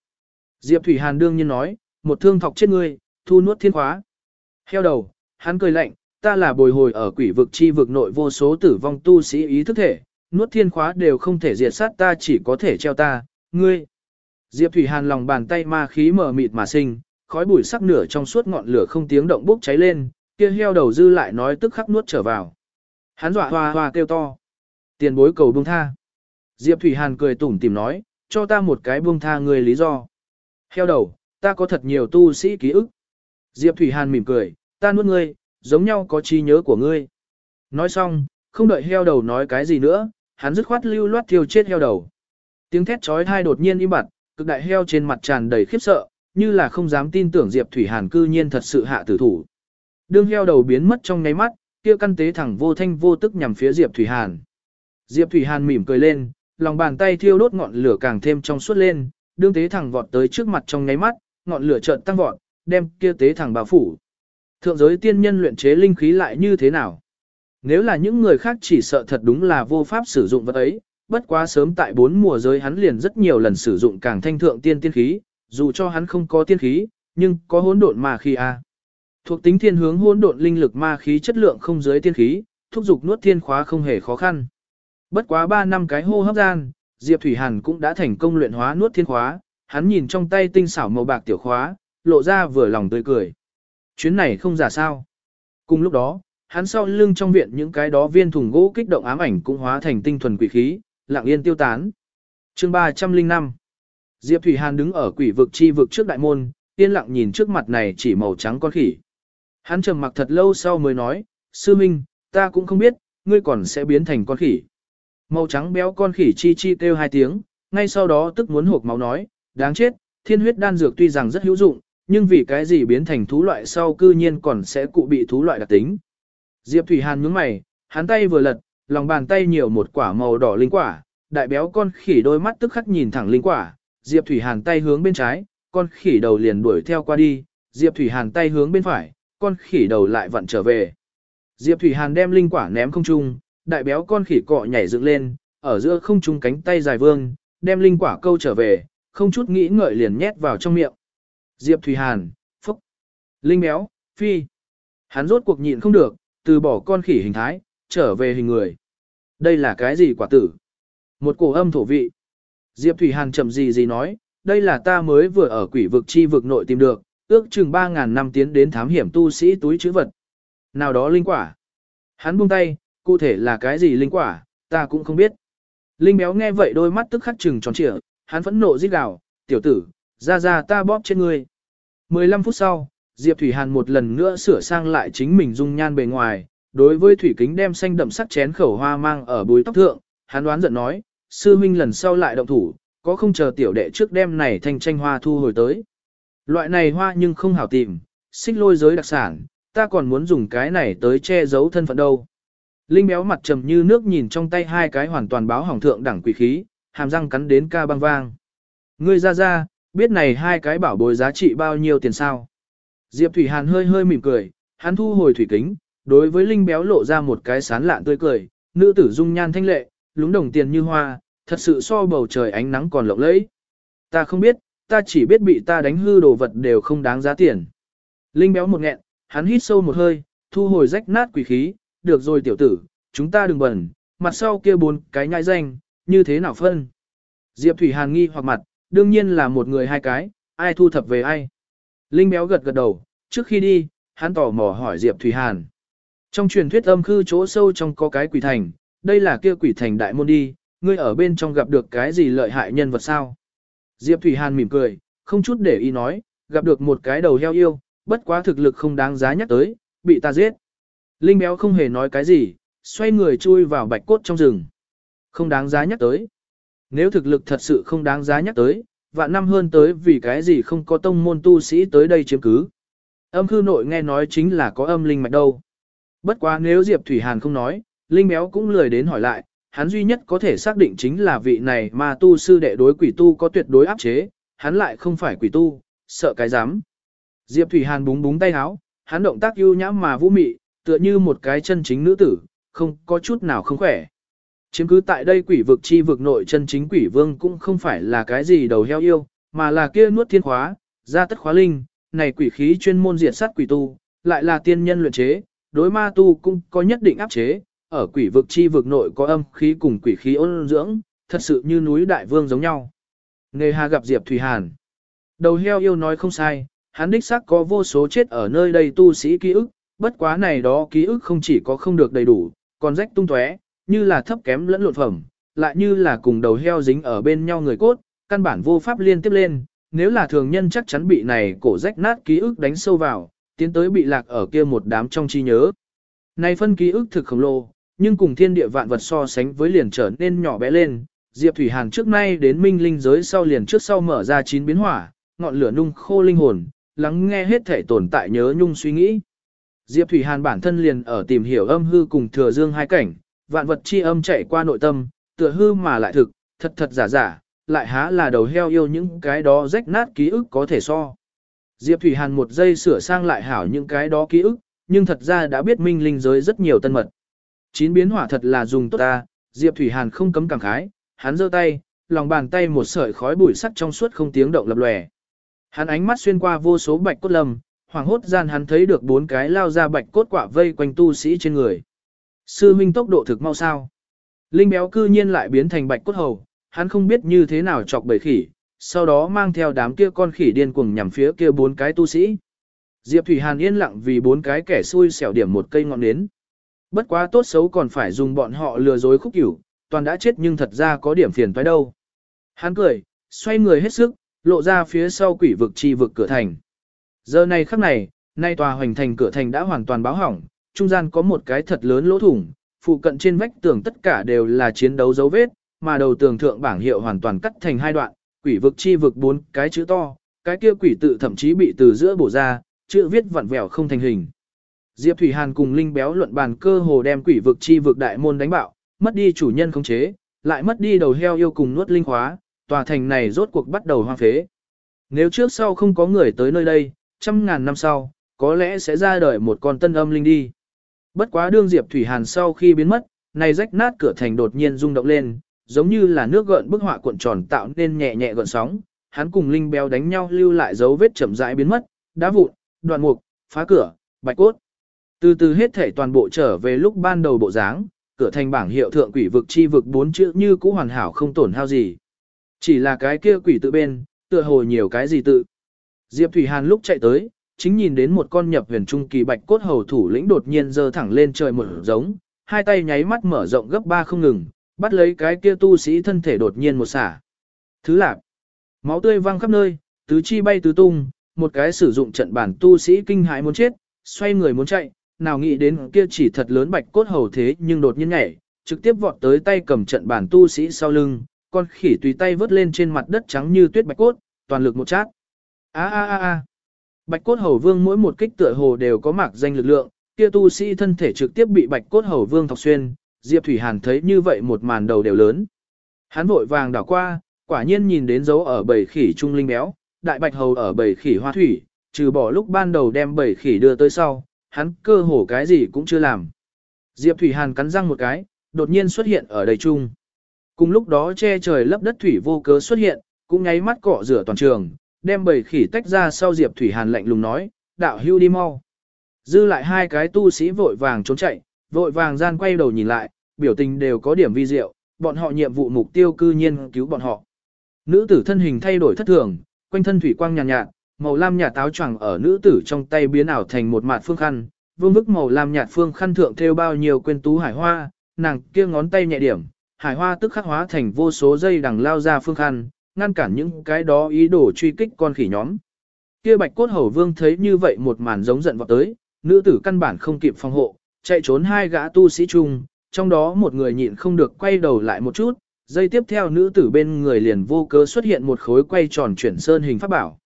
Diệp Thủy Hàn đương nhiên nói, một thương thọc chết ngươi, thu nuốt thiên khóa. Heo đầu, hắn cười lạnh, ta là bồi hồi ở quỷ vực chi vực nội vô số tử vong tu sĩ ý thức thể, nuốt thiên khóa đều không thể diệt sát ta chỉ có thể treo ta, ngươi. Diệp Thủy Hàn lòng bàn tay ma khí mở mịt mà sinh, khói bụi sắc nửa trong suốt ngọn lửa không tiếng động bốc cháy lên, kia heo đầu dư lại nói tức khắc nuốt trở vào. Hắn dọa hoa hoa kêu to. Tiền bối cầu buông tha. Diệp Thủy Hàn cười tủm tìm nói, cho ta một cái buông tha người lý do. Heo đầu, ta có thật nhiều tu sĩ ký ức. Diệp Thủy Hàn mỉm cười, ta nuốt ngươi, giống nhau có trí nhớ của ngươi. Nói xong, không đợi heo đầu nói cái gì nữa, hắn dứt khoát lưu loát thiêu chết heo đầu. Tiếng thét chói tai đột nhiên im bặt, cực đại heo trên mặt tràn đầy khiếp sợ, như là không dám tin tưởng Diệp Thủy Hàn cư nhiên thật sự hạ tử thủ. Đương heo đầu biến mất trong nháy mắt, kia căn tế thẳng vô thanh vô tức nhằm phía Diệp Thủy Hàn. Diệp Thủy Hàn mỉm cười lên, lòng bàn tay thiêu đốt ngọn lửa càng thêm trong suốt lên, đương tế thẳng vọt tới trước mặt trong nháy mắt, ngọn lửa chợt tăng vọt, đem kia tế thẳng bao phủ. Thượng giới tiên nhân luyện chế linh khí lại như thế nào? Nếu là những người khác chỉ sợ thật đúng là vô pháp sử dụng vật ấy, bất quá sớm tại bốn mùa giới hắn liền rất nhiều lần sử dụng càng thanh thượng tiên tiên khí, dù cho hắn không có tiên khí, nhưng có hỗn độn ma khí a. Thuộc tính thiên hướng hỗn độn linh lực ma khí chất lượng không dưới tiên khí, thúc dục nuốt thiên khóa không hề khó khăn. Bất quá 3 năm cái hô hấp gian, Diệp Thủy Hàn cũng đã thành công luyện hóa nuốt thiên khóa, hắn nhìn trong tay tinh xảo màu bạc tiểu khóa, lộ ra vừa lòng tươi cười. Chuyến này không giả sao. Cùng lúc đó, hắn sau lưng trong viện những cái đó viên thùng gỗ kích động ám ảnh cũng hóa thành tinh thuần quỷ khí, lặng yên tiêu tán. Chương 305 Diệp Thủy Hàn đứng ở quỷ vực chi vực trước đại môn, yên lặng nhìn trước mặt này chỉ màu trắng con khỉ. Hắn trầm mặc thật lâu sau mới nói, sư minh, ta cũng không biết, ngươi còn sẽ biến thành con khỉ. Màu trắng béo con khỉ chi chi kêu hai tiếng, ngay sau đó tức muốn hộp máu nói, đáng chết, thiên huyết đan dược tuy rằng rất hữu dụng, nhưng vì cái gì biến thành thú loại sau cư nhiên còn sẽ cụ bị thú loại đặc tính. Diệp Thủy Hàn nhướng mày, hắn tay vừa lật, lòng bàn tay nhiều một quả màu đỏ linh quả, đại béo con khỉ đôi mắt tức khắc nhìn thẳng linh quả, Diệp Thủy Hàn tay hướng bên trái, con khỉ đầu liền đuổi theo qua đi, Diệp Thủy Hàn tay hướng bên phải, con khỉ đầu lại vặn trở về. Diệp Thủy Hàn đem linh quả ném không trung, đại béo con khỉ cọ nhảy dựng lên, ở giữa không trung cánh tay dài vương, đem linh quả câu trở về, không chút nghĩ ngợi liền nhét vào trong miệng. Diệp Thủy Hàn, phúc, linh béo, phi. Hắn rốt cuộc nhịn không được, từ bỏ con khỉ hình thái, trở về hình người. Đây là cái gì quả tử? Một cổ âm thổ vị. Diệp Thủy Hàn chậm gì gì nói, đây là ta mới vừa ở quỷ vực chi vực nội tìm được, ước chừng 3.000 năm tiến đến thám hiểm tu sĩ túi chữ vật. Nào đó linh quả. Hắn buông tay, cụ thể là cái gì linh quả, ta cũng không biết. Linh béo nghe vậy đôi mắt tức khắc trừng tròn trịa, hắn phẫn nộ rít gào, tiểu tử, ra ra ta bóp trên ngươi. 15 phút sau, Diệp Thủy Hàn một lần nữa sửa sang lại chính mình dung nhan bề ngoài, đối với thủy kính đem xanh đậm sắc chén khẩu hoa mang ở bùi tóc thượng, hắn đoán giận nói, sư huynh lần sau lại động thủ, có không chờ tiểu đệ trước đem này thành tranh hoa thu hồi tới. Loại này hoa nhưng không hảo tìm, xích lôi giới đặc sản, ta còn muốn dùng cái này tới che giấu thân phận đâu. Linh béo mặt trầm như nước nhìn trong tay hai cái hoàn toàn báo hỏng thượng đẳng quỷ khí, hàm răng cắn đến ca băng vang. Ngươi ra ra, biết này hai cái bảo bối giá trị bao nhiêu tiền sao? Diệp Thủy Hàn hơi hơi mỉm cười, hắn thu hồi thủy kính, đối với Linh béo lộ ra một cái sán lạn tươi cười, nữ tử dung nhan thanh lệ, lúng đồng tiền như hoa, thật sự so bầu trời ánh nắng còn lộng lẫy. Ta không biết, ta chỉ biết bị ta đánh hư đồ vật đều không đáng giá tiền. Linh béo một nghẹn, hắn hít sâu một hơi, thu hồi rách nát quỷ khí, được rồi tiểu tử, chúng ta đừng bẩn, mặt sau kia bốn cái nhãi danh, như thế nào phân. Diệp Thủy Hàn nghi hoặc mặt, đương nhiên là một người hai cái, ai thu thập về ai. Linh béo gật gật đầu, trước khi đi, hắn tỏ mò hỏi Diệp Thủy Hàn. Trong truyền thuyết âm khư chỗ sâu trong có cái quỷ thành, đây là kia quỷ thành đại môn đi, ngươi ở bên trong gặp được cái gì lợi hại nhân vật sao? Diệp Thủy Hàn mỉm cười, không chút để ý nói, gặp được một cái đầu heo yêu, bất quá thực lực không đáng giá nhắc tới, bị ta giết. Linh béo không hề nói cái gì, xoay người chui vào bạch cốt trong rừng. Không đáng giá nhắc tới. Nếu thực lực thật sự không đáng giá nhắc tới, vạn năm hơn tới vì cái gì không có tông môn tu sĩ tới đây chiếm cứ. Âm khư nội nghe nói chính là có âm linh mạch đâu. Bất quá nếu Diệp Thủy Hàn không nói, Linh béo cũng lười đến hỏi lại, hắn duy nhất có thể xác định chính là vị này mà tu sư đệ đối quỷ tu có tuyệt đối áp chế, hắn lại không phải quỷ tu, sợ cái dám. Diệp Thủy Hàn búng búng tay áo, hắn động tác ưu nhãm mà vũ mị, tựa như một cái chân chính nữ tử, không có chút nào không khỏe. Chiếm cứ tại đây quỷ vực chi vực nội chân chính quỷ vương cũng không phải là cái gì đầu heo yêu, mà là kia nuốt thiên khóa, ra tất khóa linh, này quỷ khí chuyên môn diệt sát quỷ tu, lại là tiên nhân luyện chế, đối ma tu cũng có nhất định áp chế, ở quỷ vực chi vực nội có âm khí cùng quỷ khí ôn dưỡng, thật sự như núi đại vương giống nhau. Nghề hà gặp Diệp Thủy Hàn. Đầu heo yêu nói không sai, hắn đích xác có vô số chết ở nơi đây tu sĩ ký ức, bất quá này đó ký ức không chỉ có không được đầy đủ, còn rách tung tóe, như là thấp kém lẫn lộn phẩm, lại như là cùng đầu heo dính ở bên nhau người cốt, căn bản vô pháp liên tiếp lên, nếu là thường nhân chắc chắn bị này cổ rách nát ký ức đánh sâu vào, tiến tới bị lạc ở kia một đám trong trí nhớ. Này phân ký ức thực khổng lồ, nhưng cùng thiên địa vạn vật so sánh với liền trở nên nhỏ bé lên, Diệp Thủy Hàn trước nay đến minh linh giới sau liền trước sau mở ra chín biến hỏa, ngọn lửa nung khô linh hồn, lắng nghe hết thể tồn tại nhớ nhung suy nghĩ. Diệp Thủy Hàn bản thân liền ở tìm hiểu âm hư cùng thừa dương hai cảnh, vạn vật chi âm chạy qua nội tâm, tựa hư mà lại thực, thật thật giả giả, lại há là đầu heo yêu những cái đó rách nát ký ức có thể so. Diệp Thủy Hàn một giây sửa sang lại hảo những cái đó ký ức, nhưng thật ra đã biết minh linh giới rất nhiều tân mật. Chín biến hỏa thật là dùng tốt ta, Diệp Thủy Hàn không cấm cảm khái, hắn giơ tay, lòng bàn tay một sợi khói bụi sắt trong suốt không tiếng động lập lòe. Hắn ánh mắt xuyên qua vô số bạch cốt lâm, hoàng hốt gian hắn thấy được bốn cái lao ra bạch cốt quả vây quanh tu sĩ trên người. Sư huynh tốc độ thực mau sao. Linh béo cư nhiên lại biến thành bạch cốt hầu, hắn không biết như thế nào chọc bầy khỉ, sau đó mang theo đám kia con khỉ điên cuồng nhằm phía kia bốn cái tu sĩ. Diệp Thủy Hàn yên lặng vì bốn cái kẻ xui xẻo điểm một cây ngọn nến. Bất quá tốt xấu còn phải dùng bọn họ lừa dối khúc cửu, toàn đã chết nhưng thật ra có điểm phiền phải đâu. Hắn cười, xoay người hết sức, lộ ra phía sau quỷ vực chi vực cửa thành. Giờ này khắc này, nay tòa hoành thành cửa thành đã hoàn toàn báo hỏng, trung gian có một cái thật lớn lỗ thủng, phụ cận trên vách tường tất cả đều là chiến đấu dấu vết, mà đầu tường thượng bảng hiệu hoàn toàn cắt thành hai đoạn, quỷ vực chi vực bốn cái chữ to, cái kia quỷ tự thậm chí bị từ giữa bổ ra, chữ viết vặn vẹo không thành hình. Diệp Thủy Hàn cùng Linh Béo luận bàn cơ hồ đem quỷ vực chi vực đại môn đánh bạo, mất đi chủ nhân khống chế, lại mất đi đầu heo yêu cùng nuốt linh khóa, tòa thành này rốt cuộc bắt đầu hoang phế. Nếu trước sau không có người tới nơi đây, trăm ngàn năm sau, có lẽ sẽ ra đời một con tân âm linh đi. Bất quá đương Diệp Thủy Hàn sau khi biến mất, này rách nát cửa thành đột nhiên rung động lên, giống như là nước gợn bức họa cuộn tròn tạo nên nhẹ nhẹ gợn sóng. Hắn cùng Linh Béo đánh nhau lưu lại dấu vết chậm rãi biến mất, đá vụn, đoạn mục, phá cửa, bạch cốt. Từ từ hết thể toàn bộ trở về lúc ban đầu bộ dáng, cửa thành bảng hiệu thượng quỷ vực chi vực bốn chữ như cũ hoàn hảo không tổn hao gì. Chỉ là cái kia quỷ tự bên, tựa hồ nhiều cái gì tự. Diệp Thủy Hàn lúc chạy tới, chính nhìn đến một con nhập huyền trung kỳ bạch cốt hầu thủ lĩnh đột nhiên giơ thẳng lên trời một giống, hai tay nháy mắt mở rộng gấp ba không ngừng, bắt lấy cái kia tu sĩ thân thể đột nhiên một xả. Thứ lạc, máu tươi văng khắp nơi, tứ chi bay tứ tung, một cái sử dụng trận bản tu sĩ kinh hãi muốn chết, xoay người muốn chạy, nào nghĩ đến kia chỉ thật lớn bạch cốt hầu thế nhưng đột nhiên nhảy, trực tiếp vọt tới tay cầm trận bản tu sĩ sau lưng, con khỉ tùy tay vớt lên trên mặt đất trắng như tuyết bạch cốt, toàn lực một chát. A a a a. Bạch cốt hầu vương mỗi một kích tựa hồ đều có mạc danh lực lượng, kia tu sĩ thân thể trực tiếp bị bạch cốt hầu vương thọc xuyên, Diệp Thủy Hàn thấy như vậy một màn đầu đều lớn. Hắn vội vàng đảo qua, quả nhiên nhìn đến dấu ở bầy khỉ trung linh béo, đại bạch hầu ở bầy khỉ hoa thủy, trừ bỏ lúc ban đầu đem bầy khỉ đưa tới sau, hắn cơ hồ cái gì cũng chưa làm. Diệp Thủy Hàn cắn răng một cái, đột nhiên xuất hiện ở đầy trung. Cùng lúc đó che trời lấp đất thủy vô cớ xuất hiện, cũng nháy mắt cọ rửa toàn trường, đem bầy khỉ tách ra sau Diệp Thủy Hàn lạnh lùng nói, đạo hưu đi mau. Dư lại hai cái tu sĩ vội vàng trốn chạy, vội vàng gian quay đầu nhìn lại, biểu tình đều có điểm vi diệu, bọn họ nhiệm vụ mục tiêu cư nhiên cứu bọn họ. Nữ tử thân hình thay đổi thất thường, quanh thân thủy quang nhàn nhạt, nhạt, màu lam nhạt táo choàng ở nữ tử trong tay biến ảo thành một mạt phương khăn, vương bức màu lam nhạt phương khăn thượng thêu bao nhiêu quên tú hải hoa, nàng kia ngón tay nhẹ điểm, hải hoa tức khắc hóa thành vô số dây đằng lao ra phương khăn, ngăn cản những cái đó ý đồ truy kích con khỉ nhóm. Kia bạch cốt hầu vương thấy như vậy một màn giống giận vọt tới, nữ tử căn bản không kịp phòng hộ, chạy trốn hai gã tu sĩ chung, trong đó một người nhịn không được quay đầu lại một chút, dây tiếp theo nữ tử bên người liền vô cớ xuất hiện một khối quay tròn chuyển sơn hình pháp bảo.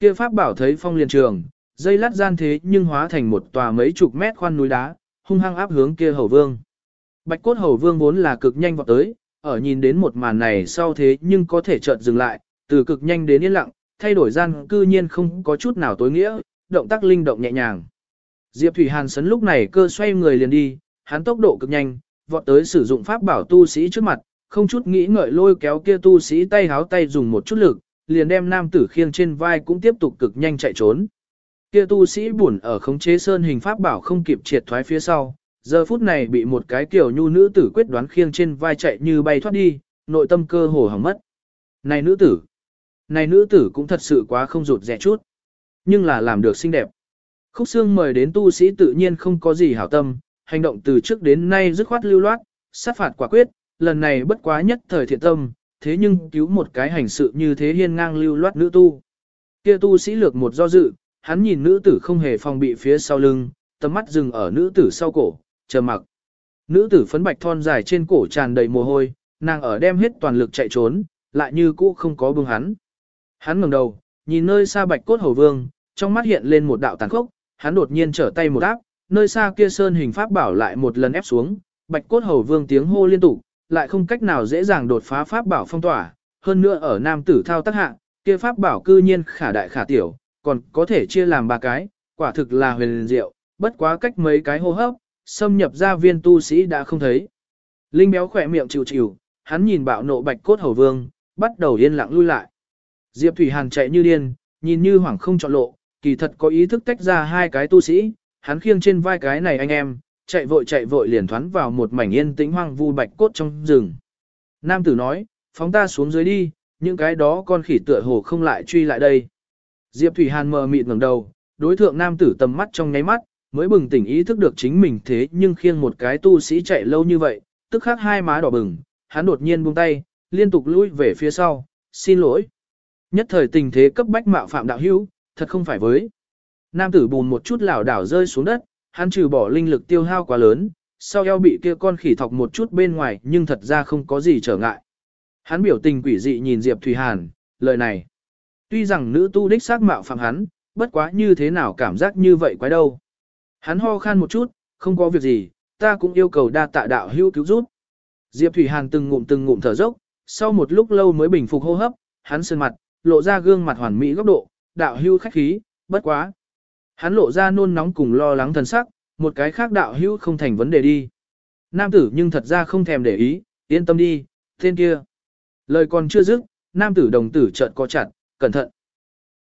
Kia pháp bảo thấy phong liền trường, dây lát gian thế nhưng hóa thành một tòa mấy chục mét khoan núi đá, hung hăng áp hướng kia hầu vương. Bạch cốt hầu vương vốn là cực nhanh vọt tới, ở nhìn đến một màn này sau thế nhưng có thể chợt dừng lại, từ cực nhanh đến yên lặng, thay đổi gian cư nhiên không có chút nào tối nghĩa, động tác linh động nhẹ nhàng. Diệp Thủy Hàn sấn lúc này cơ xoay người liền đi, hắn tốc độ cực nhanh, vọt tới sử dụng pháp bảo tu sĩ trước mặt, không chút nghĩ ngợi lôi kéo kia tu sĩ tay háo tay dùng một chút lực, liền đem nam tử khiêng trên vai cũng tiếp tục cực nhanh chạy trốn. Kia tu sĩ buồn ở khống chế sơn hình pháp bảo không kịp triệt thoái phía sau, giờ phút này bị một cái kiểu nhu nữ tử quyết đoán khiêng trên vai chạy như bay thoát đi, nội tâm cơ hồ hỏng mất. Này nữ tử, này nữ tử cũng thật sự quá không rụt rẻ chút, nhưng là làm được xinh đẹp. Khúc xương mời đến tu sĩ tự nhiên không có gì hảo tâm, hành động từ trước đến nay dứt khoát lưu loát, sát phạt quả quyết, lần này bất quá nhất thời thiện tâm, thế nhưng cứu một cái hành sự như thế hiên ngang lưu loát nữ tu. Kia tu sĩ lược một do dự, hắn nhìn nữ tử không hề phòng bị phía sau lưng, tầm mắt dừng ở nữ tử sau cổ, chờ mặc. Nữ tử phấn bạch thon dài trên cổ tràn đầy mồ hôi, nàng ở đem hết toàn lực chạy trốn, lại như cũ không có buông hắn. Hắn ngẩng đầu, nhìn nơi xa bạch cốt hầu vương, trong mắt hiện lên một đạo tàn khốc, hắn đột nhiên trở tay một áp, nơi xa kia sơn hình pháp bảo lại một lần ép xuống, bạch cốt hầu vương tiếng hô liên tục, lại không cách nào dễ dàng đột phá pháp bảo phong tỏa, hơn nữa ở nam tử thao tác hạ, kia pháp bảo cư nhiên khả đại khả tiểu, còn có thể chia làm ba cái, quả thực là huyền diệu, bất quá cách mấy cái hô hấp, xâm nhập ra viên tu sĩ đã không thấy. Linh béo khỏe miệng chịu chịu, hắn nhìn bạo nộ bạch cốt hầu vương, bắt đầu yên lặng lui lại. Diệp Thủy Hàn chạy như điên, nhìn như hoảng không chọn lộ, kỳ thật có ý thức tách ra hai cái tu sĩ, hắn khiêng trên vai cái này anh em, chạy vội chạy vội liền thoán vào một mảnh yên tĩnh hoang vu bạch cốt trong rừng. Nam tử nói, phóng ta xuống dưới đi, những cái đó con khỉ tựa hồ không lại truy lại đây. Diệp Thủy Hàn mờ mịt ngẩng đầu, đối thượng nam tử tầm mắt trong nháy mắt, mới bừng tỉnh ý thức được chính mình thế nhưng khiêng một cái tu sĩ chạy lâu như vậy, tức khắc hai má đỏ bừng, hắn đột nhiên buông tay, liên tục lui về phía sau, xin lỗi. Nhất thời tình thế cấp bách mạo phạm đạo hữu, thật không phải với. Nam tử bùn một chút lảo đảo rơi xuống đất, hắn trừ bỏ linh lực tiêu hao quá lớn, sau eo bị kia con khỉ thọc một chút bên ngoài nhưng thật ra không có gì trở ngại. Hắn biểu tình quỷ dị nhìn Diệp Thủy Hàn, lời này. Tuy rằng nữ tu đích xác mạo phạm hắn, bất quá như thế nào cảm giác như vậy quái đâu. Hắn ho khan một chút, không có việc gì, ta cũng yêu cầu đa tạ đạo hữu cứu giúp. Diệp Thủy Hàn từng ngụm từng ngụm thở dốc, sau một lúc lâu mới bình phục hô hấp, hắn sơn mặt, lộ ra gương mặt hoàn mỹ góc độ, đạo hữu khách khí, bất quá. Hắn lộ ra nôn nóng cùng lo lắng thần sắc, một cái khác đạo hữu không thành vấn đề đi. Nam tử nhưng thật ra không thèm để ý, yên tâm đi, tên kia. Lời còn chưa dứt, nam tử đồng tử chợt co chặt, cẩn thận.